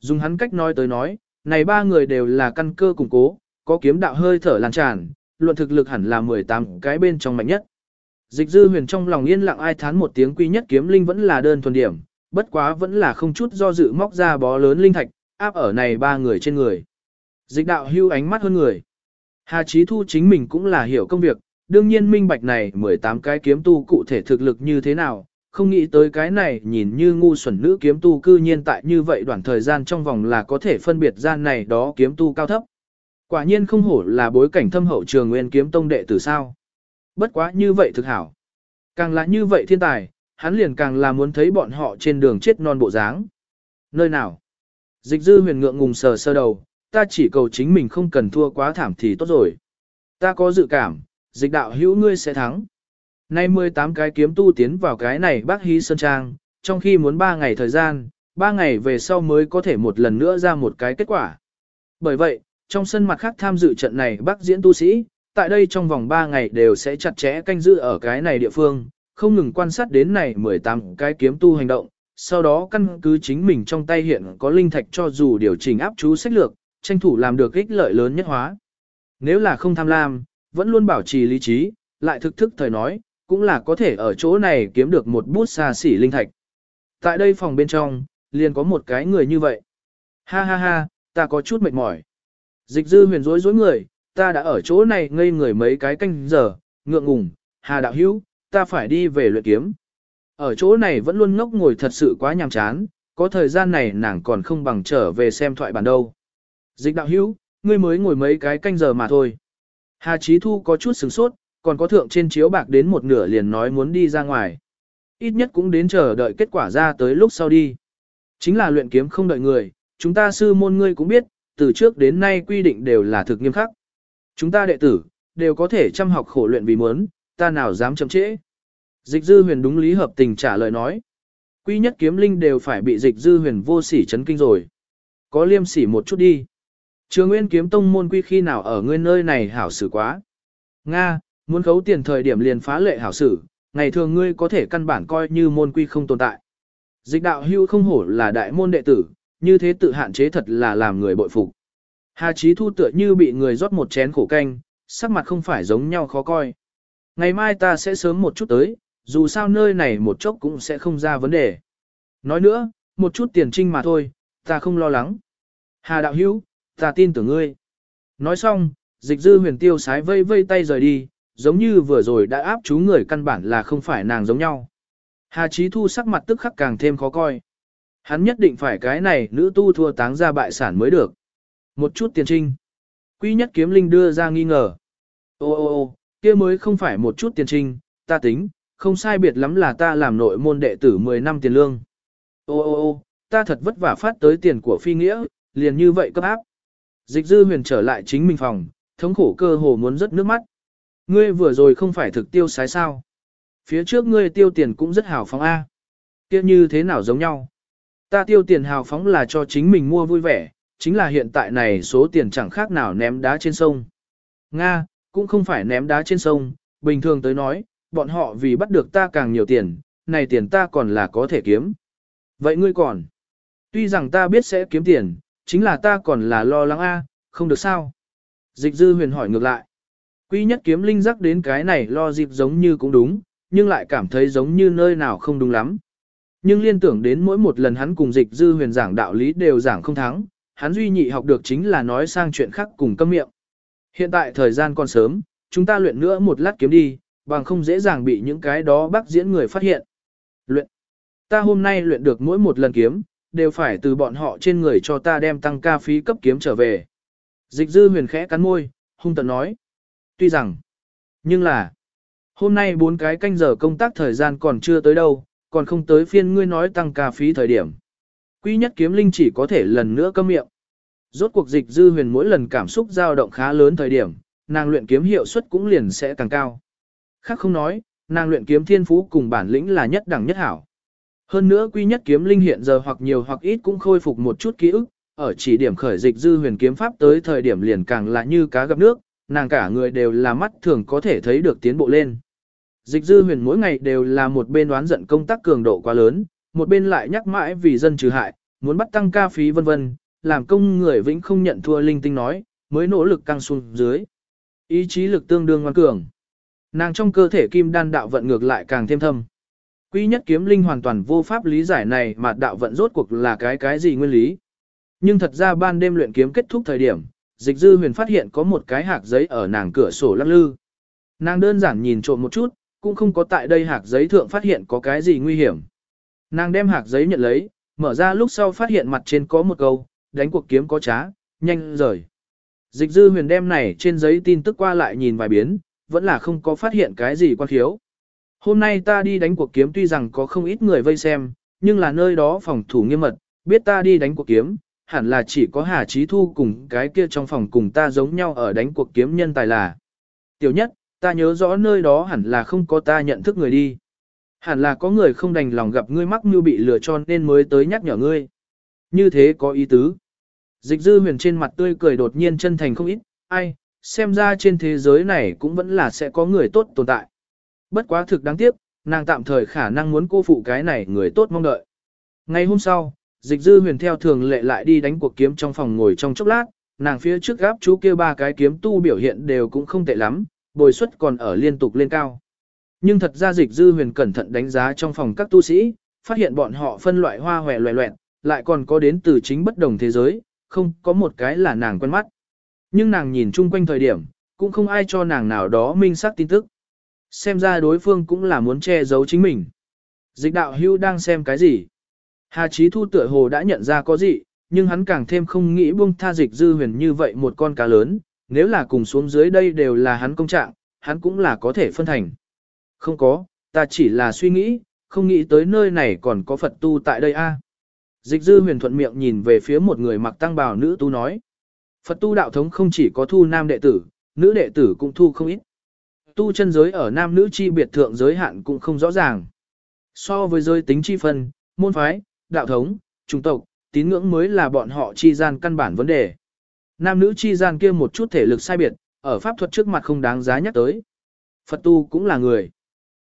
[SPEAKER 1] Dùng hắn cách nói tới nói, này ba người đều là căn cơ củng cố, có kiếm đạo hơi thở lan tràn, luận thực lực hẳn là 18 cái bên trong mạnh nhất. Dịch dư huyền trong lòng yên lặng ai thán một tiếng quy nhất kiếm linh vẫn là đơn thuần điểm, bất quá vẫn là không chút do dự móc ra bó lớn linh thạch, áp ở này ba người trên người. Dịch đạo hưu ánh mắt hơn người. Hà Chí Thu chính mình cũng là hiểu công việc, đương nhiên minh bạch này 18 cái kiếm tu cụ thể thực lực như thế nào, không nghĩ tới cái này nhìn như ngu xuẩn nữ kiếm tu cư nhiên tại như vậy đoạn thời gian trong vòng là có thể phân biệt gian này đó kiếm tu cao thấp. Quả nhiên không hổ là bối cảnh thâm hậu trường nguyên kiếm tông đệ tử sao. Bất quá như vậy thực hảo. Càng là như vậy thiên tài, hắn liền càng là muốn thấy bọn họ trên đường chết non bộ dáng. Nơi nào? Dịch dư huyền ngượng ngùng sờ sơ đầu, ta chỉ cầu chính mình không cần thua quá thảm thì tốt rồi. Ta có dự cảm, dịch đạo hữu ngươi sẽ thắng. Nay 18 cái kiếm tu tiến vào cái này bác hí sơn trang, trong khi muốn 3 ngày thời gian, 3 ngày về sau mới có thể một lần nữa ra một cái kết quả. Bởi vậy, trong sân mặt khác tham dự trận này bác diễn tu sĩ, tại đây trong vòng 3 ngày đều sẽ chặt chẽ canh giữ ở cái này địa phương, không ngừng quan sát đến này 18 cái kiếm tu hành động, sau đó căn cứ chính mình trong tay hiện có linh thạch cho dù điều chỉnh áp chú sách lược, tranh thủ làm được ích lợi lớn nhất hóa. Nếu là không tham lam, vẫn luôn bảo trì lý trí, lại thực thức thời nói, cũng là có thể ở chỗ này kiếm được một bút xa xỉ linh thạch. Tại đây phòng bên trong, liền có một cái người như vậy. Ha ha ha, ta có chút mệt mỏi. Dịch dư huyền rối rối người, ta đã ở chỗ này ngây người mấy cái canh giờ, ngượng ngùng, hà đạo hữu, ta phải đi về luyện kiếm. Ở chỗ này vẫn luôn ngốc ngồi thật sự quá nhàm chán, có thời gian này nàng còn không bằng trở về xem thoại bản đâu. Dịch đạo hữu, ngươi mới ngồi mấy cái canh giờ mà thôi. Hà Chí Thu có chút sửng sốt, còn có thượng trên chiếu bạc đến một nửa liền nói muốn đi ra ngoài. Ít nhất cũng đến chờ đợi kết quả ra tới lúc sau đi. Chính là luyện kiếm không đợi người, chúng ta sư môn ngươi cũng biết, từ trước đến nay quy định đều là thực nghiêm khắc. Chúng ta đệ tử, đều có thể chăm học khổ luyện vì muốn, ta nào dám chậm trễ. Dịch dư huyền đúng lý hợp tình trả lời nói. Quy nhất kiếm linh đều phải bị dịch dư huyền vô sỉ chấn kinh rồi. Có liêm sỉ một chút đi. Trường Nguyên kiếm tông môn quy khi nào ở ngươi nơi này hảo xử quá. Nga, muốn khấu tiền thời điểm liền phá lệ hảo sử ngày thường ngươi có thể căn bản coi như môn quy không tồn tại. Dịch đạo hưu không hổ là đại môn đệ tử, như thế tự hạn chế thật là làm người bội phục. Hà Chí Thu tựa như bị người rót một chén khổ canh, sắc mặt không phải giống nhau khó coi. Ngày mai ta sẽ sớm một chút tới, dù sao nơi này một chốc cũng sẽ không ra vấn đề. Nói nữa, một chút tiền trinh mà thôi, ta không lo lắng. Hà đạo hữu, ta tin tưởng ngươi. Nói xong, dịch dư huyền tiêu sái vây vây tay rời đi, giống như vừa rồi đã áp chú người căn bản là không phải nàng giống nhau. Hà Chí Thu sắc mặt tức khắc càng thêm khó coi. Hắn nhất định phải cái này nữ tu thua táng ra bại sản mới được. Một chút tiền trinh. Quy nhất kiếm linh đưa ra nghi ngờ. Ô ô ô, kia mới không phải một chút tiền trinh, ta tính, không sai biệt lắm là ta làm nội môn đệ tử 10 năm tiền lương. Ô ô ô, ta thật vất vả phát tới tiền của phi nghĩa, liền như vậy cấp áp. Dịch dư huyền trở lại chính mình phòng, thống khổ cơ hồ muốn rớt nước mắt. Ngươi vừa rồi không phải thực tiêu sái sao. Phía trước ngươi tiêu tiền cũng rất hào phóng A. Tiêu như thế nào giống nhau. Ta tiêu tiền hào phóng là cho chính mình mua vui vẻ, chính là hiện tại này số tiền chẳng khác nào ném đá trên sông. Nga, cũng không phải ném đá trên sông, bình thường tới nói, bọn họ vì bắt được ta càng nhiều tiền, này tiền ta còn là có thể kiếm. Vậy ngươi còn? Tuy rằng ta biết sẽ kiếm tiền, chính là ta còn là lo lắng a, không được sao? Dịch dư huyền hỏi ngược lại. Quy nhất kiếm linh giác đến cái này lo dịp giống như cũng đúng, nhưng lại cảm thấy giống như nơi nào không đúng lắm. Nhưng liên tưởng đến mỗi một lần hắn cùng dịch dư huyền giảng đạo lý đều giảng không thắng, hắn duy nhị học được chính là nói sang chuyện khác cùng câm miệng. Hiện tại thời gian còn sớm, chúng ta luyện nữa một lát kiếm đi, bằng không dễ dàng bị những cái đó bác diễn người phát hiện. Luyện. Ta hôm nay luyện được mỗi một lần kiếm, đều phải từ bọn họ trên người cho ta đem tăng ca phí cấp kiếm trở về. Dịch dư huyền khẽ cắn môi, hung tận nói. Tuy rằng, nhưng là, hôm nay bốn cái canh giờ công tác thời gian còn chưa tới đâu, còn không tới phiên ngươi nói tăng ca phí thời điểm. Quy nhất kiếm linh chỉ có thể lần nữa câm miệng. Rốt cuộc dịch dư huyền mỗi lần cảm xúc dao động khá lớn thời điểm, nàng luyện kiếm hiệu suất cũng liền sẽ càng cao. Khác không nói, nàng luyện kiếm thiên phú cùng bản lĩnh là nhất đẳng nhất hảo. Hơn nữa quy nhất kiếm linh hiện giờ hoặc nhiều hoặc ít cũng khôi phục một chút ký ức, ở chỉ điểm khởi dịch dư huyền kiếm pháp tới thời điểm liền càng là như cá gặp nước, nàng cả người đều là mắt thường có thể thấy được tiến bộ lên. Dịch dư huyền mỗi ngày đều là một bên đoán giận công tác cường độ quá lớn, một bên lại nhắc mãi vì dân trừ hại, muốn bắt tăng ca phí vân vân, làm công người vĩnh không nhận thua linh tinh nói, mới nỗ lực căng xuống dưới. Ý chí lực tương đương ngoan cường. Nàng trong cơ thể kim đan đạo vận ngược lại càng thêm thâm. Quy nhất kiếm linh hoàn toàn vô pháp lý giải này mà đạo vận rốt cuộc là cái cái gì nguyên lý. Nhưng thật ra ban đêm luyện kiếm kết thúc thời điểm, dịch dư huyền phát hiện có một cái hạc giấy ở nàng cửa sổ lắc lư. Nàng đơn giản nhìn trộm một chút, cũng không có tại đây hạc giấy thượng phát hiện có cái gì nguy hiểm. Nàng đem hạc giấy nhận lấy, mở ra lúc sau phát hiện mặt trên có một câu, đánh cuộc kiếm có trá, nhanh rời. Dịch dư huyền đem này trên giấy tin tức qua lại nhìn vài biến, vẫn là không có phát hiện cái gì quan thiếu. Hôm nay ta đi đánh cuộc kiếm tuy rằng có không ít người vây xem, nhưng là nơi đó phòng thủ nghiêm mật, biết ta đi đánh cuộc kiếm, hẳn là chỉ có Hà Chí Thu cùng cái kia trong phòng cùng ta giống nhau ở đánh cuộc kiếm nhân tài là. Tiểu nhất, ta nhớ rõ nơi đó hẳn là không có ta nhận thức người đi. Hẳn là có người không đành lòng gặp ngươi mắc mưu bị lừa cho nên mới tới nhắc nhở ngươi. Như thế có ý tứ. Dịch dư huyền trên mặt tươi cười đột nhiên chân thành không ít, ai, xem ra trên thế giới này cũng vẫn là sẽ có người tốt tồn tại. Bất quá thực đáng tiếc, nàng tạm thời khả năng muốn cô phụ cái này người tốt mong đợi. Ngày hôm sau, dịch dư huyền theo thường lệ lại đi đánh cuộc kiếm trong phòng ngồi trong chốc lát, nàng phía trước gáp chú kia ba cái kiếm tu biểu hiện đều cũng không tệ lắm, bồi suất còn ở liên tục lên cao. Nhưng thật ra dịch dư huyền cẩn thận đánh giá trong phòng các tu sĩ, phát hiện bọn họ phân loại hoa hòe loẹ loẹn, lại còn có đến từ chính bất đồng thế giới, không có một cái là nàng quen mắt. Nhưng nàng nhìn chung quanh thời điểm, cũng không ai cho nàng nào đó minh xác tin tức. Xem ra đối phương cũng là muốn che giấu chính mình. Dịch đạo hưu đang xem cái gì? Hà Chí Thu tựa hồ đã nhận ra có gì, nhưng hắn càng thêm không nghĩ buông tha dịch dư huyền như vậy một con cá lớn, nếu là cùng xuống dưới đây đều là hắn công trạng, hắn cũng là có thể phân thành. Không có, ta chỉ là suy nghĩ, không nghĩ tới nơi này còn có Phật tu tại đây a. Dịch dư huyền thuận miệng nhìn về phía một người mặc tăng bào nữ tu nói. Phật tu đạo thống không chỉ có thu nam đệ tử, nữ đệ tử cũng thu không ít. Tu chân giới ở nam nữ chi biệt thượng giới hạn cũng không rõ ràng. So với giới tính chi phân, môn phái, đạo thống, chủng tộc, tín ngưỡng mới là bọn họ chi gian căn bản vấn đề. Nam nữ chi gian kia một chút thể lực sai biệt, ở pháp thuật trước mặt không đáng giá nhắc tới. Phật tu cũng là người.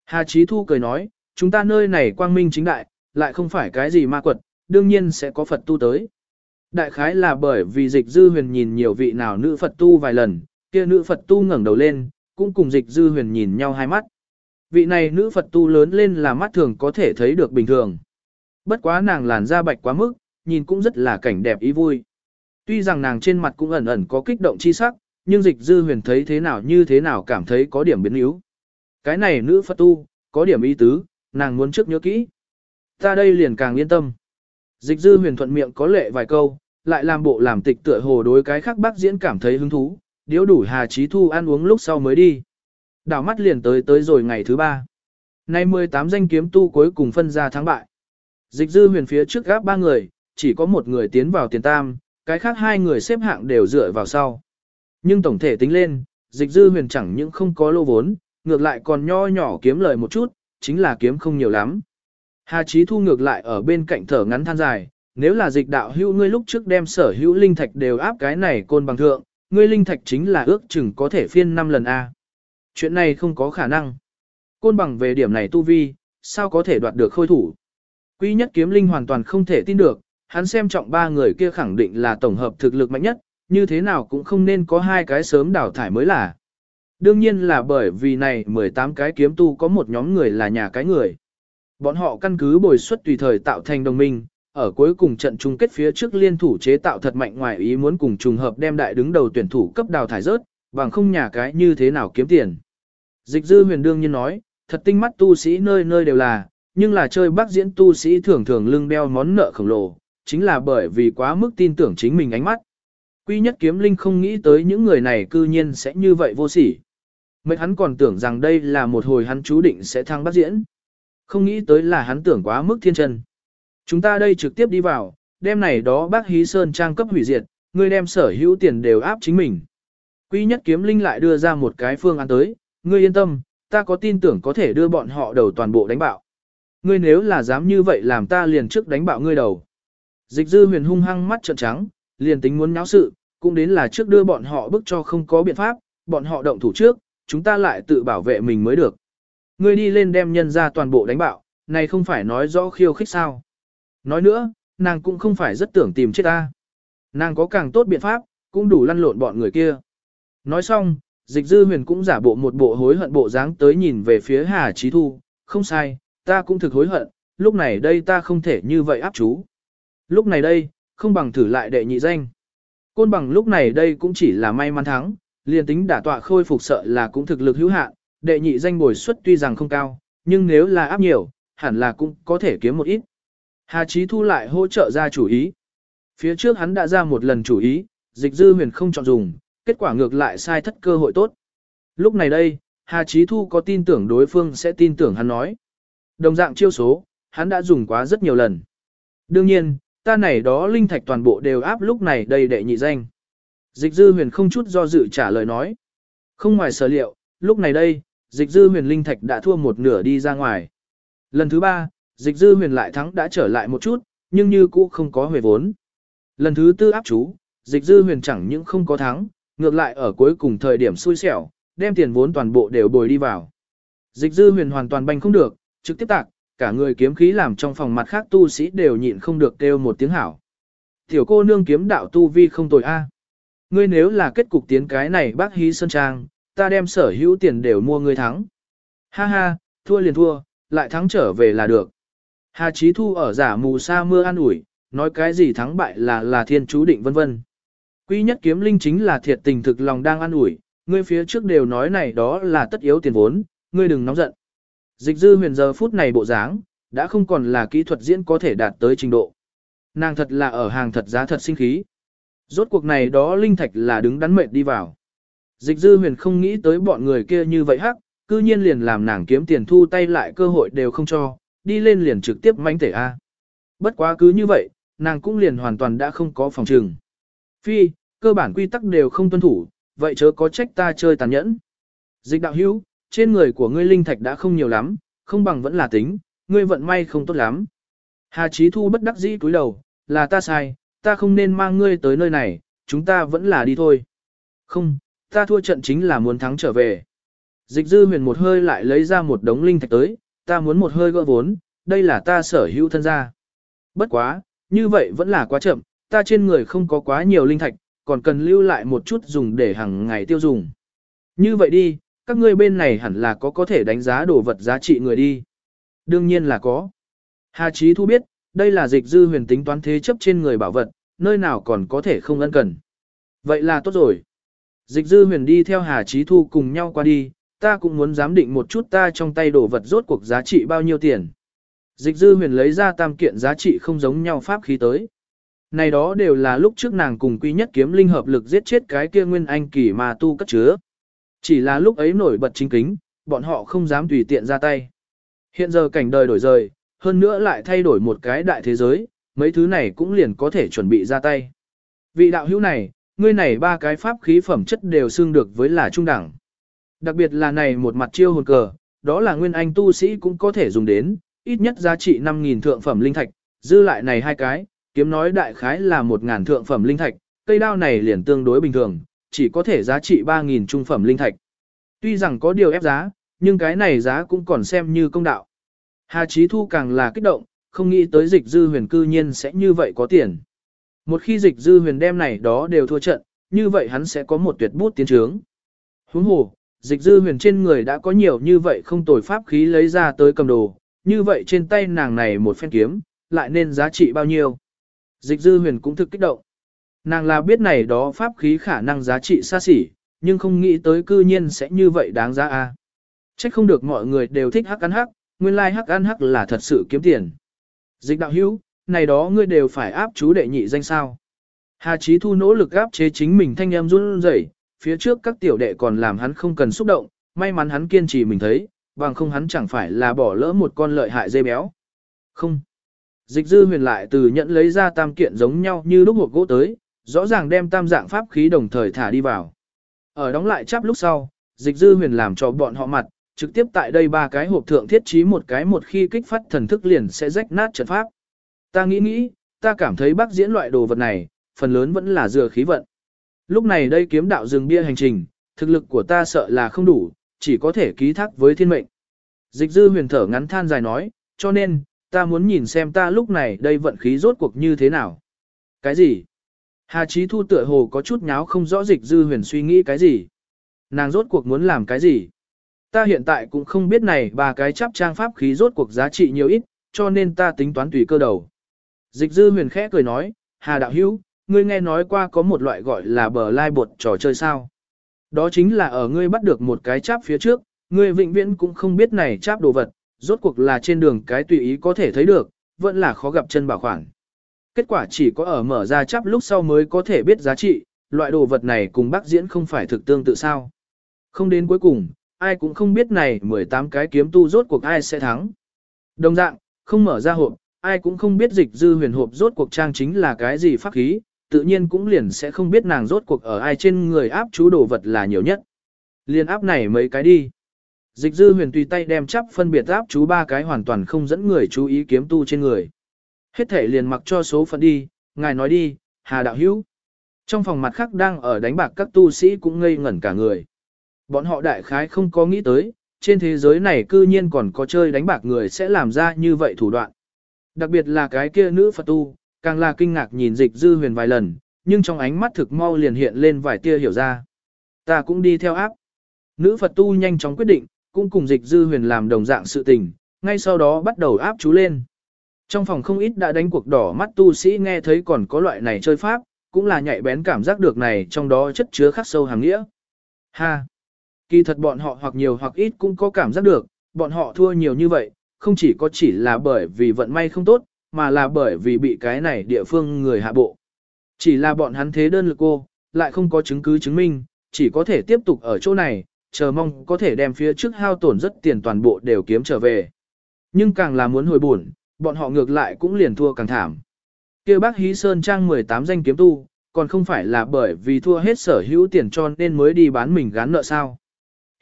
[SPEAKER 1] Hà Chí Thu cười nói, chúng ta nơi này quang minh chính đại, lại không phải cái gì ma quật, đương nhiên sẽ có Phật tu tới. Đại khái là bởi vì dịch dư huyền nhìn nhiều vị nào nữ Phật tu vài lần, kia nữ Phật tu ngẩng đầu lên, cũng cùng dịch dư huyền nhìn nhau hai mắt. Vị này nữ Phật tu lớn lên là mắt thường có thể thấy được bình thường. Bất quá nàng làn da bạch quá mức, nhìn cũng rất là cảnh đẹp ý vui. Tuy rằng nàng trên mặt cũng ẩn ẩn có kích động chi sắc, nhưng dịch dư huyền thấy thế nào như thế nào cảm thấy có điểm biến yếu. Cái này nữ Phật tu, có điểm ý tứ, nàng muốn trước nhớ kỹ. Ta đây liền càng yên tâm. Dịch dư huyền thuận miệng có lệ vài câu, lại làm bộ làm tịch tựa hồ đối cái khác bác diễn cảm thấy hứng thú, điếu đủ Hà Chí Thu ăn uống lúc sau mới đi. Đảo mắt liền tới tới rồi ngày thứ ba. Nay 18 danh kiếm tu cuối cùng phân ra thắng bại. Dịch dư huyền phía trước gáp ba người, chỉ có một người tiến vào tiền tam, cái khác hai người xếp hạng đều dựa vào sau. Nhưng tổng thể tính lên, dịch dư huyền chẳng những không có lô vốn, ngược lại còn nho nhỏ kiếm lời một chút, chính là kiếm không nhiều lắm. Hà Chí Thu ngược lại ở bên cạnh thở ngắn than dài, nếu là dịch đạo hữu ngươi lúc trước đem sở hữu linh thạch đều áp cái này côn bằng thượng, ngươi linh thạch chính là ước chừng có thể phiên 5 lần A. Chuyện này không có khả năng. Côn bằng về điểm này tu vi, sao có thể đoạt được khôi thủ. Quý nhất kiếm linh hoàn toàn không thể tin được, hắn xem trọng ba người kia khẳng định là tổng hợp thực lực mạnh nhất, như thế nào cũng không nên có hai cái sớm đào thải mới là. Đương nhiên là bởi vì này 18 cái kiếm tu có một nhóm người là nhà cái người. Bọn họ căn cứ bồi suất tùy thời tạo thành đồng minh, ở cuối cùng trận chung kết phía trước liên thủ chế tạo thật mạnh ngoài ý muốn cùng trùng hợp đem đại đứng đầu tuyển thủ cấp đào thải rớt, bằng không nhà cái như thế nào kiếm tiền. Dịch dư huyền đương nhiên nói, thật tinh mắt tu sĩ nơi nơi đều là, nhưng là chơi bác diễn tu sĩ thường thường lưng đeo món nợ khổng lồ, chính là bởi vì quá mức tin tưởng chính mình ánh mắt. Quy nhất kiếm linh không nghĩ tới những người này cư nhiên sẽ như vậy vô sỉ. Mấy hắn còn tưởng rằng đây là một hồi hắn chú định sẽ thăng bác diễn. Không nghĩ tới là hắn tưởng quá mức thiên chân. Chúng ta đây trực tiếp đi vào, đem này đó bác hí sơn trang cấp hủy diệt, ngươi đem sở hữu tiền đều áp chính mình. Quy nhất kiếm linh lại đưa ra một cái phương án tới, ngươi yên tâm, ta có tin tưởng có thể đưa bọn họ đầu toàn bộ đánh bạo. Ngươi nếu là dám như vậy làm ta liền trước đánh bạo ngươi đầu. Dịch dư huyền hung hăng mắt trợn trắng, liền tính muốn nháo sự, cũng đến là trước đưa bọn họ bức cho không có biện pháp, bọn họ động thủ trước, chúng ta lại tự bảo vệ mình mới được. Ngươi đi lên đem nhân ra toàn bộ đánh bạo, này không phải nói rõ khiêu khích sao. Nói nữa, nàng cũng không phải rất tưởng tìm chết ta. Nàng có càng tốt biện pháp, cũng đủ lăn lộn bọn người kia. Nói xong, dịch dư huyền cũng giả bộ một bộ hối hận bộ dáng tới nhìn về phía Hà Trí Thu, không sai, ta cũng thực hối hận, lúc này đây ta không thể như vậy áp chú. Lúc này đây, không bằng thử lại đệ nhị danh. Côn bằng lúc này đây cũng chỉ là may mắn thắng, liền tính đả tọa khôi phục sợ là cũng thực lực hữu hạn, đệ nhị danh bồi suất tuy rằng không cao, nhưng nếu là áp nhiều, hẳn là cũng có thể kiếm một ít. Hà Chí Thu lại hỗ trợ ra chủ ý. Phía trước hắn đã ra một lần chủ ý, dịch dư huyền không chọn dùng, kết quả ngược lại sai thất cơ hội tốt. Lúc này đây, Hà Chí Thu có tin tưởng đối phương sẽ tin tưởng hắn nói. Đồng dạng chiêu số, hắn đã dùng quá rất nhiều lần. Đương nhiên, ta này đó linh thạch toàn bộ đều áp lúc này đây đệ nhị danh. Dịch dư huyền không chút do dự trả lời nói. Không ngoài sở liệu, lúc này đây, dịch dư huyền linh thạch đã thua một nửa đi ra ngoài. Lần thứ ba, dịch dư huyền lại thắng đã trở lại một chút, nhưng như cũ không có huề vốn. Lần thứ tư áp chú, dịch dư huyền chẳng những không có thắng, ngược lại ở cuối cùng thời điểm xui xẻo, đem tiền vốn toàn bộ đều bồi đi vào. Dịch dư huyền hoàn toàn banh không được, trực tiếp tạc, cả người kiếm khí làm trong phòng mặt khác tu sĩ đều nhịn không được kêu một tiếng hảo. Tiểu cô nương kiếm đạo tu vi không tồi a. Ngươi nếu là kết cục tiến cái này bác hí sơn trang, ta đem sở hữu tiền đều mua ngươi thắng. Ha ha, thua liền thua, lại thắng trở về là được. Hà Chí Thu ở giả mù sa mưa an ủi, nói cái gì thắng bại là là thiên chú định vân vân. Quy nhất kiếm linh chính là thiệt tình thực lòng đang an ủi, ngươi phía trước đều nói này đó là tất yếu tiền vốn, ngươi đừng nóng giận. Dịch dư huyền giờ phút này bộ dáng, đã không còn là kỹ thuật diễn có thể đạt tới trình độ. Nàng thật là ở hàng thật giá thật sinh khí. Rốt cuộc này đó linh thạch là đứng đắn mệt đi vào. Dịch dư huyền không nghĩ tới bọn người kia như vậy hắc, cư nhiên liền làm nàng kiếm tiền thu tay lại cơ hội đều không cho, đi lên liền trực tiếp mánh tể A. Bất quá cứ như vậy, nàng cũng liền hoàn toàn đã không có phòng trường. Phi, cơ bản quy tắc đều không tuân thủ, vậy chớ có trách ta chơi tàn nhẫn. Dịch đạo hữu, trên người của ngươi linh thạch đã không nhiều lắm, không bằng vẫn là tính, ngươi vận may không tốt lắm. Hà Chí Thu bất đắc dĩ cúi đầu, là ta sai, ta không nên mang ngươi tới nơi này, chúng ta vẫn là đi thôi. Không, ta thua trận chính là muốn thắng trở về. Dịch dư huyền một hơi lại lấy ra một đống linh thạch tới, ta muốn một hơi gỡ vốn, đây là ta sở hữu thân gia. Bất quá, như vậy vẫn là quá chậm, ta trên người không có quá nhiều linh thạch, còn cần lưu lại một chút dùng để hàng ngày tiêu dùng. Như vậy đi, các ngươi bên này hẳn là có có thể đánh giá đồ vật giá trị người đi. Đương nhiên là có. Hà Chí Thu biết, đây là dịch dư huyền tính toán thế chấp trên người bảo vật, nơi nào còn có thể không ân cần. Vậy là tốt rồi. Dịch dư huyền đi theo Hà Chí Thu cùng nhau qua đi, ta cũng muốn giám định một chút ta trong tay đồ vật rốt cuộc giá trị bao nhiêu tiền. Dịch dư huyền lấy ra tam kiện giá trị không giống nhau pháp khí tới. Này đó đều là lúc trước nàng cùng quy nhất kiếm linh hợp lực giết chết cái kia nguyên anh kỳ mà tu cất chứa. Chỉ là lúc ấy nổi bật chính kính, bọn họ không dám tùy tiện ra tay. Hiện giờ cảnh đời đổi rời, hơn nữa lại thay đổi một cái đại thế giới, mấy thứ này cũng liền có thể chuẩn bị ra tay. Vị đạo hữu này, ngươi này ba cái pháp khí phẩm chất đều xương được với là trung đẳng. Đặc biệt là này một mặt chiêu hồn cờ, đó là nguyên anh tu sĩ cũng có thể dùng đến, ít nhất giá trị 5.000 thượng phẩm linh thạch, dư lại này hai cái, kiếm nói đại khái là một ngàn thượng phẩm linh thạch, cây đao này liền tương đối bình thường, chỉ có thể giá trị 3.000 trung phẩm linh thạch. Tuy rằng có điều ép giá, nhưng cái này giá cũng còn xem như công đạo. Hà Chí Thu càng là kích động, không nghĩ tới dịch dư huyền cư nhiên sẽ như vậy có tiền. Một khi dịch dư huyền đem này đó đều thua trận, như vậy hắn sẽ có một tuyệt bút tiến trướng. Huống hồ, dịch dư huyền trên người đã có nhiều như vậy không tồi pháp khí lấy ra tới cầm đồ, như vậy trên tay nàng này một phen kiếm, lại nên giá trị bao nhiêu. Dịch dư huyền cũng thực kích động. Nàng là biết này đó pháp khí khả năng giá trị xa xỉ, nhưng không nghĩ tới cư nhiên sẽ như vậy đáng giá a. À. Trách không được mọi người đều thích hắc ăn hắc, nguyên lai like hắc ăn hắc là thật sự kiếm tiền. Dịch đạo hữu, này đó ngươi đều phải áp chú đệ nhị danh sao. Hà Chí Thu nỗ lực áp chế chính mình thanh em run rẩy, phía trước các tiểu đệ còn làm hắn không cần xúc động, may mắn hắn kiên trì mình thấy, bằng không hắn chẳng phải là bỏ lỡ một con lợi hại dây béo. Không. Dịch dư huyền lại từ nhận lấy ra tam kiện giống nhau như lúc hộp gỗ tới, rõ ràng đem tam dạng pháp khí đồng thời thả đi vào. Ở đóng lại chắp lúc sau, dịch dư huyền làm cho bọn họ mặt, trực tiếp tại đây ba cái hộp thượng thiết trí một cái một khi kích phát thần thức liền sẽ rách nát trận pháp. Ta nghĩ nghĩ, ta cảm thấy bác diễn loại đồ vật này, phần lớn vẫn là dừa khí vận. Lúc này đây kiếm đạo dừng bia hành trình, thực lực của ta sợ là không đủ, chỉ có thể ký thác với thiên mệnh. Dịch dư huyền thở ngắn than dài nói, cho nên, ta muốn nhìn xem ta lúc này đây vận khí rốt cuộc như thế nào. Cái gì? Hà Chí Thu tựa hồ có chút nháo không rõ dịch dư huyền suy nghĩ cái gì. Nàng rốt cuộc muốn làm cái gì? Ta hiện tại cũng không biết này ba cái chắp trang pháp khí rốt cuộc giá trị nhiều ít, cho nên ta tính toán tùy cơ đầu. Dịch dư huyền khẽ cười nói, Hà Đạo Hữu ngươi nghe nói qua có một loại gọi là bờ lai bột trò chơi sao. Đó chính là ở ngươi bắt được một cái cháp phía trước, ngươi vĩnh viễn cũng không biết này cháp đồ vật, rốt cuộc là trên đường cái tùy ý có thể thấy được, vẫn là khó gặp chân bảo khoản. Kết quả chỉ có ở mở ra chắp lúc sau mới có thể biết giá trị, loại đồ vật này cùng bác diễn không phải thực tương tự sao. Không đến cuối cùng, ai cũng không biết này 18 cái kiếm tu rốt cuộc ai sẽ thắng. Đồng dạng, không mở ra hộp, ai cũng không biết dịch dư huyền hộp rốt cuộc trang chính là cái gì pháp khí, tự nhiên cũng liền sẽ không biết nàng rốt cuộc ở ai trên người áp chú đồ vật là nhiều nhất. Liên áp này mấy cái đi. Dịch dư huyền tùy tay đem chắp phân biệt áp chú ba cái hoàn toàn không dẫn người chú ý kiếm tu trên người. Hết thể liền mặc cho số phận đi, ngài nói đi, hà đạo hữu. Trong phòng mặt khác đang ở đánh bạc các tu sĩ cũng ngây ngẩn cả người. Bọn họ đại khái không có nghĩ tới, trên thế giới này cư nhiên còn có chơi đánh bạc người sẽ làm ra như vậy thủ đoạn. Đặc biệt là cái kia nữ Phật tu, càng là kinh ngạc nhìn dịch dư huyền vài lần, nhưng trong ánh mắt thực mau liền hiện lên vài tia hiểu ra. Ta cũng đi theo áp. Nữ Phật tu nhanh chóng quyết định, cũng cùng dịch dư huyền làm đồng dạng sự tình, ngay sau đó bắt đầu áp chú lên. Trong phòng không ít đã đánh cuộc đỏ mắt tu sĩ nghe thấy còn có loại này chơi pháp, cũng là nhạy bén cảm giác được này trong đó chất chứa khắc sâu hàng nghĩa. Ha! Kỳ thật bọn họ hoặc nhiều hoặc ít cũng có cảm giác được, bọn họ thua nhiều như vậy, không chỉ có chỉ là bởi vì vận may không tốt, mà là bởi vì bị cái này địa phương người hạ bộ. Chỉ là bọn hắn thế đơn lực cô, lại không có chứng cứ chứng minh, chỉ có thể tiếp tục ở chỗ này, chờ mong có thể đem phía trước hao tổn rất tiền toàn bộ đều kiếm trở về. Nhưng càng là muốn hồi buồn, bọn họ ngược lại cũng liền thua càng thảm. kia bác Hí Sơn trang 18 danh kiếm tu, còn không phải là bởi vì thua hết sở hữu tiền cho nên mới đi bán mình gán nợ sao.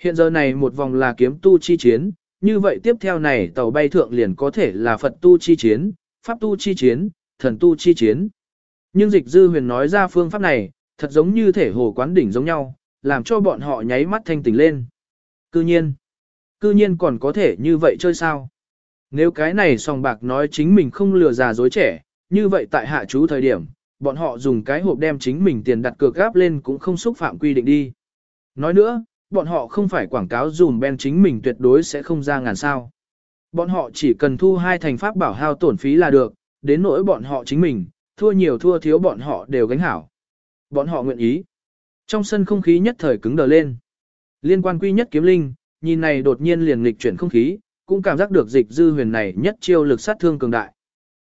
[SPEAKER 1] Hiện giờ này một vòng là kiếm tu chi chiến, như vậy tiếp theo này tàu bay thượng liền có thể là Phật tu chi chiến, pháp tu chi chiến, thần tu chi chiến. Nhưng dịch dư huyền nói ra phương pháp này, thật giống như thể hồ quán đỉnh giống nhau, làm cho bọn họ nháy mắt thanh tỉnh lên. Cư nhiên, cư nhiên còn có thể như vậy chơi sao? Nếu cái này song bạc nói chính mình không lừa già dối trẻ, như vậy tại hạ chú thời điểm, bọn họ dùng cái hộp đem chính mình tiền đặt cược gáp lên cũng không xúc phạm quy định đi. Nói nữa, bọn họ không phải quảng cáo dùm ben chính mình tuyệt đối sẽ không ra ngàn sao. Bọn họ chỉ cần thu hai thành pháp bảo hao tổn phí là được, đến nỗi bọn họ chính mình, thua nhiều thua thiếu bọn họ đều gánh hảo. Bọn họ nguyện ý. Trong sân không khí nhất thời cứng đờ lên. Liên quan quy nhất kiếm linh, nhìn này đột nhiên liền nghịch chuyển không khí, cũng cảm giác được dịch dư huyền này nhất chiêu lực sát thương cường đại.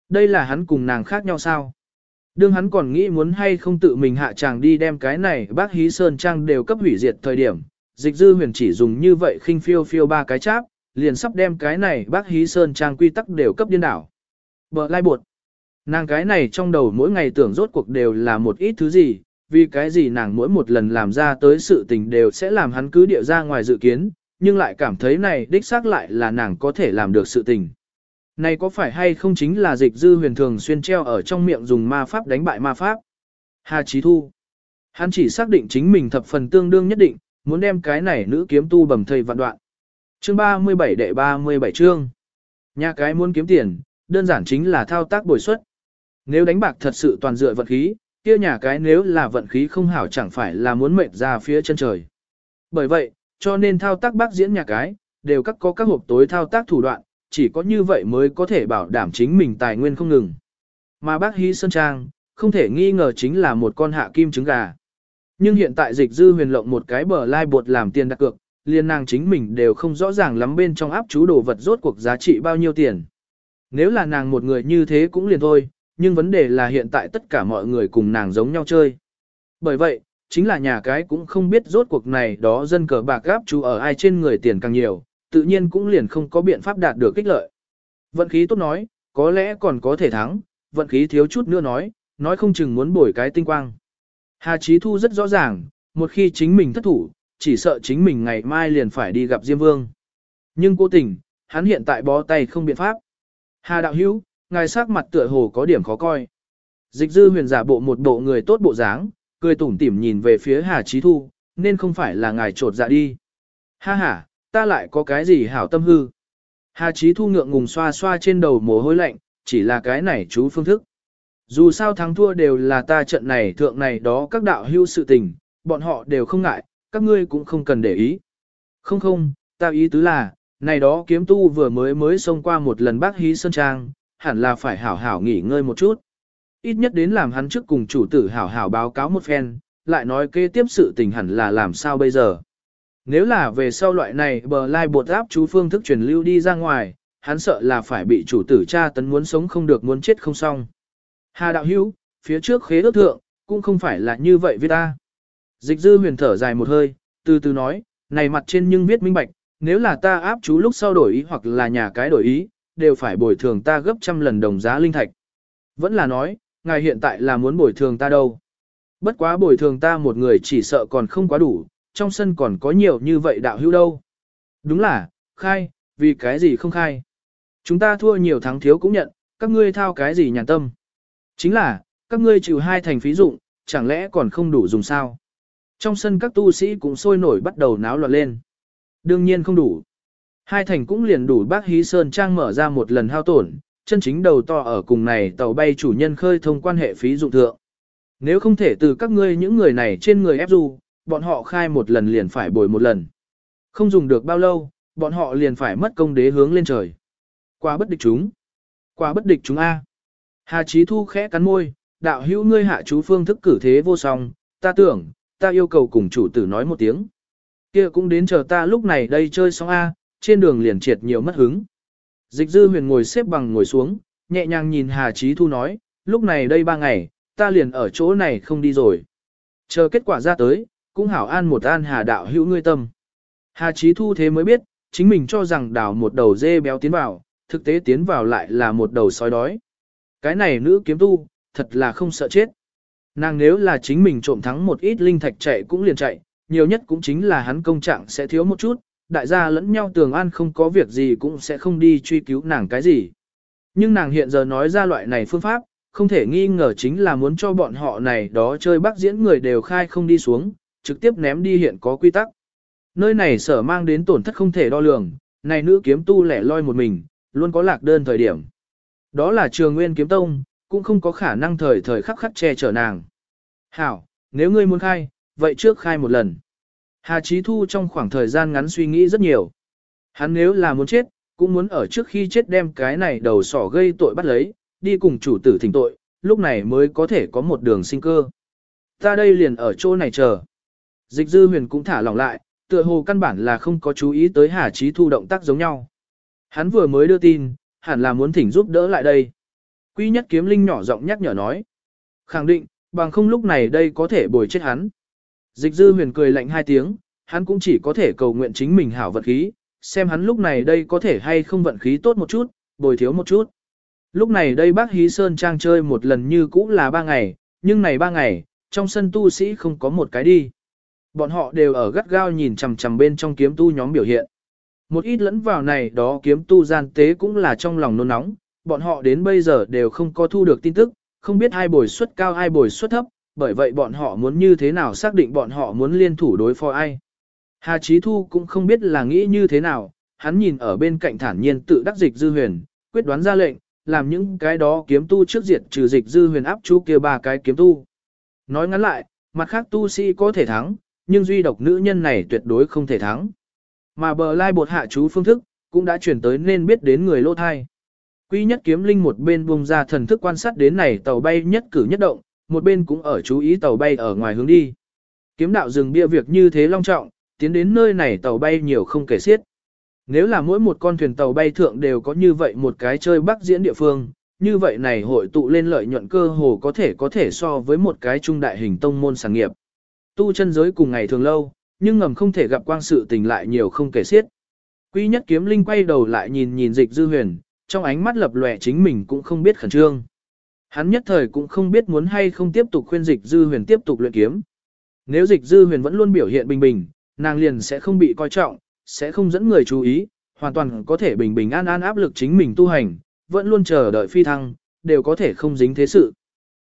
[SPEAKER 1] Đây là hắn cùng nàng khác nhau sao? Đương hắn còn nghĩ muốn hay không tự mình hạ chàng đi đem cái này bác hí sơn trang đều cấp hủy diệt thời điểm, dịch dư huyền chỉ dùng như vậy khinh phiêu phiêu ba cái cháp, liền sắp đem cái này bác hí sơn trang quy tắc đều cấp điên đảo. Bờ lai buột. Nàng cái này trong đầu mỗi ngày tưởng rốt cuộc đều là một ít thứ gì, vì cái gì nàng mỗi một lần làm ra tới sự tình đều sẽ làm hắn cứ địa ra ngoài dự kiến, nhưng lại cảm thấy này đích xác lại là nàng có thể làm được sự tình. Này có phải hay không chính là dịch dư huyền thường xuyên treo ở trong miệng dùng ma pháp đánh bại ma pháp? Hà Chí Thu. Hắn chỉ xác định chính mình thập phần tương đương nhất định, muốn đem cái này nữ kiếm tu bầm thầy vạn đoạn. Chương 37 đệ 37 chương. Nhà cái muốn kiếm tiền, đơn giản chính là thao tác bồi suất. Nếu đánh bạc thật sự toàn dựa vận khí, kia nhà cái nếu là vận khí không hảo chẳng phải là muốn mệt ra phía chân trời. Bởi vậy, cho nên thao tác bác diễn nhà cái, đều các có các hộp tối thao tác thủ đoạn, chỉ có như vậy mới có thể bảo đảm chính mình tài nguyên không ngừng. Mà bác Hy Sơn Trang, không thể nghi ngờ chính là một con hạ kim trứng gà. Nhưng hiện tại dịch dư huyền lộng một cái bờ lai bột làm tiền đặt cược, liên nàng chính mình đều không rõ ràng lắm bên trong áp chú đồ vật rốt cuộc giá trị bao nhiêu tiền. Nếu là nàng một người như thế cũng liền thôi, nhưng vấn đề là hiện tại tất cả mọi người cùng nàng giống nhau chơi. Bởi vậy, chính là nhà cái cũng không biết rốt cuộc này đó dân cờ bạc gáp chú ở ai trên người tiền càng nhiều, tự nhiên cũng liền không có biện pháp đạt được kích lợi. Vận khí tốt nói, có lẽ còn có thể thắng, vận khí thiếu chút nữa nói, nói không chừng muốn bổi cái tinh quang. Hà Chí Thu rất rõ ràng, một khi chính mình thất thủ, chỉ sợ chính mình ngày mai liền phải đi gặp Diêm Vương. Nhưng cố tình, hắn hiện tại bó tay không biện pháp. Hà Đạo Hữu ngài sắc mặt tựa hồ có điểm khó coi. Dịch dư huyền giả bộ một bộ người tốt bộ dáng, cười tủm tỉm nhìn về phía Hà Chí Thu, nên không phải là ngài trột dạ đi. Ha ha, ta lại có cái gì hảo tâm hư. Hà Chí Thu ngượng ngùng xoa xoa trên đầu mồ hôi lạnh, chỉ là cái này chú phương thức. Dù sao thắng thua đều là ta trận này thượng này đó các đạo hưu sự tình, bọn họ đều không ngại, các ngươi cũng không cần để ý. Không không, ta ý tứ là, này đó kiếm tu vừa mới mới xông qua một lần bác hí sơn trang, hẳn là phải hảo hảo nghỉ ngơi một chút. Ít nhất đến làm hắn trước cùng chủ tử hảo hảo báo cáo một phen, lại nói kế tiếp sự tình hẳn là làm sao bây giờ. Nếu là về sau loại này bờ lai bột áp chú phương thức truyền lưu đi ra ngoài, hắn sợ là phải bị chủ tử cha tấn muốn sống không được muốn chết không xong. Hà đạo hữu, phía trước khế ước thượng, cũng không phải là như vậy với ta. Dịch dư huyền thở dài một hơi, từ từ nói, này mặt trên nhưng viết minh bạch, nếu là ta áp chú lúc sau đổi ý hoặc là nhà cái đổi ý, đều phải bồi thường ta gấp trăm lần đồng giá linh thạch. Vẫn là nói, ngài hiện tại là muốn bồi thường ta đâu. Bất quá bồi thường ta một người chỉ sợ còn không quá đủ, trong sân còn có nhiều như vậy đạo hữu đâu. Đúng là, khai, vì cái gì không khai. Chúng ta thua nhiều thắng thiếu cũng nhận, các ngươi thao cái gì nhàn tâm. Chính là, các ngươi trừ hai thành phí dụng, chẳng lẽ còn không đủ dùng sao? Trong sân các tu sĩ cũng sôi nổi bắt đầu náo loạn lên. Đương nhiên không đủ. Hai thành cũng liền đủ bác Hí Sơn Trang mở ra một lần hao tổn, chân chính đầu to ở cùng này tàu bay chủ nhân khơi thông quan hệ phí dụng thượng. Nếu không thể từ các ngươi những người này trên người ép du, bọn họ khai một lần liền phải bồi một lần. Không dùng được bao lâu, bọn họ liền phải mất công đế hướng lên trời. Quá bất địch chúng. quá bất địch chúng A. Hà Chí Thu khẽ cắn môi, đạo hữu ngươi hạ chú phương thức cử thế vô song, ta tưởng, ta yêu cầu cùng chủ tử nói một tiếng. kia cũng đến chờ ta lúc này đây chơi xong A, trên đường liền triệt nhiều mất hứng. Dịch dư huyền ngồi xếp bằng ngồi xuống, nhẹ nhàng nhìn Hà Chí Thu nói, lúc này đây ba ngày, ta liền ở chỗ này không đi rồi. Chờ kết quả ra tới, cũng hảo an một an hà đạo hữu ngươi tâm. Hà Chí Thu thế mới biết, chính mình cho rằng đào một đầu dê béo tiến vào, thực tế tiến vào lại là một đầu sói đói. Cái này nữ kiếm tu, thật là không sợ chết. Nàng nếu là chính mình trộm thắng một ít linh thạch chạy cũng liền chạy, nhiều nhất cũng chính là hắn công trạng sẽ thiếu một chút, đại gia lẫn nhau tường an không có việc gì cũng sẽ không đi truy cứu nàng cái gì. Nhưng nàng hiện giờ nói ra loại này phương pháp, không thể nghi ngờ chính là muốn cho bọn họ này đó chơi bác diễn người đều khai không đi xuống, trực tiếp ném đi hiện có quy tắc. Nơi này sở mang đến tổn thất không thể đo lường, này nữ kiếm tu lẻ loi một mình, luôn có lạc đơn thời điểm. Đó là trường nguyên kiếm tông, cũng không có khả năng thời thời khắc khắc che chở nàng. Hảo, nếu ngươi muốn khai, vậy trước khai một lần. Hà Chí Thu trong khoảng thời gian ngắn suy nghĩ rất nhiều. Hắn nếu là muốn chết, cũng muốn ở trước khi chết đem cái này đầu sỏ gây tội bắt lấy, đi cùng chủ tử thỉnh tội, lúc này mới có thể có một đường sinh cơ. Ta đây liền ở chỗ này chờ. Dịch dư huyền cũng thả lỏng lại, tựa hồ căn bản là không có chú ý tới Hà Chí Thu động tác giống nhau. Hắn vừa mới đưa tin, hẳn là muốn thỉnh giúp đỡ lại đây. Quy nhất kiếm linh nhỏ giọng nhắc nhở nói. Khẳng định, bằng không lúc này đây có thể bồi chết hắn. Dịch dư huyền cười lạnh hai tiếng, hắn cũng chỉ có thể cầu nguyện chính mình hảo vận khí, xem hắn lúc này đây có thể hay không vận khí tốt một chút, bồi thiếu một chút. Lúc này đây bác Hí Sơn Trang chơi một lần như cũ là ba ngày, nhưng này ba ngày, trong sân tu sĩ không có một cái đi. Bọn họ đều ở gắt gao nhìn chằm chằm bên trong kiếm tu nhóm biểu hiện. Một ít lẫn vào này đó kiếm tu gian tế cũng là trong lòng nôn nóng, bọn họ đến bây giờ đều không có thu được tin tức, không biết ai bồi suất cao ai bồi suất thấp, bởi vậy bọn họ muốn như thế nào xác định bọn họ muốn liên thủ đối phó ai. Hà Chí Thu cũng không biết là nghĩ như thế nào, hắn nhìn ở bên cạnh thản nhiên tự đắc dịch dư huyền, quyết đoán ra lệnh, làm những cái đó kiếm tu trước diệt trừ dịch dư huyền áp chú kia ba cái kiếm tu. Nói ngắn lại, mặt khác tu sĩ có thể thắng, nhưng duy độc nữ nhân này tuyệt đối không thể thắng. Mà bờ lai bột hạ chú phương thức, cũng đã chuyển tới nên biết đến người lô thai. Quy nhất kiếm linh một bên buông ra thần thức quan sát đến này tàu bay nhất cử nhất động, một bên cũng ở chú ý tàu bay ở ngoài hướng đi. Kiếm đạo dừng bia việc như thế long trọng, tiến đến nơi này tàu bay nhiều không kể xiết. Nếu là mỗi một con thuyền tàu bay thượng đều có như vậy một cái chơi bắc diễn địa phương, như vậy này hội tụ lên lợi nhuận cơ hồ có thể có thể so với một cái trung đại hình tông môn sản nghiệp. Tu chân giới cùng ngày thường lâu, nhưng ngầm không thể gặp quang sự tình lại nhiều không kể xiết. Quy nhất kiếm linh quay đầu lại nhìn nhìn dịch dư huyền, trong ánh mắt lập lòe chính mình cũng không biết khẩn trương. Hắn nhất thời cũng không biết muốn hay không tiếp tục khuyên dịch dư huyền tiếp tục luyện kiếm. Nếu dịch dư huyền vẫn luôn biểu hiện bình bình, nàng liền sẽ không bị coi trọng, sẽ không dẫn người chú ý, hoàn toàn có thể bình bình an an áp lực chính mình tu hành, vẫn luôn chờ đợi phi thăng, đều có thể không dính thế sự.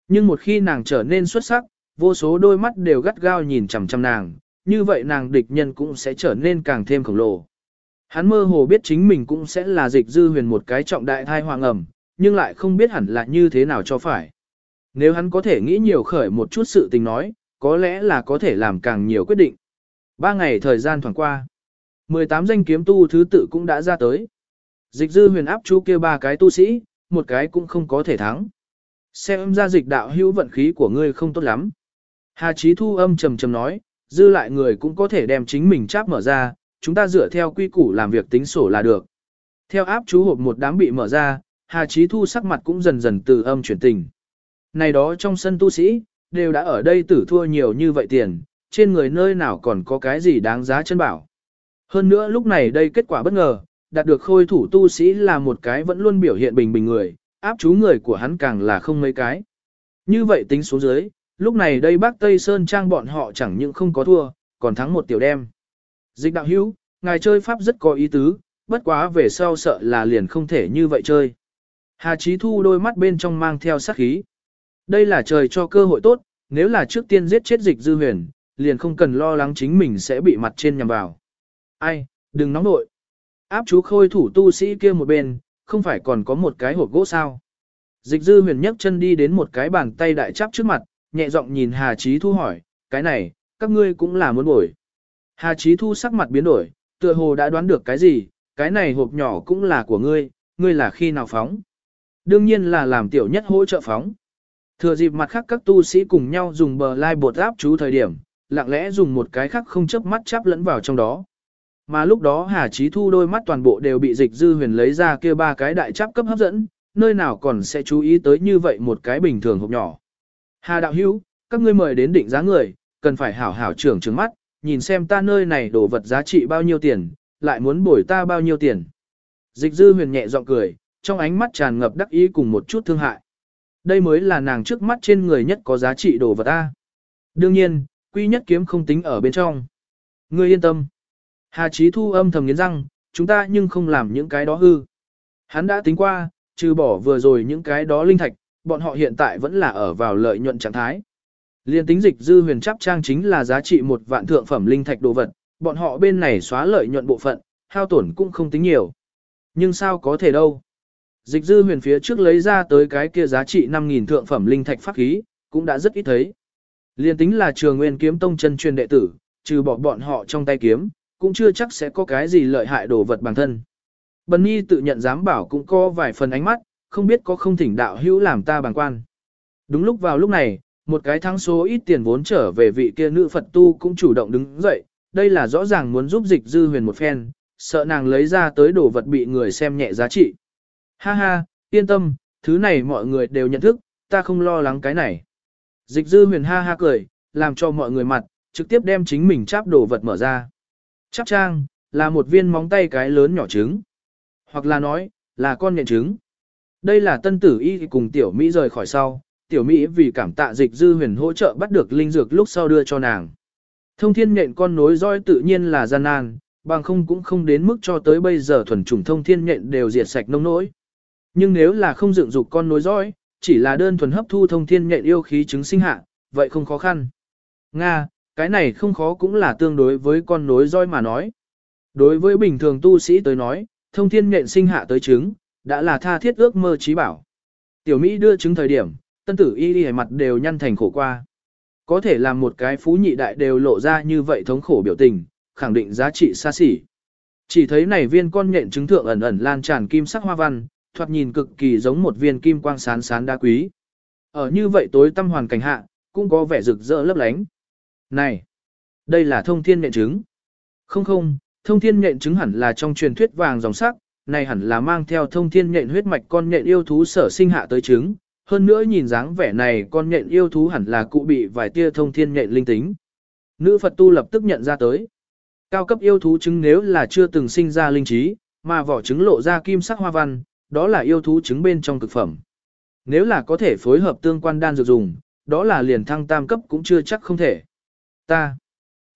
[SPEAKER 1] Nhưng một khi nàng trở nên xuất sắc, vô số đôi mắt đều gắt gao nhìn chằm chằm nàng, như vậy nàng địch nhân cũng sẽ trở nên càng thêm khổng lồ. Hắn mơ hồ biết chính mình cũng sẽ là dịch dư huyền một cái trọng đại thai hoàng ẩm, nhưng lại không biết hẳn là như thế nào cho phải. Nếu hắn có thể nghĩ nhiều khởi một chút sự tình nói, có lẽ là có thể làm càng nhiều quyết định. Ba ngày thời gian thoảng qua. 18 danh kiếm tu thứ tự cũng đã ra tới. Dịch dư huyền áp chú kia ba cái tu sĩ, một cái cũng không có thể thắng. Xem ra dịch đạo hữu vận khí của ngươi không tốt lắm. Hà Chí Thu âm trầm trầm nói, dư lại người cũng có thể đem chính mình cháp mở ra, chúng ta dựa theo quy củ làm việc tính sổ là được. Theo áp chú hộp một đám bị mở ra, Hà Chí Thu sắc mặt cũng dần dần từ âm chuyển tình. Này đó trong sân tu sĩ, đều đã ở đây tử thua nhiều như vậy tiền, trên người nơi nào còn có cái gì đáng giá chân bảo. Hơn nữa lúc này đây kết quả bất ngờ, đạt được khôi thủ tu sĩ là một cái vẫn luôn biểu hiện bình bình người, áp chú người của hắn càng là không mấy cái. Như vậy tính số dưới, lúc này đây bác Tây Sơn Trang bọn họ chẳng những không có thua, còn thắng một tiểu đem. Dịch đạo hữu, ngài chơi pháp rất có ý tứ, bất quá về sau sợ là liền không thể như vậy chơi. Hà Chí Thu đôi mắt bên trong mang theo sát khí. Đây là trời cho cơ hội tốt, nếu là trước tiên giết chết dịch dư huyền, liền không cần lo lắng chính mình sẽ bị mặt trên nhằm vào. Ai, đừng nóng nội. Áp chú khôi thủ tu sĩ kia một bên, không phải còn có một cái hộp gỗ sao. Dịch dư huyền nhấc chân đi đến một cái bàn tay đại chắp trước mặt, nhẹ giọng nhìn Hà Chí Thu hỏi, cái này, các ngươi cũng là muốn bổi? Hà Chí Thu sắc mặt biến đổi, tựa hồ đã đoán được cái gì, cái này hộp nhỏ cũng là của ngươi, ngươi là khi nào phóng. Đương nhiên là làm tiểu nhất hỗ trợ phóng. Thừa dịp mặt khác các tu sĩ cùng nhau dùng bờ lai bột áp chú thời điểm, lặng lẽ dùng một cái khác không chớp mắt chắp lẫn vào trong đó. Mà lúc đó Hà Chí Thu đôi mắt toàn bộ đều bị dịch dư huyền lấy ra kia ba cái đại chắp cấp hấp dẫn, nơi nào còn sẽ chú ý tới như vậy một cái bình thường hộp nhỏ. Hà đạo hữu, các ngươi mời đến định giá người, cần phải hảo hảo trưởng trứng mắt, nhìn xem ta nơi này đồ vật giá trị bao nhiêu tiền, lại muốn bồi ta bao nhiêu tiền. Dịch dư huyền nhẹ giọng cười, trong ánh mắt tràn ngập đắc ý cùng một chút thương hại. Đây mới là nàng trước mắt trên người nhất có giá trị đồ vật ta. Đương nhiên, quy nhất kiếm không tính ở bên trong. Ngươi yên tâm. Hà Chí Thu âm thầm nghiến răng, chúng ta nhưng không làm những cái đó hư. Hắn đã tính qua, trừ bỏ vừa rồi những cái đó linh thạch, bọn họ hiện tại vẫn là ở vào lợi nhuận trạng thái. Liên tính dịch dư huyền chấp trang chính là giá trị một vạn thượng phẩm linh thạch đồ vật, bọn họ bên này xóa lợi nhuận bộ phận, hao tổn cũng không tính nhiều. Nhưng sao có thể đâu? Dịch dư huyền phía trước lấy ra tới cái kia giá trị 5.000 thượng phẩm linh thạch pháp khí, cũng đã rất ít thấy. Liên tính là trường nguyên kiếm tông chân truyền đệ tử, trừ bỏ bọn họ trong tay kiếm, cũng chưa chắc sẽ có cái gì lợi hại đồ vật bản thân. Bần Nhi tự nhận dám bảo cũng có vài phần ánh mắt, không biết có không thỉnh đạo hữu làm ta bằng quan. Đúng lúc vào lúc này, một cái thắng số ít tiền vốn trở về vị kia nữ Phật tu cũng chủ động đứng dậy, đây là rõ ràng muốn giúp dịch dư huyền một phen, sợ nàng lấy ra tới đồ vật bị người xem nhẹ giá trị. Ha ha, yên tâm, thứ này mọi người đều nhận thức, ta không lo lắng cái này. Dịch dư huyền ha ha cười, làm cho mọi người mặt, trực tiếp đem chính mình cháp đồ vật mở ra. Chắp trang, là một viên móng tay cái lớn nhỏ trứng. Hoặc là nói, là con nhện trứng. Đây là tân tử y cùng tiểu Mỹ rời khỏi sau, tiểu Mỹ vì cảm tạ dịch dư huyền hỗ trợ bắt được linh dược lúc sau đưa cho nàng. Thông thiên nhện con nối roi tự nhiên là gian nan, bằng không cũng không đến mức cho tới bây giờ thuần chủng thông thiên nhện đều diệt sạch nông nỗi. Nhưng nếu là không dựng dục con nối dõi, chỉ là đơn thuần hấp thu thông thiên nhện yêu khí chứng sinh hạ, vậy không khó khăn. Nga, cái này không khó cũng là tương đối với con nối dõi mà nói. Đối với bình thường tu sĩ tới nói, thông thiên nhện sinh hạ tới trứng, đã là tha thiết ước mơ trí bảo. Tiểu Mỹ đưa trứng thời điểm, tân tử y đi mặt đều nhăn thành khổ qua. Có thể làm một cái phú nhị đại đều lộ ra như vậy thống khổ biểu tình, khẳng định giá trị xa xỉ. Chỉ thấy này viên con nhện trứng thượng ẩn ẩn lan tràn kim sắc hoa văn, thoạt nhìn cực kỳ giống một viên kim quang sán sán đá quý. Ở như vậy tối tâm hoàn cảnh hạ, cũng có vẻ rực rỡ lấp lánh. Này, đây là thông thiên nhện trứng. Không không, thông thiên nhện trứng hẳn là trong truyền thuyết vàng dòng sắc, này hẳn là mang theo thông thiên nhện huyết mạch con nhện yêu thú sở sinh hạ tới trứng. Hơn nữa nhìn dáng vẻ này con nhện yêu thú hẳn là cụ bị vài tia thông thiên nhện linh tính. Nữ Phật tu lập tức nhận ra tới. Cao cấp yêu thú trứng nếu là chưa từng sinh ra linh trí, mà vỏ trứng lộ ra kim sắc hoa văn, đó là yêu thú trứng bên trong cực phẩm. Nếu là có thể phối hợp tương quan đan dược dùng, đó là liền thăng tam cấp cũng chưa chắc không thể. Ta,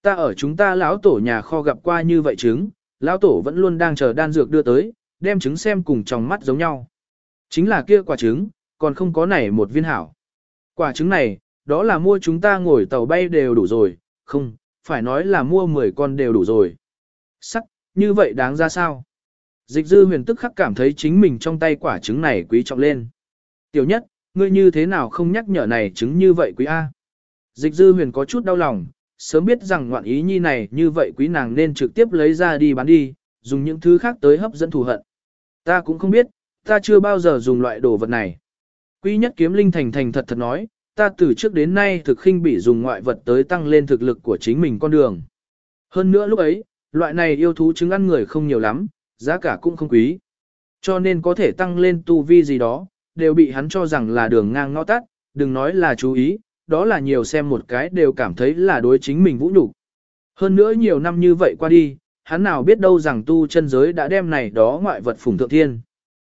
[SPEAKER 1] ta ở chúng ta lão tổ nhà kho gặp qua như vậy trứng, lão tổ vẫn luôn đang chờ đan dược đưa tới, đem trứng xem cùng trong mắt giống nhau. Chính là kia quả trứng, còn không có nảy một viên hảo. Quả trứng này, đó là mua chúng ta ngồi tàu bay đều đủ rồi, không, phải nói là mua 10 con đều đủ rồi. Sắc, như vậy đáng ra sao? Dịch dư huyền tức khắc cảm thấy chính mình trong tay quả trứng này quý trọng lên. Tiểu nhất, ngươi như thế nào không nhắc nhở này trứng như vậy quý A? Dịch dư huyền có chút đau lòng, sớm biết rằng ngoạn ý nhi này như vậy quý nàng nên trực tiếp lấy ra đi bán đi, dùng những thứ khác tới hấp dẫn thù hận. Ta cũng không biết, ta chưa bao giờ dùng loại đồ vật này. Quý nhất kiếm linh thành thành thật thật nói, ta từ trước đến nay thực khinh bị dùng ngoại vật tới tăng lên thực lực của chính mình con đường. Hơn nữa lúc ấy, loại này yêu thú trứng ăn người không nhiều lắm, giá cả cũng không quý. Cho nên có thể tăng lên tu vi gì đó, đều bị hắn cho rằng là đường ngang ngõ tắt, đừng nói là chú ý, đó là nhiều xem một cái đều cảm thấy là đối chính mình vũ nhục. Hơn nữa nhiều năm như vậy qua đi, hắn nào biết đâu rằng tu chân giới đã đem này đó ngoại vật phủng thượng thiên.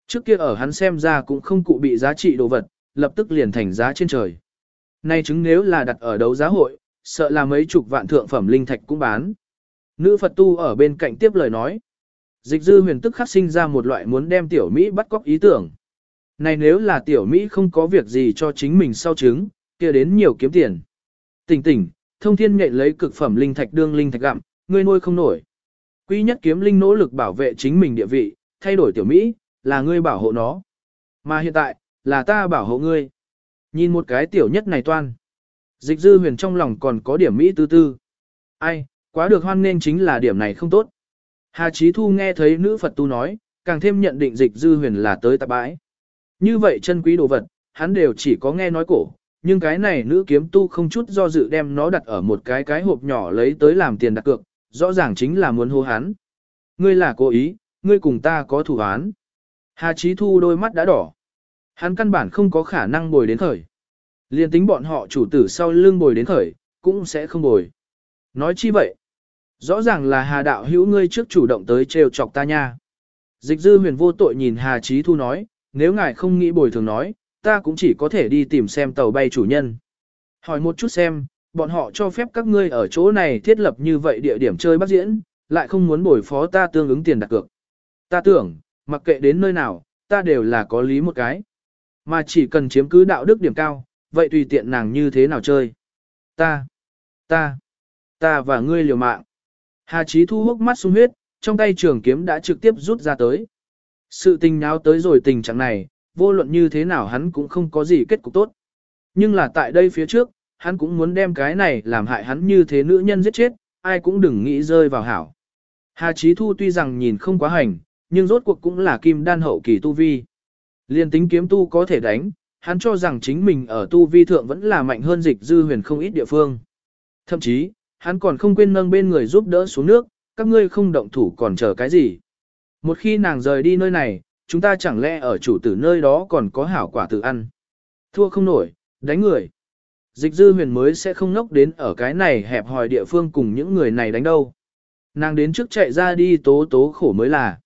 [SPEAKER 1] Trước kia ở hắn xem ra cũng không cụ bị giá trị đồ vật, lập tức liền thành giá trên trời. Nay chứng nếu là đặt ở đấu giá hội, sợ là mấy chục vạn thượng phẩm linh thạch cũng bán. Nữ Phật tu ở bên cạnh tiếp lời nói. Dịch dư huyền tức khắc sinh ra một loại muốn đem tiểu Mỹ bắt cóc ý tưởng. Này nếu là tiểu Mỹ không có việc gì cho chính mình sau chứng, kia đến nhiều kiếm tiền. Tỉnh tỉnh, thông thiên nhện lấy cực phẩm linh thạch đương linh thạch gặm, ngươi nuôi không nổi. Quý nhất kiếm linh nỗ lực bảo vệ chính mình địa vị, thay đổi tiểu Mỹ, là ngươi bảo hộ nó. Mà hiện tại, là ta bảo hộ ngươi. Nhìn một cái tiểu nhất này toan. Dịch dư huyền trong lòng còn có điểm Mỹ tư tư. Ai, quá được hoan nên chính là điểm này không tốt. Hà Chí Thu nghe thấy nữ Phật tu nói, càng thêm nhận định dịch dư huyền là tới tạp bãi. Như vậy chân quý đồ vật, hắn đều chỉ có nghe nói cổ, nhưng cái này nữ kiếm tu không chút do dự đem nó đặt ở một cái cái hộp nhỏ lấy tới làm tiền đặt cược, rõ ràng chính là muốn hô hắn. Ngươi là cố ý, ngươi cùng ta có thủ án. Hà Chí Thu đôi mắt đã đỏ. Hắn căn bản không có khả năng bồi đến khởi. Liên tính bọn họ chủ tử sau lưng bồi đến khởi, cũng sẽ không bồi. Nói chi vậy? Rõ ràng là Hà đạo hữu ngươi trước chủ động tới trêu chọc ta nha. Dịch dư huyền vô tội nhìn Hà Chí Thu nói, nếu ngài không nghĩ bồi thường nói, ta cũng chỉ có thể đi tìm xem tàu bay chủ nhân. Hỏi một chút xem, bọn họ cho phép các ngươi ở chỗ này thiết lập như vậy địa điểm chơi bắt diễn, lại không muốn bồi phó ta tương ứng tiền đặt cược. Ta tưởng, mặc kệ đến nơi nào, ta đều là có lý một cái. Mà chỉ cần chiếm cứ đạo đức điểm cao, vậy tùy tiện nàng như thế nào chơi. Ta, ta, ta và ngươi liều mạng. Hà Chí Thu hốc mắt sung huyết, trong tay trường kiếm đã trực tiếp rút ra tới. Sự tình nháo tới rồi tình trạng này, vô luận như thế nào hắn cũng không có gì kết cục tốt. Nhưng là tại đây phía trước, hắn cũng muốn đem cái này làm hại hắn như thế nữ nhân giết chết, ai cũng đừng nghĩ rơi vào hảo. Hà Chí Thu tuy rằng nhìn không quá hành, nhưng rốt cuộc cũng là kim đan hậu kỳ tu vi. Liên tính kiếm tu có thể đánh, hắn cho rằng chính mình ở tu vi thượng vẫn là mạnh hơn dịch dư huyền không ít địa phương. Thậm chí, hắn còn không quên nâng bên người giúp đỡ xuống nước, các ngươi không động thủ còn chờ cái gì. Một khi nàng rời đi nơi này, chúng ta chẳng lẽ ở chủ tử nơi đó còn có hảo quả tự ăn. Thua không nổi, đánh người. Dịch dư huyền mới sẽ không ngốc đến ở cái này hẹp hòi địa phương cùng những người này đánh đâu. Nàng đến trước chạy ra đi tố tố khổ mới là.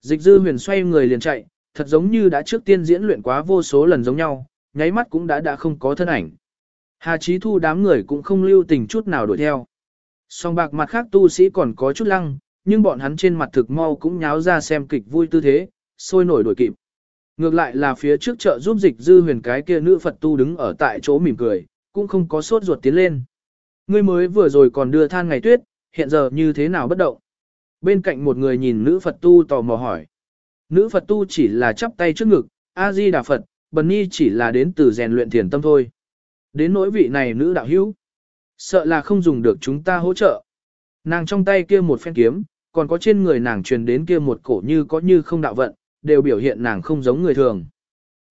[SPEAKER 1] Dịch dư huyền xoay người liền chạy, thật giống như đã trước tiên diễn luyện quá vô số lần giống nhau, nháy mắt cũng đã đã không có thân ảnh. Hà Chí Thu đám người cũng không lưu tình chút nào đuổi theo. Song bạc mặt khác tu sĩ còn có chút lăng, nhưng bọn hắn trên mặt thực mau cũng nháo ra xem kịch vui tư thế, sôi nổi đuổi kịp. Ngược lại là phía trước chợ giúp dịch dư huyền cái kia nữ Phật tu đứng ở tại chỗ mỉm cười, cũng không có sốt ruột tiến lên. Ngươi mới vừa rồi còn đưa than ngày tuyết, hiện giờ như thế nào bất động. Bên cạnh một người nhìn nữ Phật tu tò mò hỏi. Nữ Phật tu chỉ là chắp tay trước ngực, A-di Đà Phật, Bần Nhi chỉ là đến từ rèn luyện thiền tâm thôi. Đến nỗi vị này nữ đạo hữu, sợ là không dùng được chúng ta hỗ trợ. Nàng trong tay kia một phen kiếm, còn có trên người nàng truyền đến kia một cổ như có như không đạo vận, đều biểu hiện nàng không giống người thường.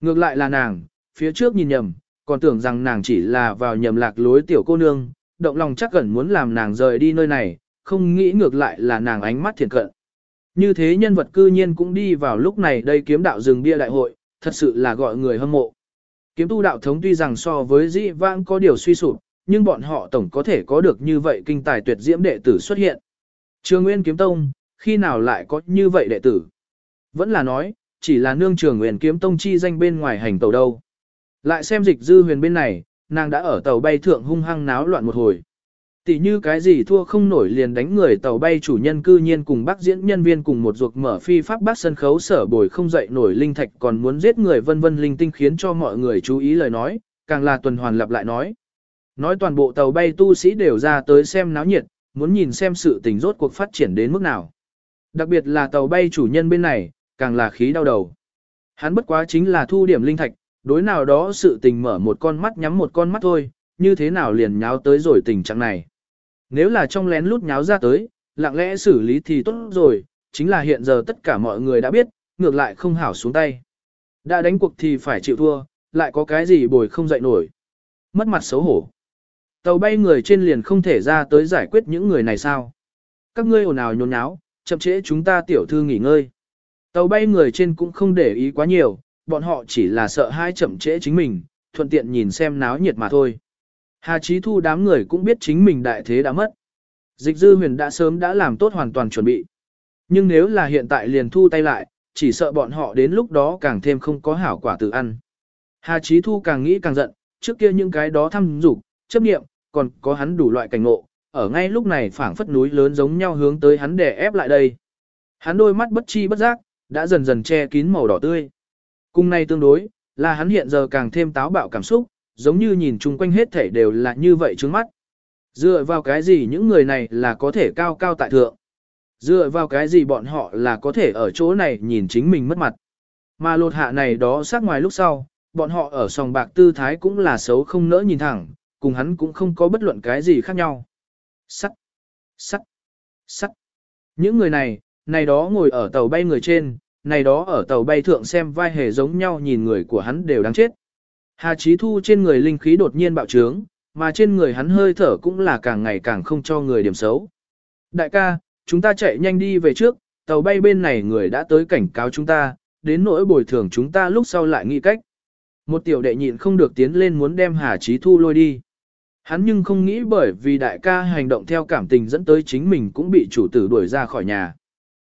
[SPEAKER 1] Ngược lại là nàng, phía trước nhìn nhầm, còn tưởng rằng nàng chỉ là vào nhầm lạc lối tiểu cô nương, động lòng chắc gần muốn làm nàng rời đi nơi này, không nghĩ ngược lại là nàng ánh mắt thiện cận. Như thế nhân vật cư nhiên cũng đi vào lúc này đây kiếm đạo rừng bia đại hội, thật sự là gọi người hâm mộ. Kiếm tu đạo thống tuy rằng so với dĩ vãng có điều suy sụp, nhưng bọn họ tổng có thể có được như vậy kinh tài tuyệt diễm đệ tử xuất hiện. Trường Nguyên Kiếm Tông, khi nào lại có như vậy đệ tử? Vẫn là nói, chỉ là nương trường Nguyên Kiếm Tông chi danh bên ngoài hành tàu đâu. Lại xem dịch dư huyền bên này, nàng đã ở tàu bay thượng hung hăng náo loạn một hồi. Tỷ như cái gì thua không nổi liền đánh người tàu bay chủ nhân cư nhiên cùng bác diễn nhân viên cùng một ruột mở phi pháp bác sân khấu sở bồi không dậy nổi linh thạch còn muốn giết người vân vân linh tinh khiến cho mọi người chú ý lời nói, càng là tuần hoàn lặp lại nói. Nói toàn bộ tàu bay tu sĩ đều ra tới xem náo nhiệt, muốn nhìn xem sự tình rốt cuộc phát triển đến mức nào. Đặc biệt là tàu bay chủ nhân bên này, càng là khí đau đầu. Hắn bất quá chính là thu điểm linh thạch, đối nào đó sự tình mở một con mắt nhắm một con mắt thôi, như thế nào liền nháo tới rồi tình trạng này. Nếu là trong lén lút nháo ra tới, lặng lẽ xử lý thì tốt rồi, chính là hiện giờ tất cả mọi người đã biết, ngược lại không hảo xuống tay. Đã đánh cuộc thì phải chịu thua, lại có cái gì bồi không dậy nổi. Mất mặt xấu hổ. Tàu bay người trên liền không thể ra tới giải quyết những người này sao. Các ngươi ồn ào nhốn nháo, chậm trễ chúng ta tiểu thư nghỉ ngơi. Tàu bay người trên cũng không để ý quá nhiều, bọn họ chỉ là sợ hai chậm trễ chính mình, thuận tiện nhìn xem náo nhiệt mà thôi. Hà Chí Thu đám người cũng biết chính mình đại thế đã mất. Dịch dư huyền đã sớm đã làm tốt hoàn toàn chuẩn bị. Nhưng nếu là hiện tại liền thu tay lại, chỉ sợ bọn họ đến lúc đó càng thêm không có hảo quả tự ăn. Hà Chí Thu càng nghĩ càng giận, trước kia những cái đó thăm dục, chấp nghiệm, còn có hắn đủ loại cảnh ngộ, ở ngay lúc này phảng phất núi lớn giống nhau hướng tới hắn để ép lại đây. Hắn đôi mắt bất chi bất giác, đã dần dần che kín màu đỏ tươi. Cùng này tương đối, là hắn hiện giờ càng thêm táo bạo cảm xúc, giống như nhìn chung quanh hết thể đều là như vậy trước mắt. Dựa vào cái gì những người này là có thể cao cao tại thượng? Dựa vào cái gì bọn họ là có thể ở chỗ này nhìn chính mình mất mặt? Mà lột hạ này đó sát ngoài lúc sau, bọn họ ở sòng bạc tư thái cũng là xấu không nỡ nhìn thẳng, cùng hắn cũng không có bất luận cái gì khác nhau. Sắt, sắt, sắt. Những người này, này đó ngồi ở tàu bay người trên, này đó ở tàu bay thượng xem vai hề giống nhau nhìn người của hắn đều đáng chết. Hà Chí Thu trên người linh khí đột nhiên bạo trướng, mà trên người hắn hơi thở cũng là càng ngày càng không cho người điểm xấu. Đại ca, chúng ta chạy nhanh đi về trước, tàu bay bên này người đã tới cảnh cáo chúng ta, đến nỗi bồi thường chúng ta lúc sau lại nghĩ cách. Một tiểu đệ nhịn không được tiến lên muốn đem Hà Chí Thu lôi đi. Hắn nhưng không nghĩ bởi vì đại ca hành động theo cảm tình dẫn tới chính mình cũng bị chủ tử đuổi ra khỏi nhà.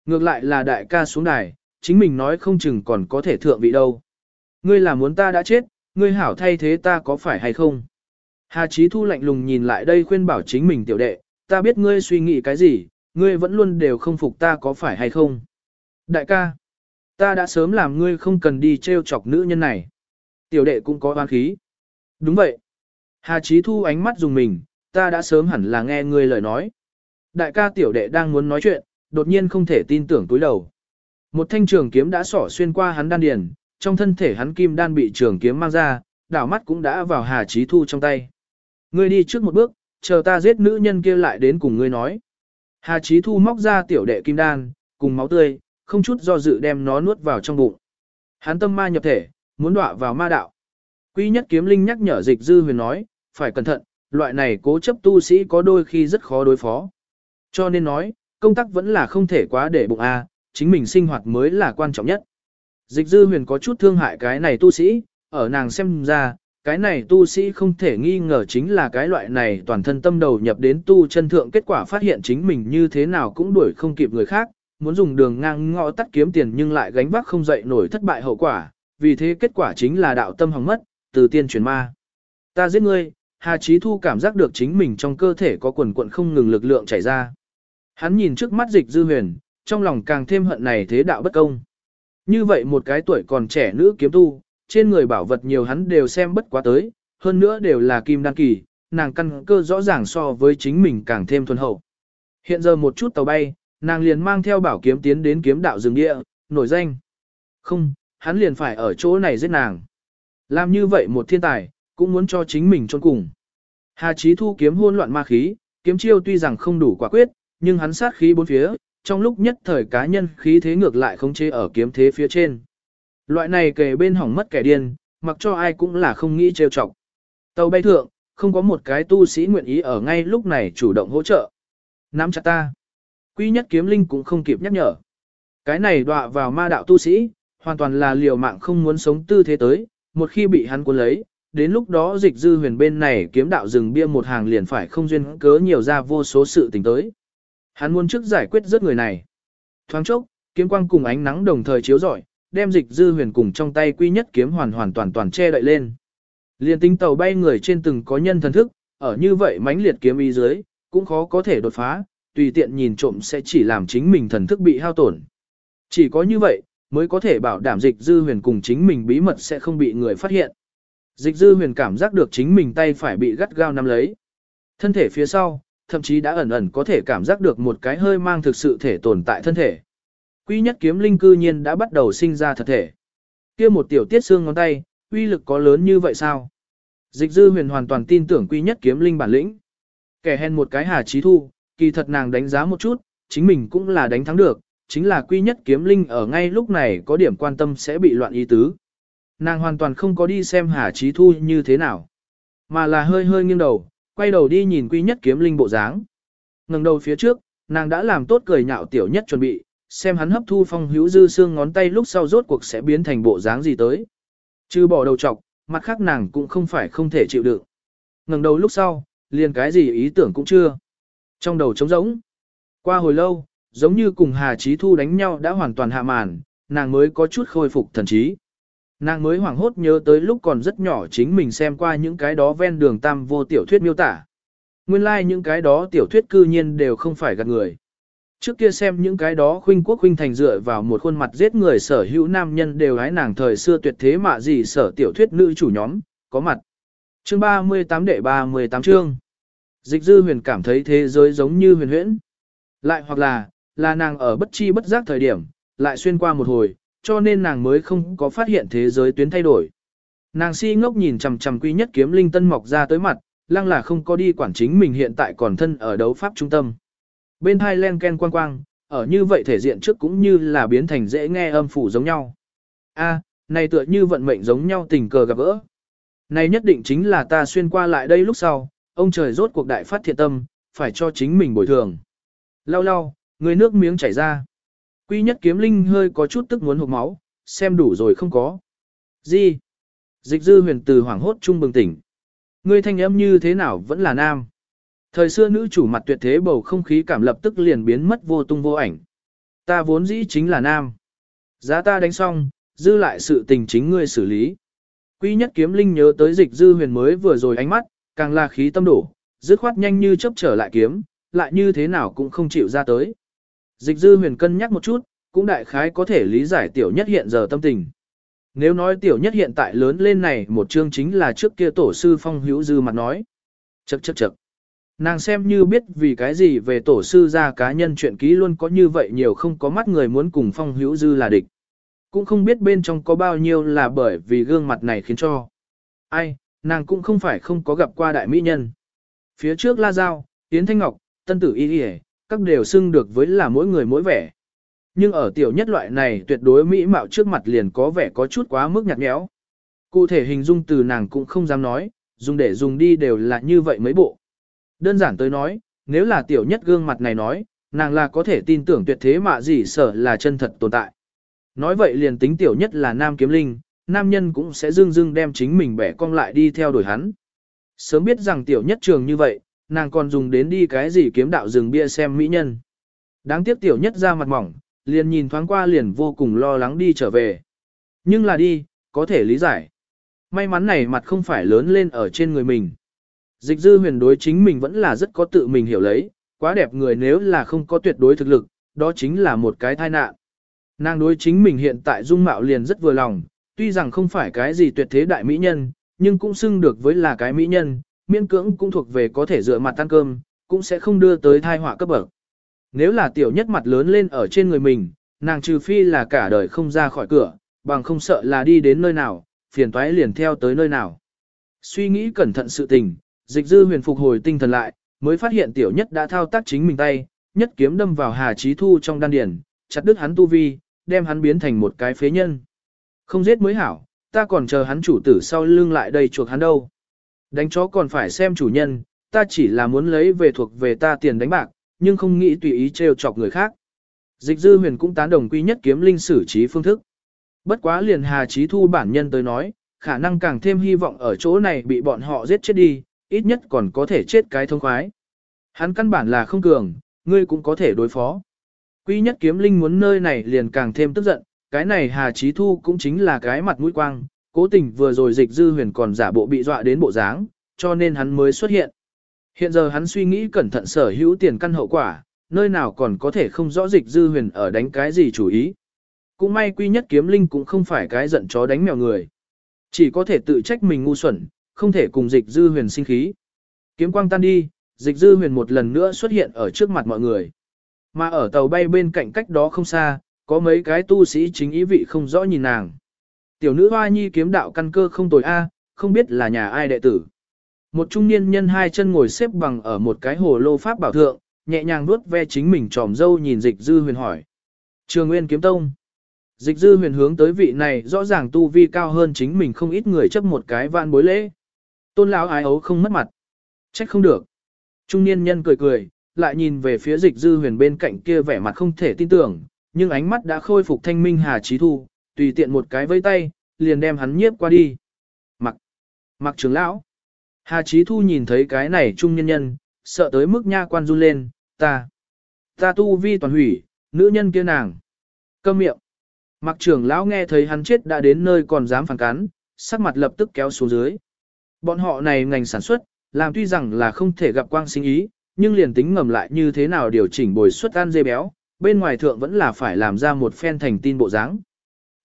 [SPEAKER 1] Ngược lại là đại ca xuống đài, chính mình nói không chừng còn có thể thượng vị đâu. Ngươi là muốn ta đã chết, ngươi hảo thay thế ta có phải hay không? Hà Chí Thu lạnh lùng nhìn lại đây khuyên bảo chính mình tiểu đệ, ta biết ngươi suy nghĩ cái gì, ngươi vẫn luôn đều không phục ta có phải hay không? Đại ca, ta đã sớm làm ngươi không cần đi treo chọc nữ nhân này. Tiểu đệ cũng có oan khí. Đúng vậy. Hà Chí Thu ánh mắt dùng mình, ta đã sớm hẳn là nghe ngươi lời nói. Đại ca tiểu đệ đang muốn nói chuyện, đột nhiên không thể tin tưởng túi đầu. Một thanh trường kiếm đã sỏ xuyên qua hắn đan điền, trong thân thể hắn kim đan bị trường kiếm mang ra, đảo mắt cũng đã vào Hà Chí Thu trong tay. Ngươi đi trước một bước, chờ ta giết nữ nhân kia lại đến cùng ngươi nói. Hà Chí Thu móc ra tiểu đệ kim đan, cùng máu tươi, không chút do dự đem nó nuốt vào trong bụng. Hắn tâm ma nhập thể, muốn đọa vào ma đạo. Quy nhất kiếm linh nhắc nhở dịch dư huyền nói, phải cẩn thận, loại này cố chấp tu sĩ có đôi khi rất khó đối phó. Cho nên nói, công tác vẫn là không thể quá để bụng A, chính mình sinh hoạt mới là quan trọng nhất. Dịch dư huyền có chút thương hại cái này tu sĩ, ở nàng xem ra, cái này tu sĩ không thể nghi ngờ chính là cái loại này toàn thân tâm đầu nhập đến tu chân thượng kết quả phát hiện chính mình như thế nào cũng đuổi không kịp người khác, muốn dùng đường ngang ngõ tắt kiếm tiền nhưng lại gánh vác không dậy nổi thất bại hậu quả, vì thế kết quả chính là đạo tâm hỏng mất, từ tiên chuyển ma. Ta giết ngươi, Hà Chí Thu cảm giác được chính mình trong cơ thể có quần quận không ngừng lực lượng chảy ra. Hắn nhìn trước mắt dịch dư huyền, trong lòng càng thêm hận này thế đạo bất công. Như vậy một cái tuổi còn trẻ nữ kiếm tu, trên người bảo vật nhiều hắn đều xem bất quá tới, hơn nữa đều là kim đan kỳ, nàng căn cơ rõ ràng so với chính mình càng thêm thuần hậu. Hiện giờ một chút tàu bay, nàng liền mang theo bảo kiếm tiến đến kiếm đạo rừng địa, nổi danh. Không, hắn liền phải ở chỗ này giết nàng. Làm như vậy một thiên tài, cũng muốn cho chính mình trôn cùng. Hà Chí Thu kiếm hôn loạn ma khí, kiếm chiêu tuy rằng không đủ quả quyết, nhưng hắn sát khí bốn phía, trong lúc nhất thời cá nhân khí thế ngược lại không chế ở kiếm thế phía trên. Loại này kề bên hỏng mất kẻ điên, mặc cho ai cũng là không nghĩ trêu chọc. Tàu bay thượng, không có một cái tu sĩ nguyện ý ở ngay lúc này chủ động hỗ trợ. Nắm chặt ta. Quy nhất kiếm linh cũng không kịp nhắc nhở. Cái này đọa vào ma đạo tu sĩ, hoàn toàn là liều mạng không muốn sống tư thế tới, một khi bị hắn cuốn lấy, đến lúc đó dịch dư huyền bên này kiếm đạo rừng bia một hàng liền phải không duyên cớ nhiều ra vô số sự tình tới. Hắn muốn trước giải quyết rất người này. Thoáng chốc, kiếm quang cùng ánh nắng đồng thời chiếu rọi, đem dịch dư huyền cùng trong tay quy nhất kiếm hoàn hoàn toàn toàn che đậy lên. Liên tính tàu bay người trên từng có nhân thần thức, ở như vậy mãnh liệt kiếm ý dưới, cũng khó có thể đột phá, tùy tiện nhìn trộm sẽ chỉ làm chính mình thần thức bị hao tổn. Chỉ có như vậy, mới có thể bảo đảm dịch dư huyền cùng chính mình bí mật sẽ không bị người phát hiện. Dịch dư huyền cảm giác được chính mình tay phải bị gắt gao nắm lấy. Thân thể phía sau, thậm chí đã ẩn ẩn có thể cảm giác được một cái hơi mang thực sự thể tồn tại thân thể. Quy nhất kiếm linh cư nhiên đã bắt đầu sinh ra thật thể. kia một tiểu tiết xương ngón tay, uy lực có lớn như vậy sao? Dịch dư huyền hoàn toàn tin tưởng quy nhất kiếm linh bản lĩnh. Kẻ hèn một cái hà trí thu, kỳ thật nàng đánh giá một chút, chính mình cũng là đánh thắng được, chính là quy nhất kiếm linh ở ngay lúc này có điểm quan tâm sẽ bị loạn ý tứ. Nàng hoàn toàn không có đi xem hà trí thu như thế nào, mà là hơi hơi nghiêng đầu, quay đầu đi nhìn quy nhất kiếm linh bộ dáng. ngẩng đầu phía trước, nàng đã làm tốt cười nhạo tiểu nhất chuẩn bị, xem hắn hấp thu phong hữu dư xương ngón tay lúc sau rốt cuộc sẽ biến thành bộ dáng gì tới. Chứ bỏ đầu trọc, mặt khác nàng cũng không phải không thể chịu đựng. ngẩng đầu lúc sau, liền cái gì ý tưởng cũng chưa. Trong đầu trống rỗng. Qua hồi lâu, giống như cùng Hà Chí Thu đánh nhau đã hoàn toàn hạ màn, nàng mới có chút khôi phục thần trí. Nàng mới hoảng hốt nhớ tới lúc còn rất nhỏ chính mình xem qua những cái đó ven đường tam vô tiểu thuyết miêu tả. Nguyên lai like những cái đó tiểu thuyết cư nhiên đều không phải gạt người. Trước kia xem những cái đó khuynh quốc khuynh thành dựa vào một khuôn mặt giết người sở hữu nam nhân đều hái nàng thời xưa tuyệt thế mà gì sở tiểu thuyết nữ chủ nhóm, có mặt. Chương 38 đệ 38 chương. Dịch dư huyền cảm thấy thế giới giống như huyền huyễn. Lại hoặc là, là nàng ở bất chi bất giác thời điểm, lại xuyên qua một hồi, cho nên nàng mới không có phát hiện thế giới tuyến thay đổi. Nàng si ngốc nhìn chằm chằm quy nhất kiếm linh tân mọc ra tới mặt, lăng là không có đi quản chính mình hiện tại còn thân ở đấu pháp trung tâm. Bên hai len ken quang quang, ở như vậy thể diện trước cũng như là biến thành dễ nghe âm phủ giống nhau. A, này tựa như vận mệnh giống nhau tình cờ gặp gỡ. Này nhất định chính là ta xuyên qua lại đây lúc sau, ông trời rốt cuộc đại phát thiện tâm, phải cho chính mình bồi thường. Lau lau, người nước miếng chảy ra. Quy nhất kiếm linh hơi có chút tức muốn hụt máu, xem đủ rồi không có. Gì? Dịch dư huyền từ hoảng hốt trung bừng tỉnh. Ngươi thanh âm như thế nào vẫn là nam. Thời xưa nữ chủ mặt tuyệt thế bầu không khí cảm lập tức liền biến mất vô tung vô ảnh. Ta vốn dĩ chính là nam. Giá ta đánh xong, dư lại sự tình chính ngươi xử lý. Quy nhất kiếm linh nhớ tới dịch dư huyền mới vừa rồi ánh mắt, càng là khí tâm đổ, dứt khoát nhanh như chớp trở lại kiếm, lại như thế nào cũng không chịu ra tới. Dịch dư huyền cân nhắc một chút, cũng đại khái có thể lý giải tiểu nhất hiện giờ tâm tình. Nếu nói tiểu nhất hiện tại lớn lên này một chương chính là trước kia tổ sư phong hữu dư mặt nói. Chậc chậc chậc. Nàng xem như biết vì cái gì về tổ sư ra cá nhân chuyện ký luôn có như vậy nhiều không có mắt người muốn cùng phong hữu dư là địch. Cũng không biết bên trong có bao nhiêu là bởi vì gương mặt này khiến cho. Ai, nàng cũng không phải không có gặp qua đại mỹ nhân. Phía trước La Giao, Yến Thanh Ngọc, Tân Tử Y Y các đều xưng được với là mỗi người mỗi vẻ. Nhưng ở tiểu nhất loại này tuyệt đối mỹ mạo trước mặt liền có vẻ có chút quá mức nhạt nhẽo. Cụ thể hình dung từ nàng cũng không dám nói, dùng để dùng đi đều là như vậy mấy bộ. Đơn giản tới nói, nếu là tiểu nhất gương mặt này nói, nàng là có thể tin tưởng tuyệt thế mà gì sở là chân thật tồn tại. Nói vậy liền tính tiểu nhất là nam kiếm linh, nam nhân cũng sẽ dưng dưng đem chính mình bẻ cong lại đi theo đuổi hắn. Sớm biết rằng tiểu nhất trường như vậy, nàng còn dùng đến đi cái gì kiếm đạo rừng bia xem mỹ nhân. Đáng tiếc tiểu nhất ra mặt mỏng, liền nhìn thoáng qua liền vô cùng lo lắng đi trở về. Nhưng là đi, có thể lý giải. May mắn này mặt không phải lớn lên ở trên người mình. Dịch dư huyền đối chính mình vẫn là rất có tự mình hiểu lấy, quá đẹp người nếu là không có tuyệt đối thực lực, đó chính là một cái tai nạn. Nàng đối chính mình hiện tại dung mạo liền rất vừa lòng, tuy rằng không phải cái gì tuyệt thế đại mỹ nhân, nhưng cũng xưng được với là cái mỹ nhân, miễn cưỡng cũng thuộc về có thể dựa mặt ăn cơm, cũng sẽ không đưa tới thai họa cấp bậc. Nếu là tiểu nhất mặt lớn lên ở trên người mình, nàng trừ phi là cả đời không ra khỏi cửa, bằng không sợ là đi đến nơi nào, phiền toái liền theo tới nơi nào. Suy nghĩ cẩn thận sự tình, dịch dư huyền phục hồi tinh thần lại, mới phát hiện tiểu nhất đã thao tác chính mình tay, nhất kiếm đâm vào Hà trí Thu trong đan điển, chặt đứt hắn tu vi, đem hắn biến thành một cái phế nhân. Không giết mới hảo, ta còn chờ hắn chủ tử sau lưng lại đây chuộc hắn đâu. Đánh chó còn phải xem chủ nhân, ta chỉ là muốn lấy về thuộc về ta tiền đánh bạc, nhưng không nghĩ tùy ý trêu chọc người khác. Dịch dư huyền cũng tán đồng quy nhất kiếm linh xử trí phương thức. Bất quá liền Hà Chí Thu bản nhân tới nói, khả năng càng thêm hy vọng ở chỗ này bị bọn họ giết chết đi, ít nhất còn có thể chết cái thông khoái. Hắn căn bản là không cường, ngươi cũng có thể đối phó. Quy nhất kiếm linh muốn nơi này liền càng thêm tức giận, cái này Hà Chí Thu cũng chính là cái mặt mũi quang, cố tình vừa rồi dịch dư huyền còn giả bộ bị dọa đến bộ dáng, cho nên hắn mới xuất hiện. Hiện giờ hắn suy nghĩ cẩn thận sở hữu tiền căn hậu quả, nơi nào còn có thể không rõ dịch dư huyền ở đánh cái gì chủ ý. Cũng may quy nhất kiếm linh cũng không phải cái giận chó đánh mèo người. Chỉ có thể tự trách mình ngu xuẩn, không thể cùng dịch dư huyền sinh khí. Kiếm quang tan đi, dịch dư huyền một lần nữa xuất hiện ở trước mặt mọi người. Mà ở tàu bay bên cạnh cách đó không xa, có mấy cái tu sĩ chính ý vị không rõ nhìn nàng. Tiểu nữ hoa nhi kiếm đạo căn cơ không tồi a, không biết là nhà ai đệ tử. Một trung niên nhân hai chân ngồi xếp bằng ở một cái hồ lô pháp bảo thượng, nhẹ nhàng nuốt ve chính mình tròm dâu nhìn dịch dư huyền hỏi. Trường Nguyên kiếm tông. Dịch dư huyền hướng tới vị này rõ ràng tu vi cao hơn chính mình không ít người chấp một cái van bối lễ. Tôn lão ái ấu không mất mặt. Trách không được. Trung niên nhân cười cười, lại nhìn về phía dịch dư huyền bên cạnh kia vẻ mặt không thể tin tưởng, nhưng ánh mắt đã khôi phục thanh minh hà trí thu, tùy tiện một cái vây tay, liền đem hắn nhiếp qua đi. Mặc, mặc trưởng lão. Hà Chí thu nhìn thấy cái này trung nhân nhân, sợ tới mức nha quan run lên, ta, ta tu vi toàn hủy, nữ nhân kia nàng. Câm miệng. Mặc trưởng lão nghe thấy hắn chết đã đến nơi còn dám phản cắn, sắc mặt lập tức kéo xuống dưới. Bọn họ này ngành sản xuất, làm tuy rằng là không thể gặp quang sinh ý, nhưng liền tính ngầm lại như thế nào điều chỉnh bồi suất ăn dê béo, bên ngoài thượng vẫn là phải làm ra một phen thành tin bộ dáng.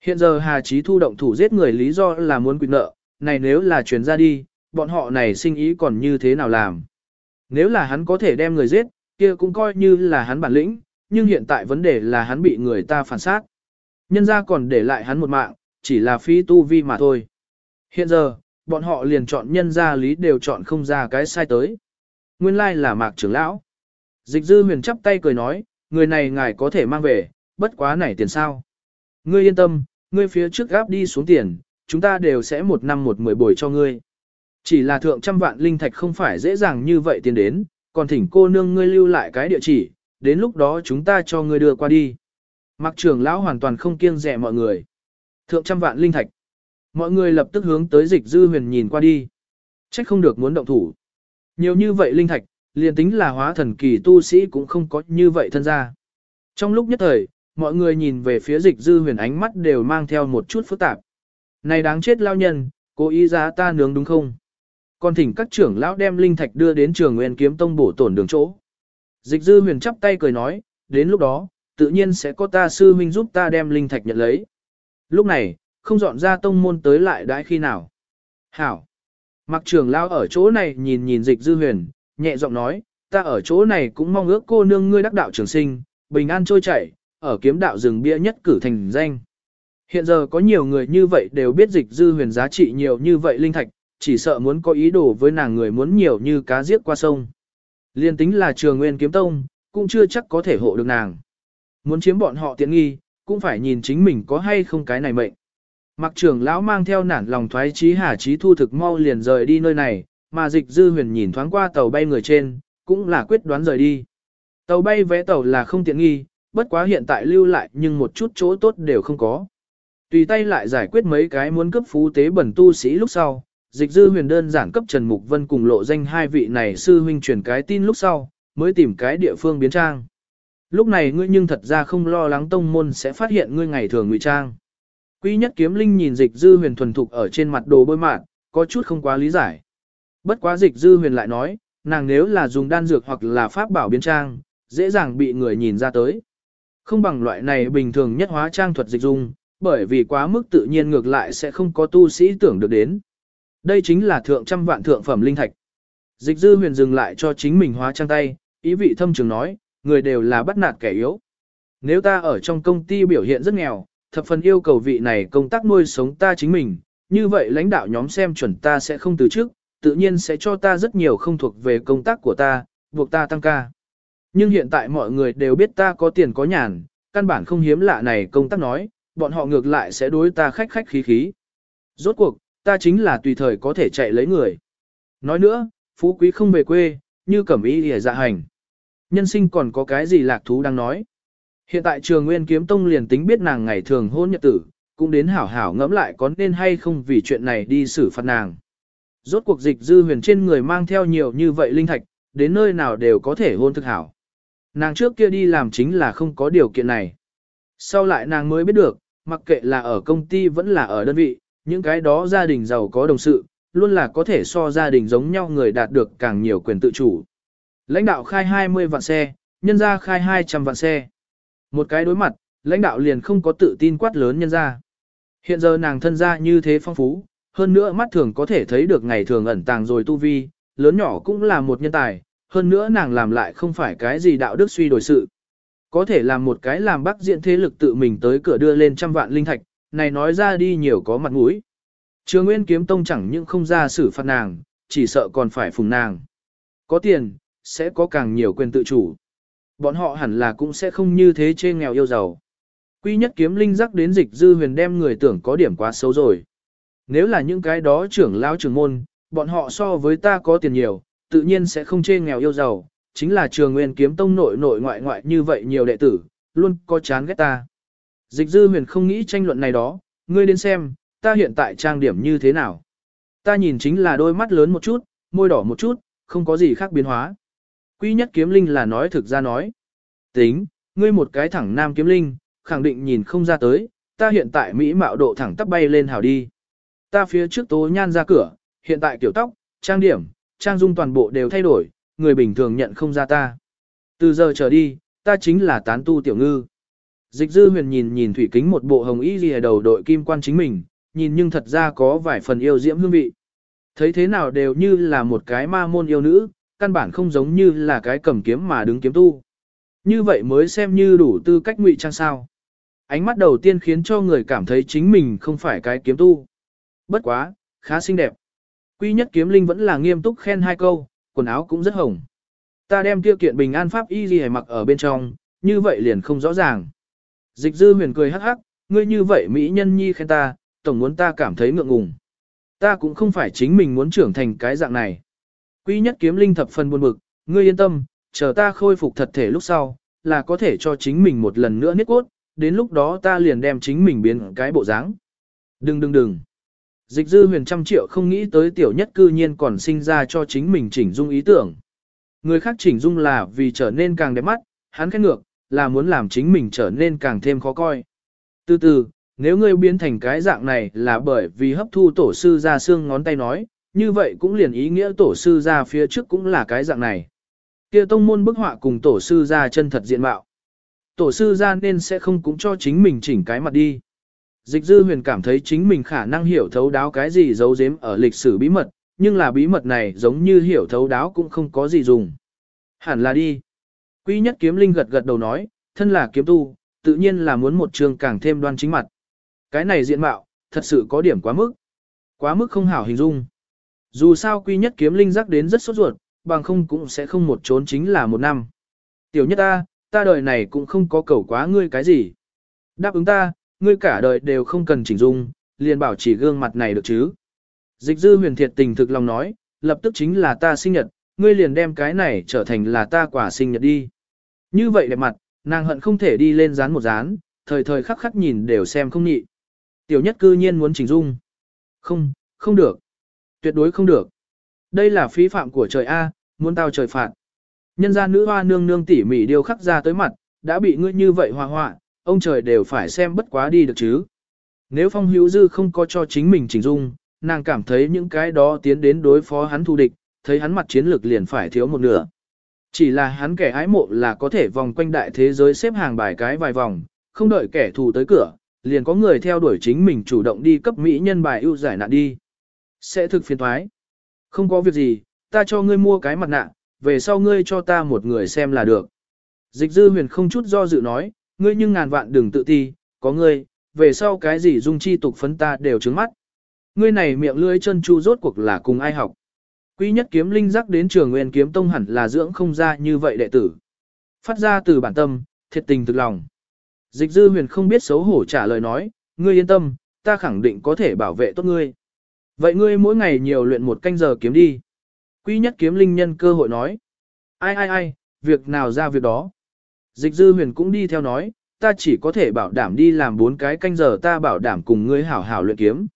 [SPEAKER 1] Hiện giờ Hà Chí Thu động thủ giết người lý do là muốn quy nợ, này nếu là chuyển ra đi, bọn họ này sinh ý còn như thế nào làm. Nếu là hắn có thể đem người giết, kia cũng coi như là hắn bản lĩnh, nhưng hiện tại vấn đề là hắn bị người ta phản sát. Nhân ra còn để lại hắn một mạng, chỉ là phi tu vi mà thôi. Hiện giờ, bọn họ liền chọn nhân gia lý đều chọn không ra cái sai tới. Nguyên lai là mạc trưởng lão. Dịch dư huyền chắp tay cười nói, người này ngài có thể mang về, bất quá này tiền sao. Ngươi yên tâm, ngươi phía trước gáp đi xuống tiền, chúng ta đều sẽ một năm một mười bồi cho ngươi. Chỉ là thượng trăm vạn linh thạch không phải dễ dàng như vậy tiền đến, còn thỉnh cô nương ngươi lưu lại cái địa chỉ, đến lúc đó chúng ta cho ngươi đưa qua đi. Mặc trưởng lão hoàn toàn không kiêng rẻ mọi người. Thượng trăm vạn linh thạch. Mọi người lập tức hướng tới dịch dư huyền nhìn qua đi. Trách không được muốn động thủ. Nhiều như vậy linh thạch, liền tính là hóa thần kỳ tu sĩ cũng không có như vậy thân ra. Trong lúc nhất thời, mọi người nhìn về phía dịch dư huyền ánh mắt đều mang theo một chút phức tạp. Này đáng chết lao nhân, cố ý giá ta nướng đúng không? Còn thỉnh các trưởng lão đem linh thạch đưa đến trường nguyên kiếm tông bổ tổn đường chỗ. Dịch dư huyền chắp tay cười nói, đến lúc đó, tự nhiên sẽ có ta sư huynh giúp ta đem linh thạch nhận lấy. Lúc này, không dọn ra tông môn tới lại đãi khi nào. Hảo! Mặc trưởng lão ở chỗ này nhìn nhìn dịch dư huyền, nhẹ giọng nói, ta ở chỗ này cũng mong ước cô nương ngươi đắc đạo trường sinh, bình an trôi chảy, ở kiếm đạo rừng bia nhất cử thành danh. Hiện giờ có nhiều người như vậy đều biết dịch dư huyền giá trị nhiều như vậy linh thạch, chỉ sợ muốn có ý đồ với nàng người muốn nhiều như cá giết qua sông. Liên tính là trường nguyên kiếm tông, cũng chưa chắc có thể hộ được nàng. Muốn chiếm bọn họ tiện nghi, cũng phải nhìn chính mình có hay không cái này mệnh. Mặc trưởng lão mang theo nản lòng thoái chí hà chí thu thực mau liền rời đi nơi này, mà dịch dư huyền nhìn thoáng qua tàu bay người trên, cũng là quyết đoán rời đi. Tàu bay vé tàu là không tiện nghi, bất quá hiện tại lưu lại nhưng một chút chỗ tốt đều không có. Tùy tay lại giải quyết mấy cái muốn cấp phú tế bẩn tu sĩ lúc sau, dịch dư huyền đơn giản cấp Trần Mục Vân cùng lộ danh hai vị này sư huynh truyền cái tin lúc sau, mới tìm cái địa phương biến trang. Lúc này ngươi nhưng thật ra không lo lắng tông môn sẽ phát hiện ngươi ngày thường ngụy trang. Quý nhất kiếm linh nhìn dịch dư huyền thuần thục ở trên mặt đồ bôi mạn, có chút không quá lý giải. Bất quá dịch dư huyền lại nói, nàng nếu là dùng đan dược hoặc là pháp bảo biến trang, dễ dàng bị người nhìn ra tới. Không bằng loại này bình thường nhất hóa trang thuật dịch dung, bởi vì quá mức tự nhiên ngược lại sẽ không có tu sĩ tưởng được đến. Đây chính là thượng trăm vạn thượng phẩm linh thạch. Dịch dư huyền dừng lại cho chính mình hóa trang tay, ý vị thâm trường nói, người đều là bắt nạt kẻ yếu. Nếu ta ở trong công ty biểu hiện rất nghèo, thập phần yêu cầu vị này công tác nuôi sống ta chính mình, như vậy lãnh đạo nhóm xem chuẩn ta sẽ không từ trước, tự nhiên sẽ cho ta rất nhiều không thuộc về công tác của ta, buộc ta tăng ca. Nhưng hiện tại mọi người đều biết ta có tiền có nhàn, căn bản không hiếm lạ này công tác nói, bọn họ ngược lại sẽ đối ta khách khách khí khí. Rốt cuộc, ta chính là tùy thời có thể chạy lấy người. Nói nữa, phú quý không về quê, như cẩm ý để dạ hành. Nhân sinh còn có cái gì lạc thú đang nói. Hiện tại trường nguyên kiếm tông liền tính biết nàng ngày thường hôn nhật tử, cũng đến hảo hảo ngẫm lại có nên hay không vì chuyện này đi xử phạt nàng. Rốt cuộc dịch dư huyền trên người mang theo nhiều như vậy linh thạch, đến nơi nào đều có thể hôn thực hảo. Nàng trước kia đi làm chính là không có điều kiện này. Sau lại nàng mới biết được, mặc kệ là ở công ty vẫn là ở đơn vị, những cái đó gia đình giàu có đồng sự, luôn là có thể so gia đình giống nhau người đạt được càng nhiều quyền tự chủ. Lãnh đạo khai 20 vạn xe, nhân gia khai 200 vạn xe. Một cái đối mặt, lãnh đạo liền không có tự tin quát lớn nhân gia. Hiện giờ nàng thân gia như thế phong phú, hơn nữa mắt thường có thể thấy được ngày thường ẩn tàng rồi tu vi, lớn nhỏ cũng là một nhân tài, hơn nữa nàng làm lại không phải cái gì đạo đức suy đổi sự. Có thể làm một cái làm bắc diện thế lực tự mình tới cửa đưa lên trăm vạn linh thạch, này nói ra đi nhiều có mặt mũi. Trường Nguyên Kiếm Tông chẳng những không ra xử phạt nàng, chỉ sợ còn phải phùng nàng. Có tiền, sẽ có càng nhiều quyền tự chủ. Bọn họ hẳn là cũng sẽ không như thế chê nghèo yêu giàu. Quy nhất kiếm linh giác đến dịch dư huyền đem người tưởng có điểm quá xấu rồi. Nếu là những cái đó trưởng lao trưởng môn, bọn họ so với ta có tiền nhiều, tự nhiên sẽ không chê nghèo yêu giàu, chính là trường nguyên kiếm tông nội nội ngoại ngoại như vậy nhiều đệ tử, luôn có chán ghét ta. Dịch dư huyền không nghĩ tranh luận này đó, ngươi đến xem, ta hiện tại trang điểm như thế nào. Ta nhìn chính là đôi mắt lớn một chút, môi đỏ một chút, không có gì khác biến hóa. Quy nhất kiếm linh là nói thực ra nói. Tính, ngươi một cái thẳng nam kiếm linh, khẳng định nhìn không ra tới, ta hiện tại mỹ mạo độ thẳng tắp bay lên hào đi. Ta phía trước tố nhan ra cửa, hiện tại kiểu tóc, trang điểm, trang dung toàn bộ đều thay đổi, người bình thường nhận không ra ta. Từ giờ trở đi, ta chính là tán tu tiểu ngư. Dịch dư huyền nhìn nhìn thủy kính một bộ hồng y gì đầu đội kim quan chính mình, nhìn nhưng thật ra có vài phần yêu diễm hương vị. Thấy thế nào đều như là một cái ma môn yêu nữ, căn bản không giống như là cái cầm kiếm mà đứng kiếm tu. Như vậy mới xem như đủ tư cách ngụy trang sao. Ánh mắt đầu tiên khiến cho người cảm thấy chính mình không phải cái kiếm tu. Bất quá, khá xinh đẹp. Quy nhất kiếm linh vẫn là nghiêm túc khen hai câu, quần áo cũng rất hồng. Ta đem tiêu kiện bình an pháp y gì mặc ở bên trong, như vậy liền không rõ ràng. Dịch dư huyền cười hắc hắc, ngươi như vậy mỹ nhân nhi khen ta, tổng muốn ta cảm thấy ngượng ngùng. Ta cũng không phải chính mình muốn trưởng thành cái dạng này. Quy nhất kiếm linh thập phần buồn bực, ngươi yên tâm, chờ ta khôi phục thật thể lúc sau, là có thể cho chính mình một lần nữa niết cốt, đến lúc đó ta liền đem chính mình biến cái bộ dáng. Đừng đừng đừng. Dịch dư huyền trăm triệu không nghĩ tới tiểu nhất cư nhiên còn sinh ra cho chính mình chỉnh dung ý tưởng. Người khác chỉnh dung là vì trở nên càng đẹp mắt, hắn khét ngược, là muốn làm chính mình trở nên càng thêm khó coi. Từ từ, nếu ngươi biến thành cái dạng này là bởi vì hấp thu tổ sư ra xương ngón tay nói, như vậy cũng liền ý nghĩa tổ sư ra phía trước cũng là cái dạng này. Kia tông môn bức họa cùng tổ sư ra chân thật diện mạo. Tổ sư ra nên sẽ không cũng cho chính mình chỉnh cái mặt đi. Dịch dư huyền cảm thấy chính mình khả năng hiểu thấu đáo cái gì giấu giếm ở lịch sử bí mật, nhưng là bí mật này giống như hiểu thấu đáo cũng không có gì dùng. Hẳn là đi. Quy nhất kiếm linh gật gật đầu nói, thân là kiếm tu, tự nhiên là muốn một trường càng thêm đoan chính mặt. Cái này diện mạo, thật sự có điểm quá mức. Quá mức không hảo hình dung. Dù sao quy nhất kiếm linh rắc đến rất sốt ruột, bằng không cũng sẽ không một trốn chính là một năm. Tiểu nhất ta, ta đời này cũng không có cầu quá ngươi cái gì. Đáp ứng ta, ngươi cả đời đều không cần chỉnh dung, liền bảo chỉ gương mặt này được chứ. Dịch dư huyền thiệt tình thực lòng nói, lập tức chính là ta sinh nhật, ngươi liền đem cái này trở thành là ta quả sinh nhật đi. Như vậy đẹp mặt, nàng hận không thể đi lên dán một dán, thời thời khắc khắc nhìn đều xem không nhị. Tiểu nhất cư nhiên muốn chỉnh dung. Không, không được. Tuyệt đối không được. Đây là phí phạm của trời A, muốn tao trời phạt. Nhân gia nữ hoa nương nương tỉ mỉ điều khắc ra tới mặt, đã bị ngươi như vậy hoa hoạ, ông trời đều phải xem bất quá đi được chứ. Nếu phong hữu dư không có cho chính mình chỉnh dung, nàng cảm thấy những cái đó tiến đến đối phó hắn thù địch, thấy hắn mặt chiến lược liền phải thiếu một nửa. Chỉ là hắn kẻ ái mộ là có thể vòng quanh đại thế giới xếp hàng bài cái vài vòng, không đợi kẻ thù tới cửa, liền có người theo đuổi chính mình chủ động đi cấp mỹ nhân bài ưu giải nạn đi. Sẽ thực phiền thoái. Không có việc gì, ta cho ngươi mua cái mặt nạ, về sau ngươi cho ta một người xem là được. Dịch dư huyền không chút do dự nói, ngươi nhưng ngàn vạn đừng tự ti, có ngươi, về sau cái gì dung chi tục phấn ta đều trứng mắt. Ngươi này miệng lưỡi chân chu rốt cuộc là cùng ai học. Quý nhất kiếm linh giác đến trường nguyên kiếm tông hẳn là dưỡng không ra như vậy đệ tử. Phát ra từ bản tâm, thiệt tình thực lòng. Dịch dư huyền không biết xấu hổ trả lời nói, ngươi yên tâm, ta khẳng định có thể bảo vệ tốt ngươi. Vậy ngươi mỗi ngày nhiều luyện một canh giờ kiếm đi. Quý nhất kiếm linh nhân cơ hội nói. Ai ai ai, việc nào ra việc đó. Dịch dư huyền cũng đi theo nói, ta chỉ có thể bảo đảm đi làm bốn cái canh giờ ta bảo đảm cùng ngươi hảo hảo luyện kiếm.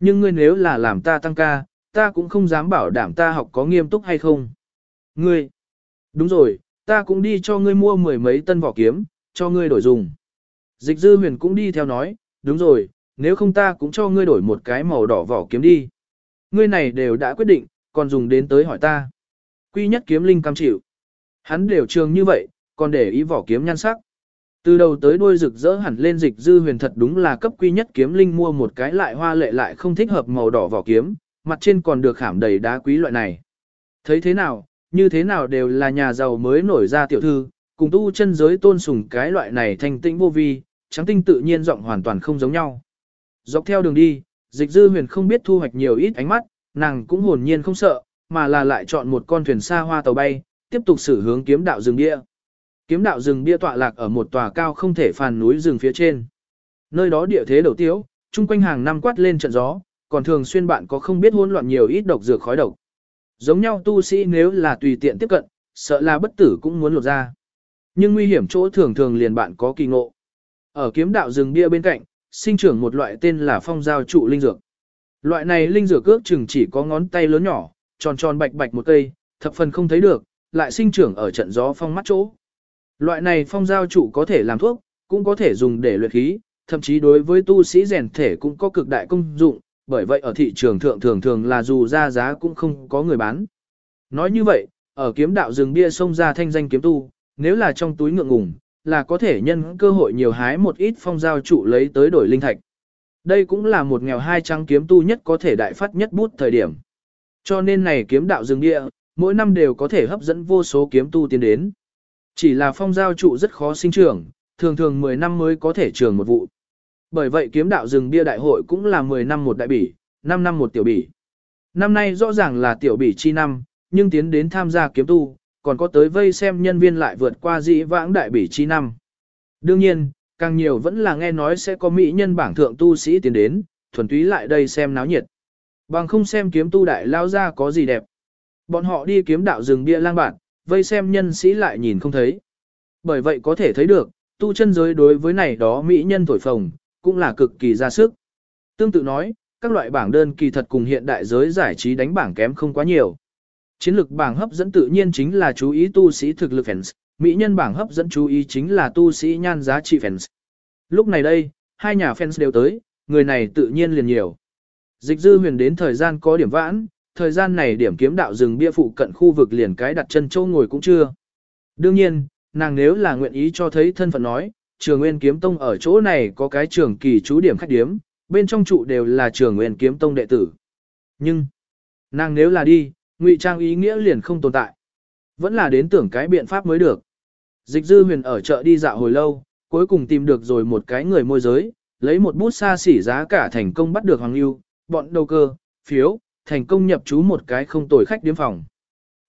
[SPEAKER 1] Nhưng ngươi nếu là làm ta tăng ca, ta cũng không dám bảo đảm ta học có nghiêm túc hay không. Ngươi, đúng rồi, ta cũng đi cho ngươi mua mười mấy tân vỏ kiếm, cho ngươi đổi dùng. Dịch dư huyền cũng đi theo nói, đúng rồi, nếu không ta cũng cho ngươi đổi một cái màu đỏ vỏ kiếm đi. Ngươi này đều đã quyết định, còn dùng đến tới hỏi ta. Quy nhất kiếm linh cam chịu. Hắn đều trường như vậy, còn để ý vỏ kiếm nhan sắc. Từ đầu tới đuôi rực rỡ hẳn lên dịch dư huyền thật đúng là cấp quy nhất kiếm linh mua một cái lại hoa lệ lại không thích hợp màu đỏ vỏ kiếm, mặt trên còn được khảm đầy đá quý loại này. Thấy thế nào, như thế nào đều là nhà giàu mới nổi ra tiểu thư, cùng tu chân giới tôn sùng cái loại này thanh tĩnh vô vi, trắng tinh tự nhiên giọng hoàn toàn không giống nhau. Dọc theo đường đi, dịch dư huyền không biết thu hoạch nhiều ít ánh mắt, nàng cũng hồn nhiên không sợ, mà là lại chọn một con thuyền xa hoa tàu bay, tiếp tục xử hướng kiếm đạo rừng bia. Kiếm đạo rừng bia tọa lạc ở một tòa cao không thể phàn núi rừng phía trên. Nơi đó địa thế đầu tiếu, chung quanh hàng năm quát lên trận gió, còn thường xuyên bạn có không biết hỗn loạn nhiều ít độc dược khói độc. Giống nhau tu sĩ nếu là tùy tiện tiếp cận, sợ là bất tử cũng muốn lột ra. Nhưng nguy hiểm chỗ thường thường liền bạn có kỳ ngộ. Ở kiếm đạo rừng bia bên cạnh, sinh trưởng một loại tên là phong giao trụ linh dược. Loại này linh dược ước chừng chỉ có ngón tay lớn nhỏ, tròn tròn bạch bạch một cây, thập phần không thấy được, lại sinh trưởng ở trận gió phong mắt chỗ. Loại này phong giao trụ có thể làm thuốc, cũng có thể dùng để luyện khí, thậm chí đối với tu sĩ rèn thể cũng có cực đại công dụng, bởi vậy ở thị trường thượng thường thường là dù ra giá cũng không có người bán. Nói như vậy, ở kiếm đạo rừng bia sông ra thanh danh kiếm tu, nếu là trong túi ngượng ngùng, là có thể nhân cơ hội nhiều hái một ít phong giao trụ lấy tới đổi linh thạch. Đây cũng là một nghèo hai trắng kiếm tu nhất có thể đại phát nhất bút thời điểm. Cho nên này kiếm đạo rừng địa, mỗi năm đều có thể hấp dẫn vô số kiếm tu tiến đến. Chỉ là phong giao trụ rất khó sinh trưởng, thường thường 10 năm mới có thể trường một vụ. Bởi vậy kiếm đạo rừng bia đại hội cũng là 10 năm một đại bỉ, 5 năm một tiểu bỉ. Năm nay rõ ràng là tiểu bỉ chi năm, nhưng tiến đến tham gia kiếm tu, còn có tới vây xem nhân viên lại vượt qua dĩ vãng đại bỉ chi năm. Đương nhiên, càng nhiều vẫn là nghe nói sẽ có mỹ nhân bảng thượng tu sĩ tiến đến, thuần túy lại đây xem náo nhiệt. Bằng không xem kiếm tu đại lao ra có gì đẹp. Bọn họ đi kiếm đạo rừng bia lang bản vây xem nhân sĩ lại nhìn không thấy. Bởi vậy có thể thấy được, tu chân giới đối với này đó mỹ nhân thổi phồng, cũng là cực kỳ ra sức. Tương tự nói, các loại bảng đơn kỳ thật cùng hiện đại giới giải trí đánh bảng kém không quá nhiều. Chiến lược bảng hấp dẫn tự nhiên chính là chú ý tu sĩ thực lực fans, mỹ nhân bảng hấp dẫn chú ý chính là tu sĩ nhan giá trị fans. Lúc này đây, hai nhà fans đều tới, người này tự nhiên liền nhiều. Dịch dư huyền đến thời gian có điểm vãn, thời gian này điểm kiếm đạo rừng bia phụ cận khu vực liền cái đặt chân châu ngồi cũng chưa. Đương nhiên, nàng nếu là nguyện ý cho thấy thân phận nói, trường nguyên kiếm tông ở chỗ này có cái trường kỳ chú điểm khách điếm, bên trong trụ đều là trường nguyên kiếm tông đệ tử. Nhưng, nàng nếu là đi, ngụy trang ý nghĩa liền không tồn tại. Vẫn là đến tưởng cái biện pháp mới được. Dịch dư huyền ở chợ đi dạo hồi lâu, cuối cùng tìm được rồi một cái người môi giới, lấy một bút xa xỉ giá cả thành công bắt được Hoàng Lưu, bọn đầu cơ, phiếu, thành công nhập trú một cái không tồi khách điếm phòng.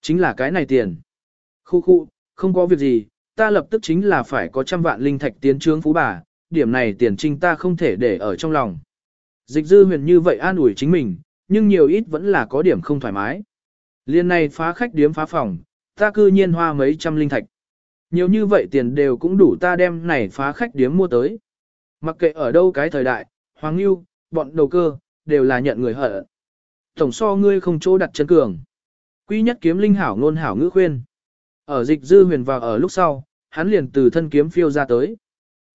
[SPEAKER 1] Chính là cái này tiền. Khu khu, không có việc gì, ta lập tức chính là phải có trăm vạn linh thạch tiến trướng phú bà, điểm này tiền trinh ta không thể để ở trong lòng. Dịch dư huyền như vậy an ủi chính mình, nhưng nhiều ít vẫn là có điểm không thoải mái. Liên này phá khách điếm phá phòng, ta cư nhiên hoa mấy trăm linh thạch. Nhiều như vậy tiền đều cũng đủ ta đem này phá khách điếm mua tới. Mặc kệ ở đâu cái thời đại, Hoàng Lưu, bọn đầu cơ, đều là nhận người hận. Tổng so ngươi không chỗ đặt chân cường. Quý nhất kiếm linh hảo ngôn hảo ngữ khuyên. Ở dịch dư huyền vào ở lúc sau, hắn liền từ thân kiếm phiêu ra tới.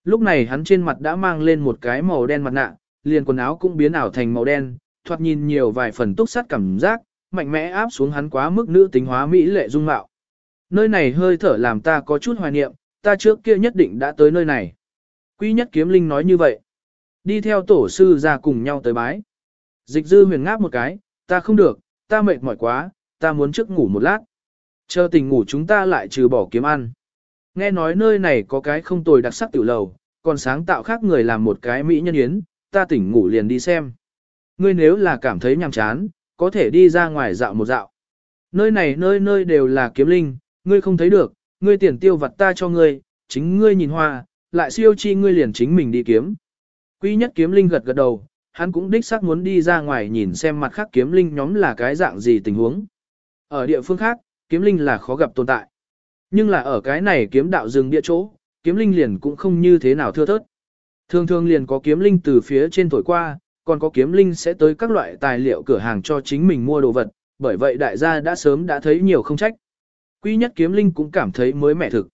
[SPEAKER 1] Lúc này hắn trên mặt đã mang lên một cái màu đen mặt nạ, liền quần áo cũng biến ảo thành màu đen, thoạt nhìn nhiều vài phần túc sát cảm giác, mạnh mẽ áp xuống hắn quá mức nữ tính hóa mỹ lệ dung mạo. Nơi này hơi thở làm ta có chút hoài niệm, ta trước kia nhất định đã tới nơi này. Quý nhất kiếm linh nói như vậy. Đi theo tổ sư ra cùng nhau tới bái. Dịch dư huyền ngáp một cái, ta không được, ta mệt mỏi quá, ta muốn trước ngủ một lát. Chờ tỉnh ngủ chúng ta lại trừ bỏ kiếm ăn. Nghe nói nơi này có cái không tồi đặc sắc tiểu lầu, còn sáng tạo khác người làm một cái mỹ nhân yến, ta tỉnh ngủ liền đi xem. Ngươi nếu là cảm thấy nhàm chán, có thể đi ra ngoài dạo một dạo. Nơi này nơi nơi đều là kiếm linh, ngươi không thấy được, ngươi tiền tiêu vặt ta cho ngươi, chính ngươi nhìn hoa, lại siêu chi ngươi liền chính mình đi kiếm. Quý nhất kiếm linh gật gật đầu, hắn cũng đích xác muốn đi ra ngoài nhìn xem mặt khác kiếm linh nhóm là cái dạng gì tình huống. Ở địa phương khác, kiếm linh là khó gặp tồn tại. Nhưng là ở cái này kiếm đạo rừng địa chỗ, kiếm linh liền cũng không như thế nào thưa thớt. Thường thường liền có kiếm linh từ phía trên thổi qua, còn có kiếm linh sẽ tới các loại tài liệu cửa hàng cho chính mình mua đồ vật, bởi vậy đại gia đã sớm đã thấy nhiều không trách. Quý nhất kiếm linh cũng cảm thấy mới mẻ thực.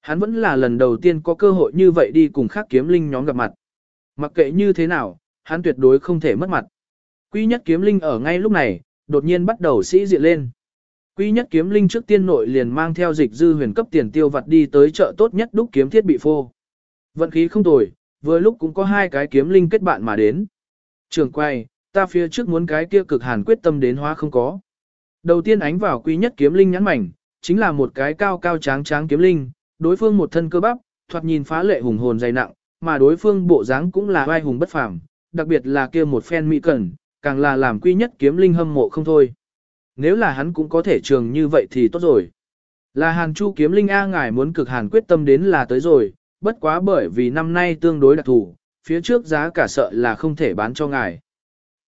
[SPEAKER 1] Hắn vẫn là lần đầu tiên có cơ hội như vậy đi cùng khác kiếm linh nhóm gặp mặt. Mặc kệ như thế nào, hắn tuyệt đối không thể mất mặt. Quý nhất kiếm linh ở ngay lúc này, đột nhiên bắt đầu sĩ diện lên. Quý nhất kiếm linh trước tiên nội liền mang theo dịch dư huyền cấp tiền tiêu vặt đi tới chợ tốt nhất đúc kiếm thiết bị phô. Vận khí không tồi, vừa lúc cũng có hai cái kiếm linh kết bạn mà đến. Trường quay, ta phía trước muốn cái kia cực hàn quyết tâm đến hóa không có. Đầu tiên ánh vào quý nhất kiếm linh nhắn mảnh, chính là một cái cao cao tráng tráng kiếm linh, đối phương một thân cơ bắp, thoạt nhìn phá lệ hùng hồn dày nặng, mà đối phương bộ dáng cũng là vai hùng bất phàm, đặc biệt là kia một phen mỹ cẩn, càng là làm quy nhất kiếm linh hâm mộ không thôi. Nếu là hắn cũng có thể trường như vậy thì tốt rồi. Là Hàn Chu kiếm linh A ngài muốn cực hàn quyết tâm đến là tới rồi, bất quá bởi vì năm nay tương đối đặc thù, phía trước giá cả sợ là không thể bán cho ngài.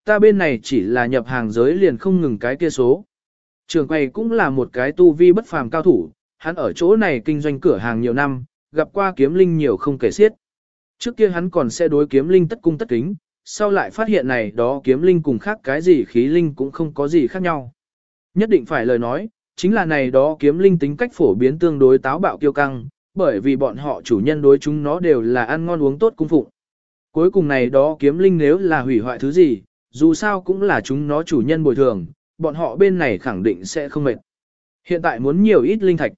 [SPEAKER 1] Ta bên này chỉ là nhập hàng giới liền không ngừng cái kia số. Trường quầy cũng là một cái tu vi bất phàm cao thủ, hắn ở chỗ này kinh doanh cửa hàng nhiều năm, gặp qua kiếm linh nhiều không kể xiết. Trước kia hắn còn sẽ đối kiếm linh tất cung tất kính, sau lại phát hiện này đó kiếm linh cùng khác cái gì khí linh cũng không có gì khác nhau. Nhất định phải lời nói, chính là này đó kiếm linh tính cách phổ biến tương đối táo bạo kiêu căng, bởi vì bọn họ chủ nhân đối chúng nó đều là ăn ngon uống tốt cung phụng. Cuối cùng này đó kiếm linh nếu là hủy hoại thứ gì, dù sao cũng là chúng nó chủ nhân bồi thường, bọn họ bên này khẳng định sẽ không mệt. Hiện tại muốn nhiều ít linh thạch.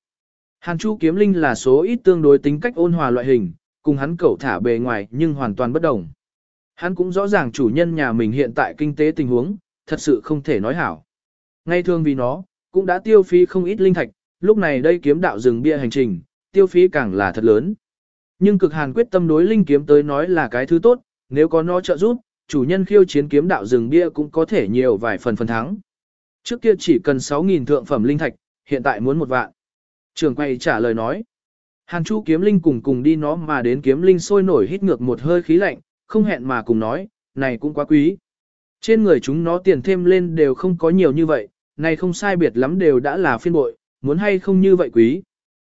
[SPEAKER 1] Hàn Chu kiếm linh là số ít tương đối tính cách ôn hòa loại hình, cùng hắn cẩu thả bề ngoài nhưng hoàn toàn bất đồng. Hắn cũng rõ ràng chủ nhân nhà mình hiện tại kinh tế tình huống, thật sự không thể nói hảo. Ngay thường vì nó, cũng đã tiêu phí không ít linh thạch, lúc này đây kiếm đạo rừng bia hành trình, tiêu phí càng là thật lớn. Nhưng cực hàn quyết tâm đối linh kiếm tới nói là cái thứ tốt, nếu có nó trợ giúp, chủ nhân khiêu chiến kiếm đạo rừng bia cũng có thể nhiều vài phần phần thắng. Trước kia chỉ cần 6.000 thượng phẩm linh thạch, hiện tại muốn một vạn. Trường quay trả lời nói. Hàn Chu kiếm linh cùng cùng đi nó mà đến kiếm linh sôi nổi hít ngược một hơi khí lạnh, không hẹn mà cùng nói, này cũng quá quý. Trên người chúng nó tiền thêm lên đều không có nhiều như vậy, này không sai biệt lắm đều đã là phiên bội, muốn hay không như vậy quý.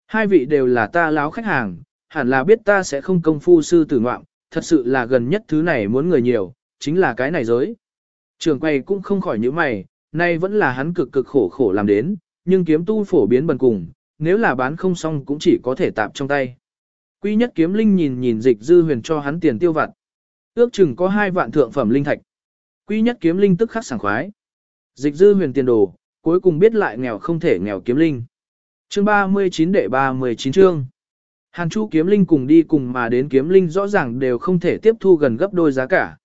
[SPEAKER 1] Hai vị đều là ta láo khách hàng, hẳn là biết ta sẽ không công phu sư tử ngoạm, thật sự là gần nhất thứ này muốn người nhiều, chính là cái này giới. Trường quay cũng không khỏi những mày, nay vẫn là hắn cực cực khổ khổ làm đến, nhưng kiếm tu phổ biến bần cùng, nếu là bán không xong cũng chỉ có thể tạp trong tay. Quy nhất kiếm linh nhìn nhìn dịch dư huyền cho hắn tiền tiêu vặt. Ước chừng có hai vạn thượng phẩm linh thạch. Quy nhất kiếm linh tức khắc sảng khoái. Dịch dư huyền tiền đồ, cuối cùng biết lại nghèo không thể nghèo kiếm linh. Chương 39 đệ 39 chương. Hàn Chu kiếm linh cùng đi cùng mà đến kiếm linh rõ ràng đều không thể tiếp thu gần gấp đôi giá cả.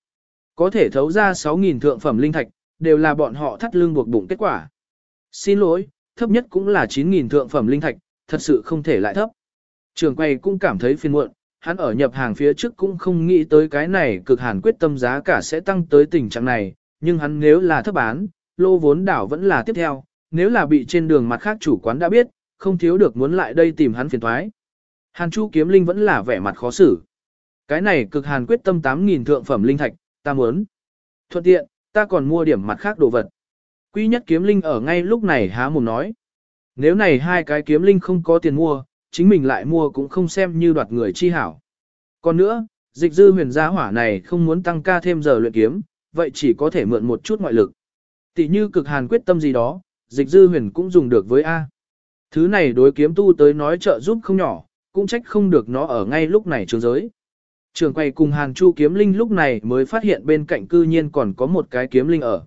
[SPEAKER 1] Có thể thấu ra 6.000 thượng phẩm linh thạch, đều là bọn họ thắt lưng buộc bụng kết quả. Xin lỗi, thấp nhất cũng là 9.000 thượng phẩm linh thạch, thật sự không thể lại thấp. Trường quay cũng cảm thấy phiền muộn, hắn ở nhập hàng phía trước cũng không nghĩ tới cái này cực hàn quyết tâm giá cả sẽ tăng tới tình trạng này, nhưng hắn nếu là thấp bán, lô vốn đảo vẫn là tiếp theo, nếu là bị trên đường mặt khác chủ quán đã biết, không thiếu được muốn lại đây tìm hắn phiền thoái. Hàn Chu kiếm linh vẫn là vẻ mặt khó xử. Cái này cực hàn quyết tâm 8.000 thượng phẩm linh thạch, ta muốn. Thuận tiện, ta còn mua điểm mặt khác đồ vật. Quý nhất kiếm linh ở ngay lúc này há mồm nói. Nếu này hai cái kiếm linh không có tiền mua, chính mình lại mua cũng không xem như đoạt người chi hảo. Còn nữa, dịch dư huyền gia hỏa này không muốn tăng ca thêm giờ luyện kiếm, vậy chỉ có thể mượn một chút ngoại lực. Tỷ như cực hàn quyết tâm gì đó, dịch dư huyền cũng dùng được với A. Thứ này đối kiếm tu tới nói trợ giúp không nhỏ, cũng trách không được nó ở ngay lúc này trường giới. Trường quay cùng Hàn Chu kiếm linh lúc này mới phát hiện bên cạnh cư nhiên còn có một cái kiếm linh ở.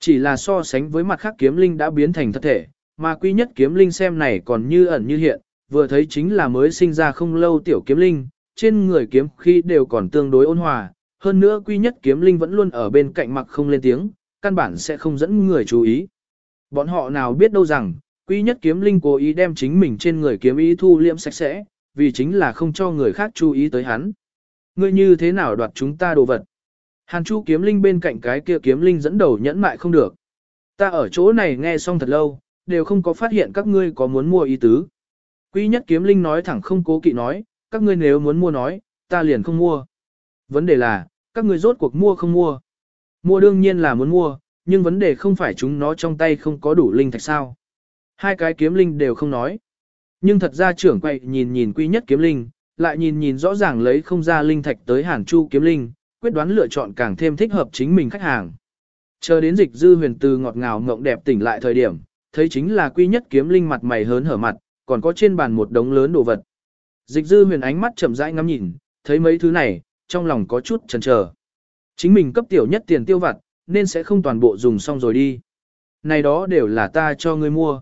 [SPEAKER 1] Chỉ là so sánh với mặt khác kiếm linh đã biến thành thật thể, mà quy nhất kiếm linh xem này còn như ẩn như hiện, vừa thấy chính là mới sinh ra không lâu tiểu kiếm linh, trên người kiếm khí đều còn tương đối ôn hòa, hơn nữa quy nhất kiếm linh vẫn luôn ở bên cạnh mặc không lên tiếng, căn bản sẽ không dẫn người chú ý. Bọn họ nào biết đâu rằng, quy nhất kiếm linh cố ý đem chính mình trên người kiếm ý thu liễm sạch sẽ, vì chính là không cho người khác chú ý tới hắn. Ngươi như thế nào đoạt chúng ta đồ vật? Hàn Chu kiếm linh bên cạnh cái kia kiếm linh dẫn đầu nhẫn mại không được. Ta ở chỗ này nghe xong thật lâu, đều không có phát hiện các ngươi có muốn mua ý tứ. Quý nhất kiếm linh nói thẳng không cố kỵ nói, các ngươi nếu muốn mua nói, ta liền không mua. Vấn đề là, các ngươi rốt cuộc mua không mua. Mua đương nhiên là muốn mua, nhưng vấn đề không phải chúng nó trong tay không có đủ linh thạch sao. Hai cái kiếm linh đều không nói. Nhưng thật ra trưởng quậy nhìn nhìn quy nhất kiếm linh, lại nhìn nhìn rõ ràng lấy không ra linh thạch tới hàn chu kiếm linh, quyết đoán lựa chọn càng thêm thích hợp chính mình khách hàng. Chờ đến dịch dư huyền từ ngọt ngào ngộng đẹp tỉnh lại thời điểm, thấy chính là quy nhất kiếm linh mặt mày hớn hở mặt, còn có trên bàn một đống lớn đồ vật. Dịch dư huyền ánh mắt chậm rãi ngắm nhìn, thấy mấy thứ này, trong lòng có chút chần chờ. Chính mình cấp tiểu nhất tiền tiêu vặt, nên sẽ không toàn bộ dùng xong rồi đi. Này đó đều là ta cho ngươi mua.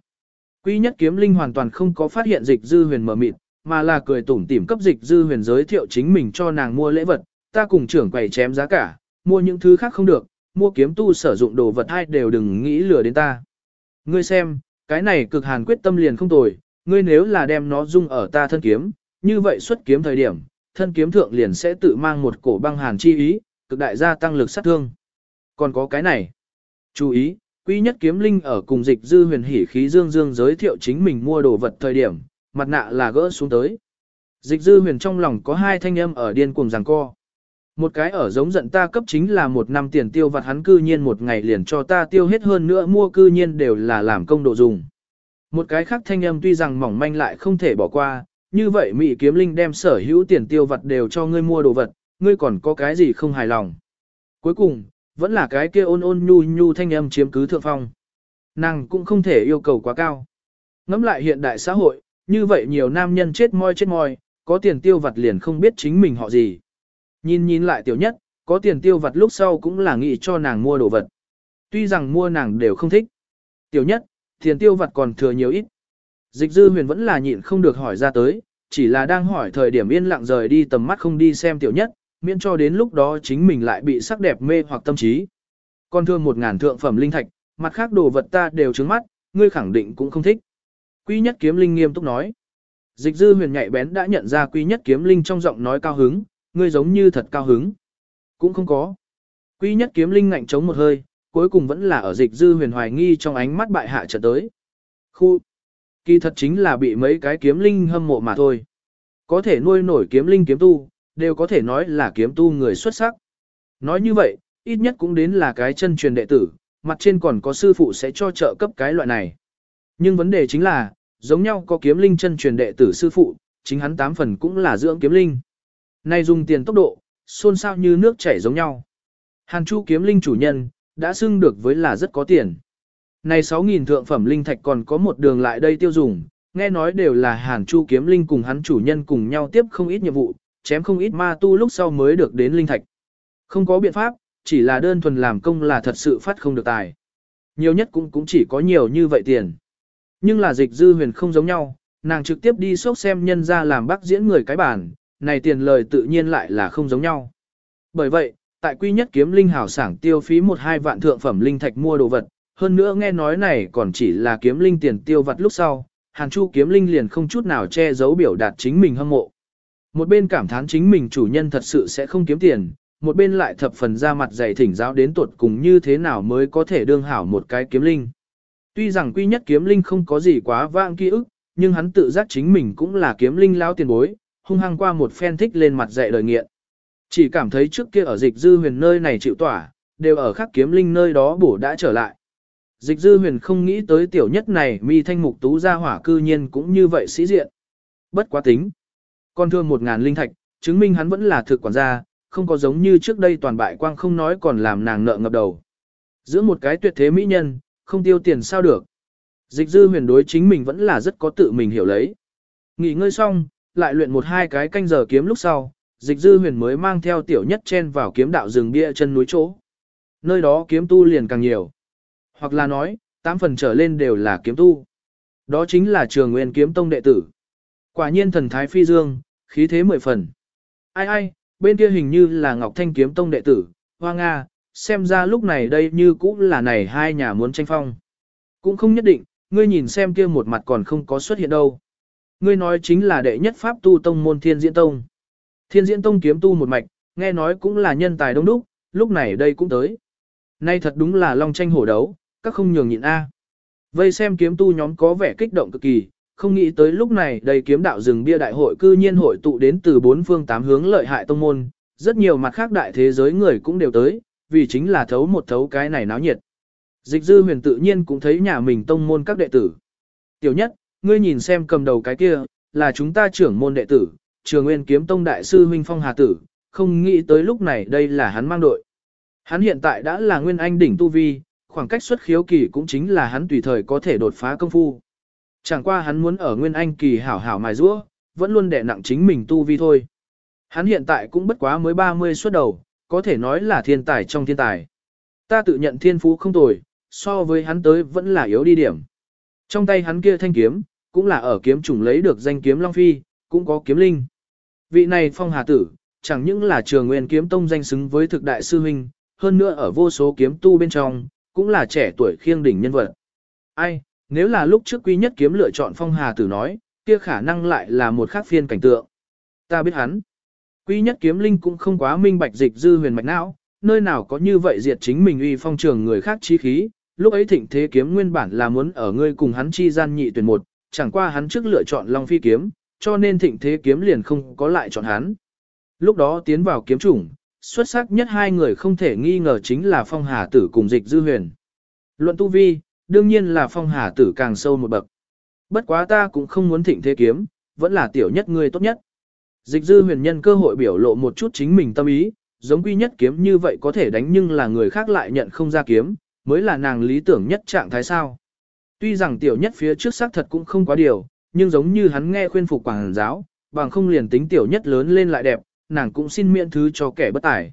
[SPEAKER 1] quý nhất kiếm linh hoàn toàn không có phát hiện dịch dư huyền mở mịt, mà là cười tủm tỉm cấp dịch dư huyền giới thiệu chính mình cho nàng mua lễ vật, ta cùng trưởng quầy chém giá cả, mua những thứ khác không được, mua kiếm tu sử dụng đồ vật hay đều đừng nghĩ lừa đến ta. Ngươi xem, cái này cực hàn quyết tâm liền không tồi, ngươi nếu là đem nó dung ở ta thân kiếm, như vậy xuất kiếm thời điểm, thân kiếm thượng liền sẽ tự mang một cổ băng hàn chi ý, cực đại gia tăng lực sát thương. Còn có cái này. Chú ý, quý nhất kiếm linh ở cùng dịch dư huyền hỉ khí dương dương giới thiệu chính mình mua đồ vật thời điểm, mặt nạ là gỡ xuống tới. Dịch dư huyền trong lòng có hai thanh âm ở điên cuồng giằng co. Một cái ở giống giận ta cấp chính là một năm tiền tiêu vặt hắn cư nhiên một ngày liền cho ta tiêu hết hơn nữa mua cư nhiên đều là làm công độ dùng. Một cái khác thanh âm tuy rằng mỏng manh lại không thể bỏ qua, như vậy mỹ Kiếm Linh đem sở hữu tiền tiêu vật đều cho ngươi mua đồ vật, ngươi còn có cái gì không hài lòng. Cuối cùng, vẫn là cái kia ôn ôn nhu nhu thanh âm chiếm cứ thượng phong. Nàng cũng không thể yêu cầu quá cao. Ngắm lại hiện đại xã hội, như vậy nhiều nam nhân chết moi chết moi, có tiền tiêu vặt liền không biết chính mình họ gì. Nhìn nhìn lại tiểu nhất, có tiền tiêu vặt lúc sau cũng là nghĩ cho nàng mua đồ vật. Tuy rằng mua nàng đều không thích. Tiểu nhất, tiền tiêu vặt còn thừa nhiều ít. Dịch dư huyền vẫn là nhịn không được hỏi ra tới, chỉ là đang hỏi thời điểm yên lặng rời đi tầm mắt không đi xem tiểu nhất, miễn cho đến lúc đó chính mình lại bị sắc đẹp mê hoặc tâm trí. Con thương một ngàn thượng phẩm linh thạch, mặt khác đồ vật ta đều trứng mắt, ngươi khẳng định cũng không thích. Quy nhất kiếm linh nghiêm túc nói. Dịch dư huyền nhạy bén đã nhận ra quy nhất kiếm linh trong giọng nói cao hứng, ngươi giống như thật cao hứng. Cũng không có. Quy nhất kiếm linh ngạnh chống một hơi, cuối cùng vẫn là ở dịch dư huyền hoài nghi trong ánh mắt bại hạ trở tới. Khu. Kỳ thật chính là bị mấy cái kiếm linh hâm mộ mà thôi. Có thể nuôi nổi kiếm linh kiếm tu, đều có thể nói là kiếm tu người xuất sắc. Nói như vậy, ít nhất cũng đến là cái chân truyền đệ tử, mặt trên còn có sư phụ sẽ cho trợ cấp cái loại này. Nhưng vấn đề chính là, giống nhau có kiếm linh chân truyền đệ tử sư phụ, chính hắn tám phần cũng là dưỡng kiếm linh. Này dùng tiền tốc độ, xôn xao như nước chảy giống nhau. Hàn Chu kiếm linh chủ nhân, đã xưng được với là rất có tiền. Này 6.000 thượng phẩm linh thạch còn có một đường lại đây tiêu dùng, nghe nói đều là Hàn Chu kiếm linh cùng hắn chủ nhân cùng nhau tiếp không ít nhiệm vụ, chém không ít ma tu lúc sau mới được đến linh thạch. Không có biện pháp, chỉ là đơn thuần làm công là thật sự phát không được tài. Nhiều nhất cũng cũng chỉ có nhiều như vậy tiền. Nhưng là dịch dư huyền không giống nhau, nàng trực tiếp đi sốc xem nhân ra làm bác diễn người cái bản, này tiền lời tự nhiên lại là không giống nhau. Bởi vậy, tại quy nhất kiếm linh hảo sảng tiêu phí một hai vạn thượng phẩm linh thạch mua đồ vật, hơn nữa nghe nói này còn chỉ là kiếm linh tiền tiêu vật lúc sau, Hàn Chu kiếm linh liền không chút nào che giấu biểu đạt chính mình hâm mộ. Một bên cảm thán chính mình chủ nhân thật sự sẽ không kiếm tiền, một bên lại thập phần ra mặt dạy thỉnh giáo đến tuột cùng như thế nào mới có thể đương hảo một cái kiếm linh. Tuy rằng quy nhất kiếm linh không có gì quá vãng ký ức, nhưng hắn tự giác chính mình cũng là kiếm linh lao tiền bối, hung hăng qua một phen thích lên mặt dạy lời nghiện. Chỉ cảm thấy trước kia ở dịch dư huyền nơi này chịu tỏa, đều ở khắc kiếm linh nơi đó bổ đã trở lại. Dịch dư huyền không nghĩ tới tiểu nhất này mi thanh mục tú ra hỏa cư nhiên cũng như vậy sĩ diện. Bất quá tính. Con thương một ngàn linh thạch, chứng minh hắn vẫn là thực quản gia, không có giống như trước đây toàn bại quang không nói còn làm nàng nợ ngập đầu. Giữa một cái tuyệt thế mỹ nhân, không tiêu tiền sao được. Dịch dư huyền đối chính mình vẫn là rất có tự mình hiểu lấy. Nghỉ ngơi xong, lại luyện một hai cái canh giờ kiếm lúc sau, dịch dư huyền mới mang theo tiểu nhất chen vào kiếm đạo rừng bia chân núi chỗ. Nơi đó kiếm tu liền càng nhiều. Hoặc là nói, tám phần trở lên đều là kiếm tu. Đó chính là trường nguyên kiếm tông đệ tử. Quả nhiên thần thái phi dương, khí thế mười phần. Ai ai, bên kia hình như là Ngọc Thanh kiếm tông đệ tử, hoa Nga, xem ra lúc này đây như cũng là này hai nhà muốn tranh phong. Cũng không nhất định, ngươi nhìn xem kia một mặt còn không có xuất hiện đâu. Ngươi nói chính là đệ nhất pháp tu tông môn thiên diễn tông. Thiên diễn tông kiếm tu một mạch, nghe nói cũng là nhân tài đông đúc, lúc này đây cũng tới. Nay thật đúng là long tranh hổ đấu, các không nhường nhịn A. Vây xem kiếm tu nhóm có vẻ kích động cực kỳ, không nghĩ tới lúc này đầy kiếm đạo rừng bia đại hội cư nhiên hội tụ đến từ bốn phương tám hướng lợi hại tông môn, rất nhiều mặt khác đại thế giới người cũng đều tới, vì chính là thấu một thấu cái này náo nhiệt. Dịch dư huyền tự nhiên cũng thấy nhà mình tông môn các đệ tử. Tiểu nhất, ngươi nhìn xem cầm đầu cái kia, là chúng ta trưởng môn đệ tử, trường nguyên kiếm tông đại sư huynh phong hà tử, không nghĩ tới lúc này đây là hắn mang đội. Hắn hiện tại đã là nguyên anh đỉnh tu vi, khoảng cách xuất khiếu kỳ cũng chính là hắn tùy thời có thể đột phá công phu. Chẳng qua hắn muốn ở nguyên anh kỳ hảo hảo mài rũa, vẫn luôn đè nặng chính mình tu vi thôi. Hắn hiện tại cũng bất quá mới 30 xuất đầu, có thể nói là thiên tài trong thiên tài. Ta tự nhận thiên phú không tồi, so với hắn tới vẫn là yếu đi điểm. Trong tay hắn kia thanh kiếm, cũng là ở kiếm chủng lấy được danh kiếm Long Phi, cũng có kiếm linh. Vị này phong hà tử, chẳng những là trường nguyên kiếm tông danh xứng với thực đại sư huynh, hơn nữa ở vô số kiếm tu bên trong, cũng là trẻ tuổi khiêng đỉnh nhân vật. Ai, nếu là lúc trước quý nhất kiếm lựa chọn phong hà tử nói, kia khả năng lại là một khác phiên cảnh tượng. Ta biết hắn. Quý nhất kiếm linh cũng không quá minh bạch dịch dư huyền mạch não, nơi nào có như vậy diệt chính mình uy phong trường người khác chi khí, lúc ấy thịnh thế kiếm nguyên bản là muốn ở ngươi cùng hắn chi gian nhị tuyển một, chẳng qua hắn trước lựa chọn Long Phi kiếm, cho nên thịnh thế kiếm liền không có lại chọn hắn. Lúc đó tiến vào kiếm chủng, xuất sắc nhất hai người không thể nghi ngờ chính là Phong Hà Tử cùng Dịch Dư Huyền. Luận tu vi, đương nhiên là Phong Hà Tử càng sâu một bậc. Bất quá ta cũng không muốn thịnh thế kiếm, vẫn là tiểu nhất người tốt nhất. Dịch Dư Huyền nhân cơ hội biểu lộ một chút chính mình tâm ý, giống quy nhất kiếm như vậy có thể đánh nhưng là người khác lại nhận không ra kiếm, mới là nàng lý tưởng nhất trạng thái sao. Tuy rằng tiểu nhất phía trước xác thật cũng không quá điều, nhưng giống như hắn nghe khuyên phục quảng giáo, bằng không liền tính tiểu nhất lớn lên lại đẹp, nàng cũng xin miễn thứ cho kẻ bất tài.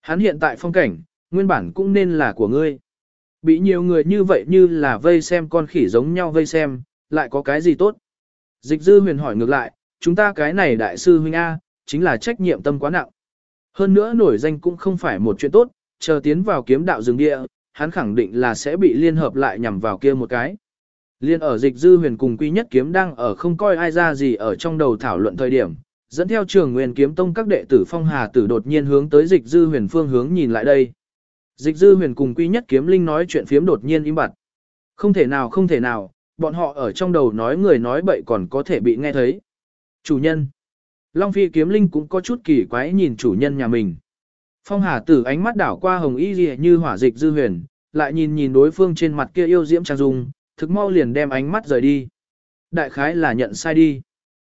[SPEAKER 1] Hắn hiện tại phong cảnh, nguyên bản cũng nên là của ngươi. Bị nhiều người như vậy như là vây xem con khỉ giống nhau vây xem, lại có cái gì tốt? Dịch dư huyền hỏi ngược lại, chúng ta cái này đại sư huynh A, chính là trách nhiệm tâm quá nặng. Hơn nữa nổi danh cũng không phải một chuyện tốt, chờ tiến vào kiếm đạo rừng địa, hắn khẳng định là sẽ bị liên hợp lại nhằm vào kia một cái. Liên ở dịch dư huyền cùng quy nhất kiếm đang ở không coi ai ra gì ở trong đầu thảo luận thời điểm, dẫn theo trường nguyên kiếm tông các đệ tử phong hà tử đột nhiên hướng tới dịch dư huyền phương hướng nhìn lại đây. Dịch dư huyền cùng quy nhất kiếm linh nói chuyện phiếm đột nhiên im bặt. Không thể nào không thể nào, bọn họ ở trong đầu nói người nói bậy còn có thể bị nghe thấy. Chủ nhân. Long phi kiếm linh cũng có chút kỳ quái nhìn chủ nhân nhà mình. Phong hà tử ánh mắt đảo qua hồng y như hỏa dịch dư huyền, lại nhìn nhìn đối phương trên mặt kia yêu diễm trang dung, thực mau liền đem ánh mắt rời đi. Đại khái là nhận sai đi.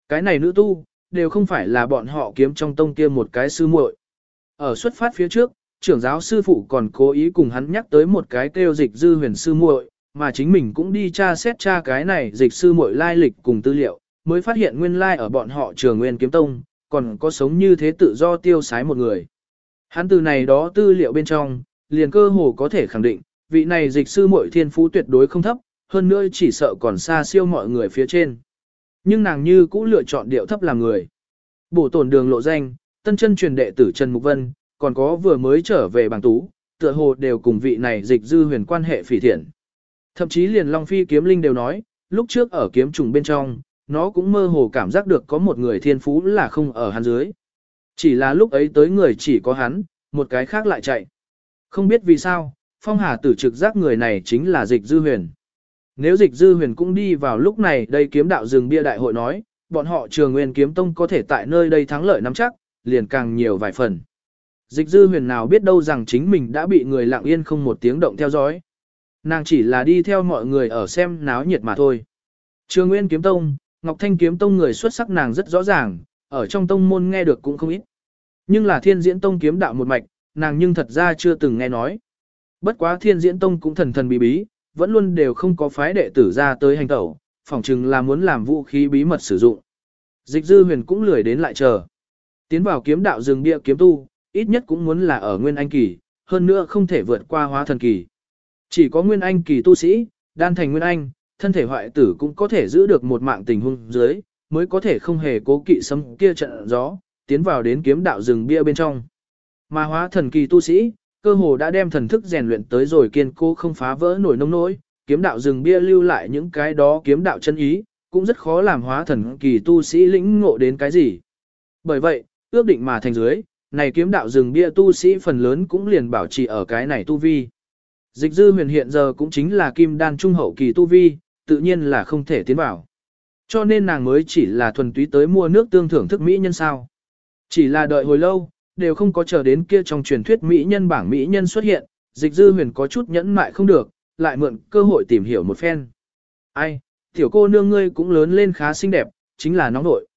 [SPEAKER 1] Cái này nữ tu, đều không phải là bọn họ kiếm trong tông kia một cái sư muội. Ở xuất phát phía trước, trưởng giáo sư phụ còn cố ý cùng hắn nhắc tới một cái kêu dịch dư huyền sư muội, mà chính mình cũng đi tra xét tra cái này dịch sư muội lai lịch cùng tư liệu, mới phát hiện nguyên lai ở bọn họ trường nguyên kiếm tông, còn có sống như thế tự do tiêu sái một người. Hắn từ này đó tư liệu bên trong, liền cơ hồ có thể khẳng định, vị này dịch sư muội thiên phú tuyệt đối không thấp, hơn nữa chỉ sợ còn xa siêu mọi người phía trên. Nhưng nàng như cũ lựa chọn điệu thấp làm người. Bổ tổn đường lộ danh, tân chân truyền đệ tử Trần Mục Vân, còn có vừa mới trở về bằng tú, tựa hồ đều cùng vị này dịch dư huyền quan hệ phỉ thiện. Thậm chí liền Long Phi kiếm linh đều nói, lúc trước ở kiếm trùng bên trong, nó cũng mơ hồ cảm giác được có một người thiên phú là không ở hắn dưới. Chỉ là lúc ấy tới người chỉ có hắn, một cái khác lại chạy. Không biết vì sao, phong hà tử trực giác người này chính là dịch dư huyền. Nếu dịch dư huyền cũng đi vào lúc này đây kiếm đạo rừng bia đại hội nói, bọn họ trường nguyên kiếm tông có thể tại nơi đây thắng lợi nắm chắc, liền càng nhiều vài phần. Dịch dư huyền nào biết đâu rằng chính mình đã bị người lặng yên không một tiếng động theo dõi. Nàng chỉ là đi theo mọi người ở xem náo nhiệt mà thôi. Trường nguyên kiếm tông, Ngọc Thanh kiếm tông người xuất sắc nàng rất rõ ràng, ở trong tông môn nghe được cũng không ít. Nhưng là thiên diễn tông kiếm đạo một mạch, nàng nhưng thật ra chưa từng nghe nói. Bất quá thiên diễn tông cũng thần thần bí bí, vẫn luôn đều không có phái đệ tử ra tới hành tẩu, phỏng chừng là muốn làm vũ khí bí mật sử dụng. Dịch dư huyền cũng lười đến lại chờ. Tiến vào kiếm đạo rừng bia kiếm tu, ít nhất cũng muốn là ở nguyên anh kỳ, hơn nữa không thể vượt qua hóa thần kỳ. Chỉ có nguyên anh kỳ tu sĩ, đan thành nguyên anh, thân thể hoại tử cũng có thể giữ được một mạng tình huống dưới, mới có thể không hề cố kỵ sấm kia trận gió, tiến vào đến kiếm đạo rừng bia bên trong. Mà hóa thần kỳ tu sĩ, cơ hồ đã đem thần thức rèn luyện tới rồi kiên cố không phá vỡ nổi nông nỗi, kiếm đạo rừng bia lưu lại những cái đó kiếm đạo chân ý, cũng rất khó làm hóa thần kỳ tu sĩ lĩnh ngộ đến cái gì. Bởi vậy, ước định mà thành dưới, này kiếm đạo rừng bia tu sĩ phần lớn cũng liền bảo trì ở cái này tu vi. Dịch dư huyền hiện giờ cũng chính là kim đan trung hậu kỳ tu vi, tự nhiên là không thể tiến vào. Cho nên nàng mới chỉ là thuần túy tới mua nước tương thưởng thức mỹ nhân sao. Chỉ là đợi hồi lâu, đều không có chờ đến kia trong truyền thuyết mỹ nhân bảng mỹ nhân xuất hiện, dịch dư huyền có chút nhẫn mại không được, lại mượn cơ hội tìm hiểu một phen. Ai, tiểu cô nương ngươi cũng lớn lên khá xinh đẹp, chính là nóng nội.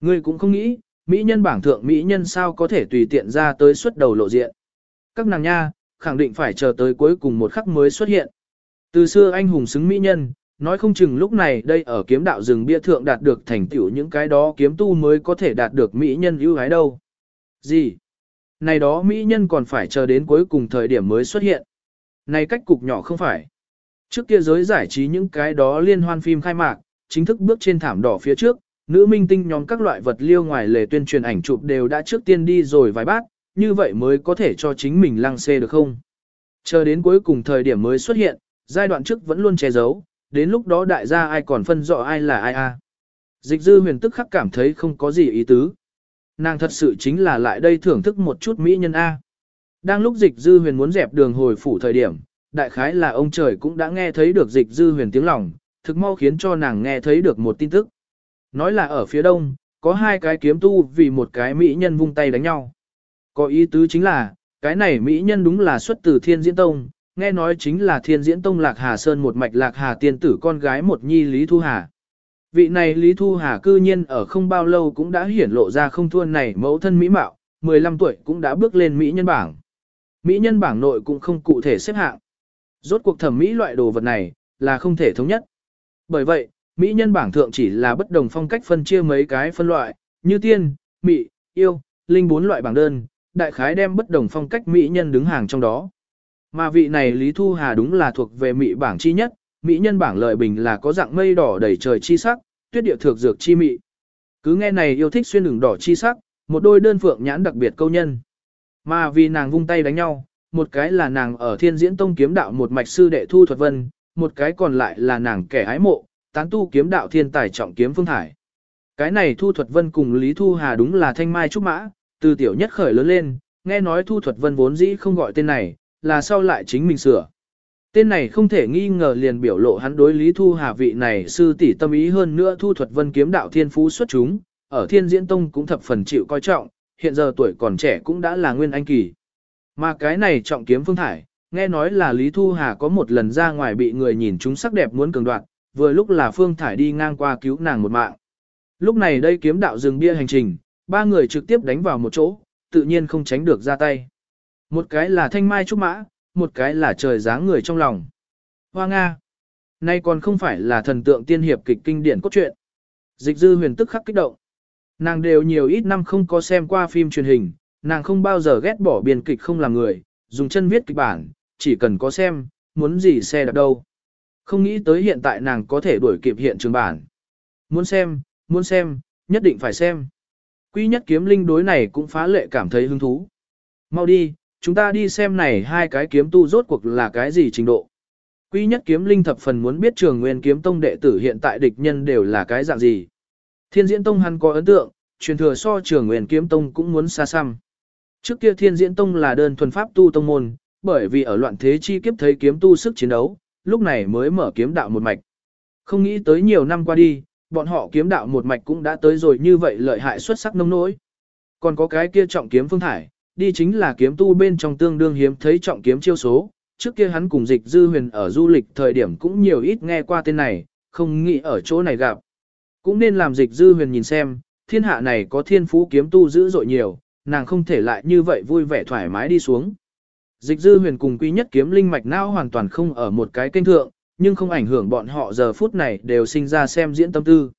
[SPEAKER 1] Ngươi cũng không nghĩ, mỹ nhân bảng thượng mỹ nhân sao có thể tùy tiện ra tới xuất đầu lộ diện. Các nàng nha, khẳng định phải chờ tới cuối cùng một khắc mới xuất hiện. Từ xưa anh hùng xứng mỹ nhân, nói không chừng lúc này đây ở kiếm đạo rừng bia thượng đạt được thành tựu những cái đó kiếm tu mới có thể đạt được mỹ nhân ưu ái đâu. Gì? Này đó mỹ nhân còn phải chờ đến cuối cùng thời điểm mới xuất hiện. Này cách cục nhỏ không phải. Trước kia giới giải trí những cái đó liên hoan phim khai mạc, chính thức bước trên thảm đỏ phía trước, nữ minh tinh nhóm các loại vật liêu ngoài lề tuyên truyền ảnh chụp đều đã trước tiên đi rồi vài bát, như vậy mới có thể cho chính mình lăng xê được không? Chờ đến cuối cùng thời điểm mới xuất hiện, giai đoạn trước vẫn luôn che giấu, đến lúc đó đại gia ai còn phân rõ ai là ai a. Dịch dư huyền tức khắc cảm thấy không có gì ý tứ. Nàng thật sự chính là lại đây thưởng thức một chút mỹ nhân A. Đang lúc dịch dư huyền muốn dẹp đường hồi phủ thời điểm, đại khái là ông trời cũng đã nghe thấy được dịch dư huyền tiếng lòng, thực mau khiến cho nàng nghe thấy được một tin tức. Nói là ở phía đông, có hai cái kiếm tu vì một cái mỹ nhân vung tay đánh nhau. Có ý tứ chính là, cái này mỹ nhân đúng là xuất từ thiên diễn tông, nghe nói chính là thiên diễn tông Lạc Hà Sơn một mạch Lạc Hà tiên tử con gái một nhi Lý Thu Hà. Vị này Lý Thu Hà cư nhiên ở không bao lâu cũng đã hiển lộ ra không thua này mẫu thân mỹ mạo, 15 tuổi cũng đã bước lên mỹ nhân bảng. Mỹ nhân bảng nội cũng không cụ thể xếp hạng. Rốt cuộc thẩm mỹ loại đồ vật này, là không thể thống nhất. Bởi vậy, mỹ nhân bảng thượng chỉ là bất đồng phong cách phân chia mấy cái phân loại, như tiên, mỹ, yêu, linh bốn loại bảng đơn, đại khái đem bất đồng phong cách mỹ nhân đứng hàng trong đó. Mà vị này Lý Thu Hà đúng là thuộc về mỹ bảng chi nhất, mỹ nhân bảng lợi bình là có dạng mây đỏ đầy trời chi sắc, tuyết địa thược dược chi mị. Cứ nghe này yêu thích xuyên đường đỏ chi sắc, một đôi đơn phượng nhãn đặc biệt câu nhân. Mà vì nàng vung tay đánh nhau, một cái là nàng ở thiên diễn tông kiếm đạo một mạch sư đệ thu thuật vân, một cái còn lại là nàng kẻ ái mộ, tán tu kiếm đạo thiên tài trọng kiếm phương thải. Cái này thu thuật vân cùng Lý Thu Hà đúng là thanh mai trúc mã, từ tiểu nhất khởi lớn lên, nghe nói thu thuật vân vốn dĩ không gọi tên này, là sau lại chính mình sửa. Tên này không thể nghi ngờ liền biểu lộ hắn đối Lý Thu Hà vị này sư tỷ tâm ý hơn nữa thu thuật vân kiếm đạo thiên phú xuất chúng, ở thiên diễn tông cũng thập phần chịu coi trọng, hiện giờ tuổi còn trẻ cũng đã là nguyên anh kỳ. Mà cái này trọng kiếm phương thải, nghe nói là Lý Thu Hà có một lần ra ngoài bị người nhìn chúng sắc đẹp muốn cường đoạn, vừa lúc là phương thải đi ngang qua cứu nàng một mạng. Lúc này đây kiếm đạo dừng bia hành trình, ba người trực tiếp đánh vào một chỗ, tự nhiên không tránh được ra tay. Một cái là thanh mai trúc mã, một cái là trời dáng người trong lòng. Hoa Nga. Nay còn không phải là thần tượng tiên hiệp kịch kinh điển cốt truyện. Dịch dư huyền tức khắc kích động. Nàng đều nhiều ít năm không có xem qua phim truyền hình, nàng không bao giờ ghét bỏ biên kịch không làm người, dùng chân viết kịch bản, chỉ cần có xem, muốn gì xe đạp đâu. Không nghĩ tới hiện tại nàng có thể đuổi kịp hiện trường bản. Muốn xem, muốn xem, nhất định phải xem. Quy nhất kiếm linh đối này cũng phá lệ cảm thấy hứng thú. Mau đi, chúng ta đi xem này hai cái kiếm tu rốt cuộc là cái gì trình độ. Quy nhất kiếm linh thập phần muốn biết trường nguyên kiếm tông đệ tử hiện tại địch nhân đều là cái dạng gì. Thiên diễn tông hắn có ấn tượng, truyền thừa so trường nguyên kiếm tông cũng muốn xa xăm. Trước kia thiên diễn tông là đơn thuần pháp tu tông môn, bởi vì ở loạn thế chi kiếp thấy kiếm tu sức chiến đấu, lúc này mới mở kiếm đạo một mạch. Không nghĩ tới nhiều năm qua đi, bọn họ kiếm đạo một mạch cũng đã tới rồi như vậy lợi hại xuất sắc nông nỗi. Còn có cái kia trọng kiếm phương thải, đi chính là kiếm tu bên trong tương đương hiếm thấy trọng kiếm chiêu số. Trước kia hắn cùng dịch dư huyền ở du lịch thời điểm cũng nhiều ít nghe qua tên này, không nghĩ ở chỗ này gặp. Cũng nên làm dịch dư huyền nhìn xem, thiên hạ này có thiên phú kiếm tu dữ dội nhiều, nàng không thể lại như vậy vui vẻ thoải mái đi xuống. Dịch dư huyền cùng quý nhất kiếm linh mạch não hoàn toàn không ở một cái kênh thượng, nhưng không ảnh hưởng bọn họ giờ phút này đều sinh ra xem diễn tâm tư.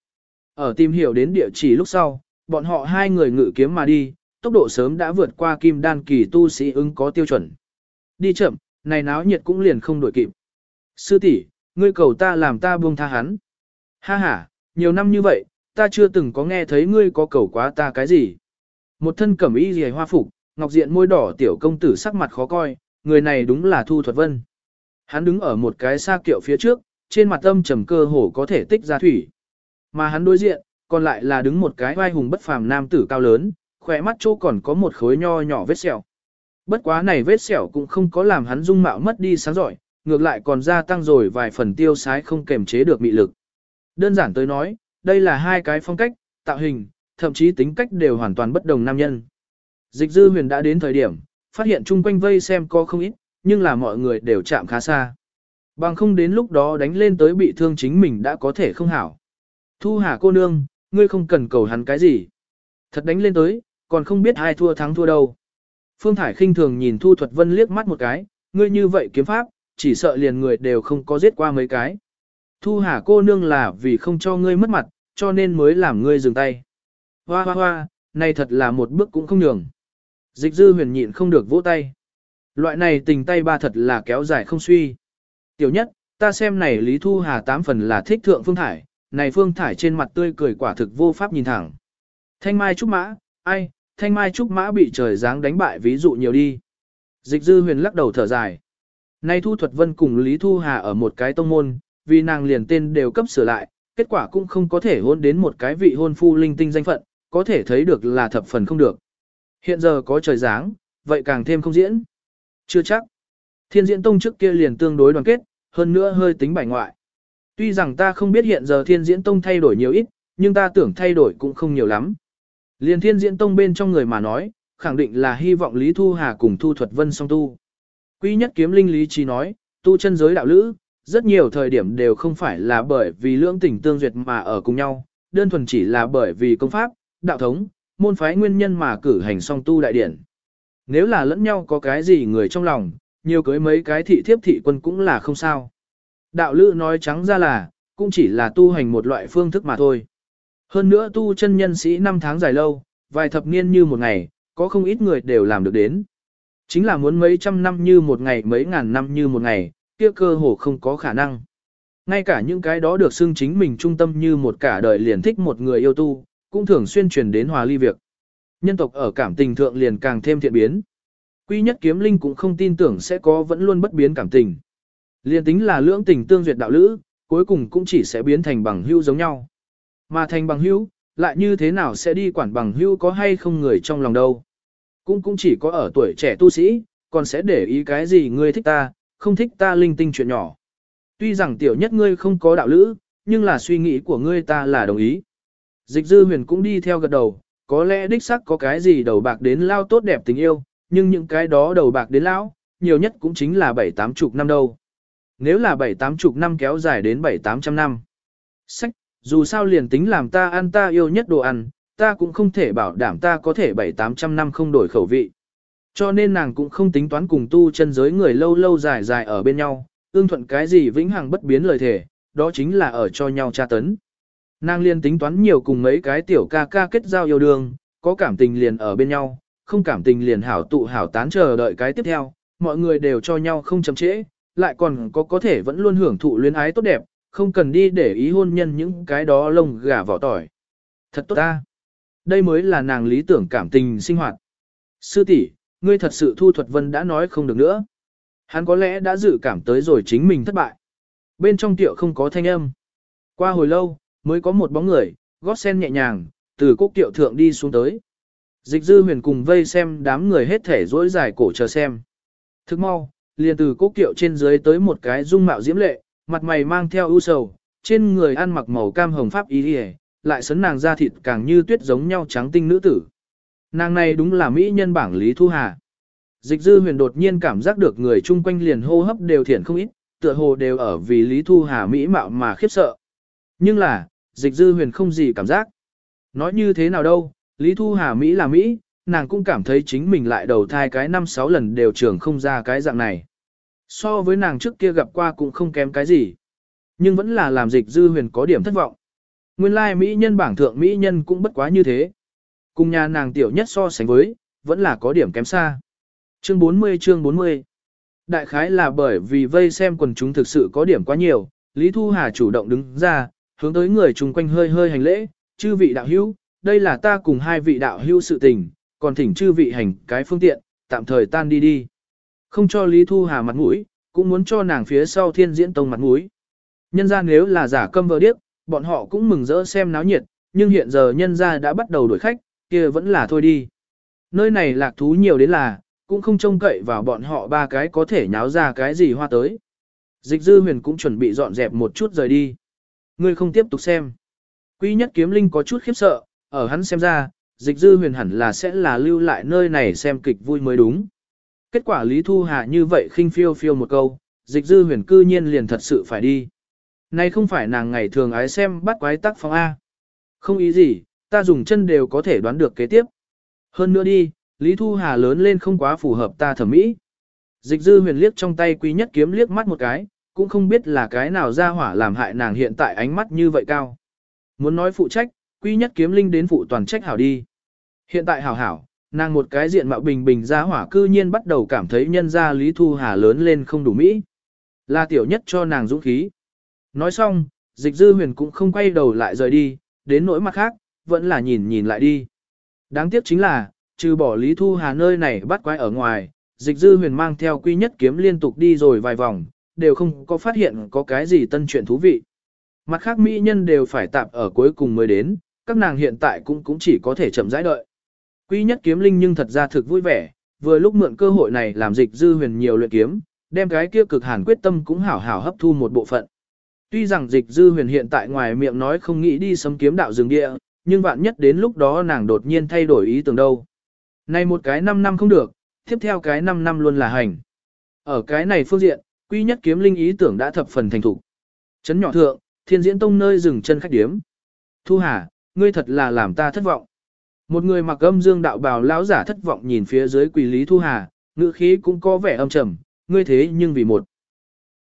[SPEAKER 1] Ở tìm hiểu đến địa chỉ lúc sau, bọn họ hai người ngự kiếm mà đi, tốc độ sớm đã vượt qua kim đan kỳ tu sĩ ứng có tiêu chuẩn. Đi chậm, này náo nhiệt cũng liền không đổi kịp. Sư tỷ, ngươi cầu ta làm ta buông tha hắn. Ha ha, nhiều năm như vậy, ta chưa từng có nghe thấy ngươi có cầu quá ta cái gì. Một thân cẩm y rìa hoa phục, ngọc diện môi đỏ tiểu công tử sắc mặt khó coi, người này đúng là Thu Thuật Vân. Hắn đứng ở một cái xa kiệu phía trước, trên mặt âm trầm cơ hồ có thể tích ra thủy. Mà hắn đối diện, còn lại là đứng một cái vai hùng bất phàm nam tử cao lớn, khỏe mắt chỗ còn có một khối nho nhỏ vết sẹo. Bất quá này vết sẹo cũng không có làm hắn dung mạo mất đi sáng giỏi, ngược lại còn gia tăng rồi vài phần tiêu sái không kềm chế được mị lực. Đơn giản tới nói, đây là hai cái phong cách, tạo hình, thậm chí tính cách đều hoàn toàn bất đồng nam nhân. Dịch dư huyền đã đến thời điểm, phát hiện chung quanh vây xem có không ít, nhưng là mọi người đều chạm khá xa. Bằng không đến lúc đó đánh lên tới bị thương chính mình đã có thể không hảo. Thu hà cô nương, ngươi không cần cầu hắn cái gì. Thật đánh lên tới, còn không biết ai thua thắng thua đâu. Phương Thải khinh thường nhìn Thu Thuật Vân liếc mắt một cái, ngươi như vậy kiếm pháp, chỉ sợ liền người đều không có giết qua mấy cái. Thu Hà cô nương là vì không cho ngươi mất mặt, cho nên mới làm ngươi dừng tay. Hoa hoa hoa, này thật là một bước cũng không nhường. Dịch dư huyền nhịn không được vỗ tay. Loại này tình tay ba thật là kéo dài không suy. Tiểu nhất, ta xem này Lý Thu Hà tám phần là thích thượng Phương Thải, này Phương Thải trên mặt tươi cười quả thực vô pháp nhìn thẳng. Thanh Mai Trúc Mã, ai, Thanh Mai Trúc Mã bị trời giáng đánh bại ví dụ nhiều đi. Dịch dư huyền lắc đầu thở dài. Nay Thu Thuật Vân cùng Lý Thu Hà ở một cái tông môn, vì nàng liền tên đều cấp sửa lại, kết quả cũng không có thể hôn đến một cái vị hôn phu linh tinh danh phận, có thể thấy được là thập phần không được. Hiện giờ có trời giáng, vậy càng thêm không diễn. Chưa chắc. Thiên diễn tông trước kia liền tương đối đoàn kết, hơn nữa hơi tính bài ngoại. Tuy rằng ta không biết hiện giờ thiên diễn tông thay đổi nhiều ít, nhưng ta tưởng thay đổi cũng không nhiều lắm. Liên thiên diễn tông bên trong người mà nói, khẳng định là hy vọng Lý Thu Hà cùng Thu Thuật Vân song tu. Quy nhất kiếm linh lý trí nói, tu chân giới đạo lữ, rất nhiều thời điểm đều không phải là bởi vì lưỡng tình tương duyệt mà ở cùng nhau, đơn thuần chỉ là bởi vì công pháp, đạo thống, môn phái nguyên nhân mà cử hành song tu đại điển. Nếu là lẫn nhau có cái gì người trong lòng, nhiều cưới mấy cái thị thiếp thị quân cũng là không sao. Đạo lữ nói trắng ra là, cũng chỉ là tu hành một loại phương thức mà thôi. Hơn nữa tu chân nhân sĩ năm tháng dài lâu, vài thập niên như một ngày, có không ít người đều làm được đến. Chính là muốn mấy trăm năm như một ngày mấy ngàn năm như một ngày, kia cơ hồ không có khả năng. Ngay cả những cái đó được xưng chính mình trung tâm như một cả đời liền thích một người yêu tu, cũng thường xuyên truyền đến hòa ly việc. Nhân tộc ở cảm tình thượng liền càng thêm thiện biến. Quy nhất kiếm linh cũng không tin tưởng sẽ có vẫn luôn bất biến cảm tình. liền tính là lưỡng tình tương duyệt đạo lữ, cuối cùng cũng chỉ sẽ biến thành bằng hữu giống nhau. Mà thành bằng hữu, lại như thế nào sẽ đi quản bằng hữu có hay không người trong lòng đâu. Cũng cũng chỉ có ở tuổi trẻ tu sĩ, còn sẽ để ý cái gì ngươi thích ta, không thích ta linh tinh chuyện nhỏ. Tuy rằng tiểu nhất ngươi không có đạo lữ, nhưng là suy nghĩ của ngươi ta là đồng ý. Dịch dư huyền cũng đi theo gật đầu, có lẽ đích sắc có cái gì đầu bạc đến lao tốt đẹp tình yêu, nhưng những cái đó đầu bạc đến lão, nhiều nhất cũng chính là bảy tám chục năm đâu. Nếu là bảy tám chục năm kéo dài đến bảy tám trăm năm. Sách, dù sao liền tính làm ta ăn ta yêu nhất đồ ăn, ta cũng không thể bảo đảm ta có thể bảy tám trăm năm không đổi khẩu vị. Cho nên nàng cũng không tính toán cùng tu chân giới người lâu lâu dài dài ở bên nhau, ương thuận cái gì vĩnh hằng bất biến lời thể, đó chính là ở cho nhau tra tấn. Nàng liền tính toán nhiều cùng mấy cái tiểu ca ca kết giao yêu đương, có cảm tình liền ở bên nhau, không cảm tình liền hảo tụ hảo tán chờ đợi cái tiếp theo, mọi người đều cho nhau không chậm trễ, lại còn có có thể vẫn luôn hưởng thụ luyến ái tốt đẹp, không cần đi để ý hôn nhân những cái đó lông gà vỏ tỏi. Thật tốt ta. Đây mới là nàng lý tưởng cảm tình sinh hoạt. Sư tỷ, ngươi thật sự Thu Thuật Vân đã nói không được nữa. Hắn có lẽ đã dự cảm tới rồi chính mình thất bại. Bên trong tiệu không có thanh âm. Qua hồi lâu, mới có một bóng người, gót sen nhẹ nhàng, từ cốc tiệu thượng đi xuống tới. Dịch dư huyền cùng vây xem đám người hết thể dỗi dài cổ chờ xem. Thức mau, liền từ cốc tiệu trên dưới tới một cái dung mạo diễm lệ, mặt mày mang theo ưu sầu, trên người ăn mặc màu cam hồng pháp y đi lại sấn nàng da thịt càng như tuyết giống nhau trắng tinh nữ tử. Nàng này đúng là mỹ nhân bảng Lý Thu Hà. Dịch dư huyền đột nhiên cảm giác được người chung quanh liền hô hấp đều thiện không ít, tựa hồ đều ở vì Lý Thu Hà mỹ mạo mà khiếp sợ. Nhưng là, dịch dư huyền không gì cảm giác. Nói như thế nào đâu, Lý Thu Hà Mỹ là Mỹ, nàng cũng cảm thấy chính mình lại đầu thai cái năm sáu lần đều trưởng không ra cái dạng này. So với nàng trước kia gặp qua cũng không kém cái gì. Nhưng vẫn là làm dịch dư huyền có điểm thất vọng. Nguyên lai Mỹ nhân bảng thượng Mỹ nhân cũng bất quá như thế. Cùng nhà nàng tiểu nhất so sánh với, vẫn là có điểm kém xa. Chương 40 chương 40 Đại khái là bởi vì vây xem quần chúng thực sự có điểm quá nhiều, Lý Thu Hà chủ động đứng ra, hướng tới người chung quanh hơi hơi hành lễ, chư vị đạo hữu, đây là ta cùng hai vị đạo hữu sự tình, còn thỉnh chư vị hành cái phương tiện, tạm thời tan đi đi. Không cho Lý Thu Hà mặt mũi, cũng muốn cho nàng phía sau thiên diễn tông mặt mũi. Nhân ra nếu là giả câm vờ điếc, bọn họ cũng mừng rỡ xem náo nhiệt, nhưng hiện giờ nhân ra đã bắt đầu đuổi khách, kia vẫn là thôi đi. Nơi này lạc thú nhiều đến là, cũng không trông cậy vào bọn họ ba cái có thể nháo ra cái gì hoa tới. Dịch dư huyền cũng chuẩn bị dọn dẹp một chút rời đi. Ngươi không tiếp tục xem. Quy nhất kiếm linh có chút khiếp sợ, ở hắn xem ra, dịch dư huyền hẳn là sẽ là lưu lại nơi này xem kịch vui mới đúng. Kết quả Lý Thu Hà như vậy khinh phiêu phiêu một câu, dịch dư huyền cư nhiên liền thật sự phải đi. Này không phải nàng ngày thường ái xem bắt quái tắc phong A. Không ý gì, ta dùng chân đều có thể đoán được kế tiếp. Hơn nữa đi, Lý Thu Hà lớn lên không quá phù hợp ta thẩm mỹ. Dịch dư huyền liếc trong tay quý nhất kiếm liếc mắt một cái, cũng không biết là cái nào ra hỏa làm hại nàng hiện tại ánh mắt như vậy cao. Muốn nói phụ trách, quý nhất kiếm linh đến phụ toàn trách hảo đi. Hiện tại hảo hảo, nàng một cái diện mạo bình bình ra hỏa cư nhiên bắt đầu cảm thấy nhân ra Lý Thu Hà lớn lên không đủ mỹ. Là tiểu nhất cho nàng dũng khí. Nói xong, dịch dư huyền cũng không quay đầu lại rời đi, đến nỗi mặt khác, vẫn là nhìn nhìn lại đi. Đáng tiếc chính là, trừ bỏ Lý Thu Hà nơi này bắt quái ở ngoài, dịch dư huyền mang theo quy nhất kiếm liên tục đi rồi vài vòng, đều không có phát hiện có cái gì tân chuyện thú vị. Mặt khác mỹ nhân đều phải tạp ở cuối cùng mới đến, các nàng hiện tại cũng cũng chỉ có thể chậm rãi đợi. Quý nhất kiếm linh nhưng thật ra thực vui vẻ, vừa lúc mượn cơ hội này làm dịch dư huyền nhiều luyện kiếm, đem cái kia cực hàn quyết tâm cũng hảo hảo hấp thu một bộ phận. Tuy rằng dịch dư huyền hiện tại ngoài miệng nói không nghĩ đi sấm kiếm đạo rừng địa, nhưng vạn nhất đến lúc đó nàng đột nhiên thay đổi ý tưởng đâu. Này một cái 5 năm không được, tiếp theo cái 5 năm luôn là hành. Ở cái này phương diện, quy nhất kiếm linh ý tưởng đã thập phần thành thủ. Chấn nhỏ thượng, thiên diễn tông nơi dừng chân khách điếm. Thu Hà, ngươi thật là làm ta thất vọng. Một người mặc âm dương đạo bào lão giả thất vọng nhìn phía dưới quỳ lý Thu Hà, ngữ khí cũng có vẻ âm trầm, ngươi thế nhưng vì một.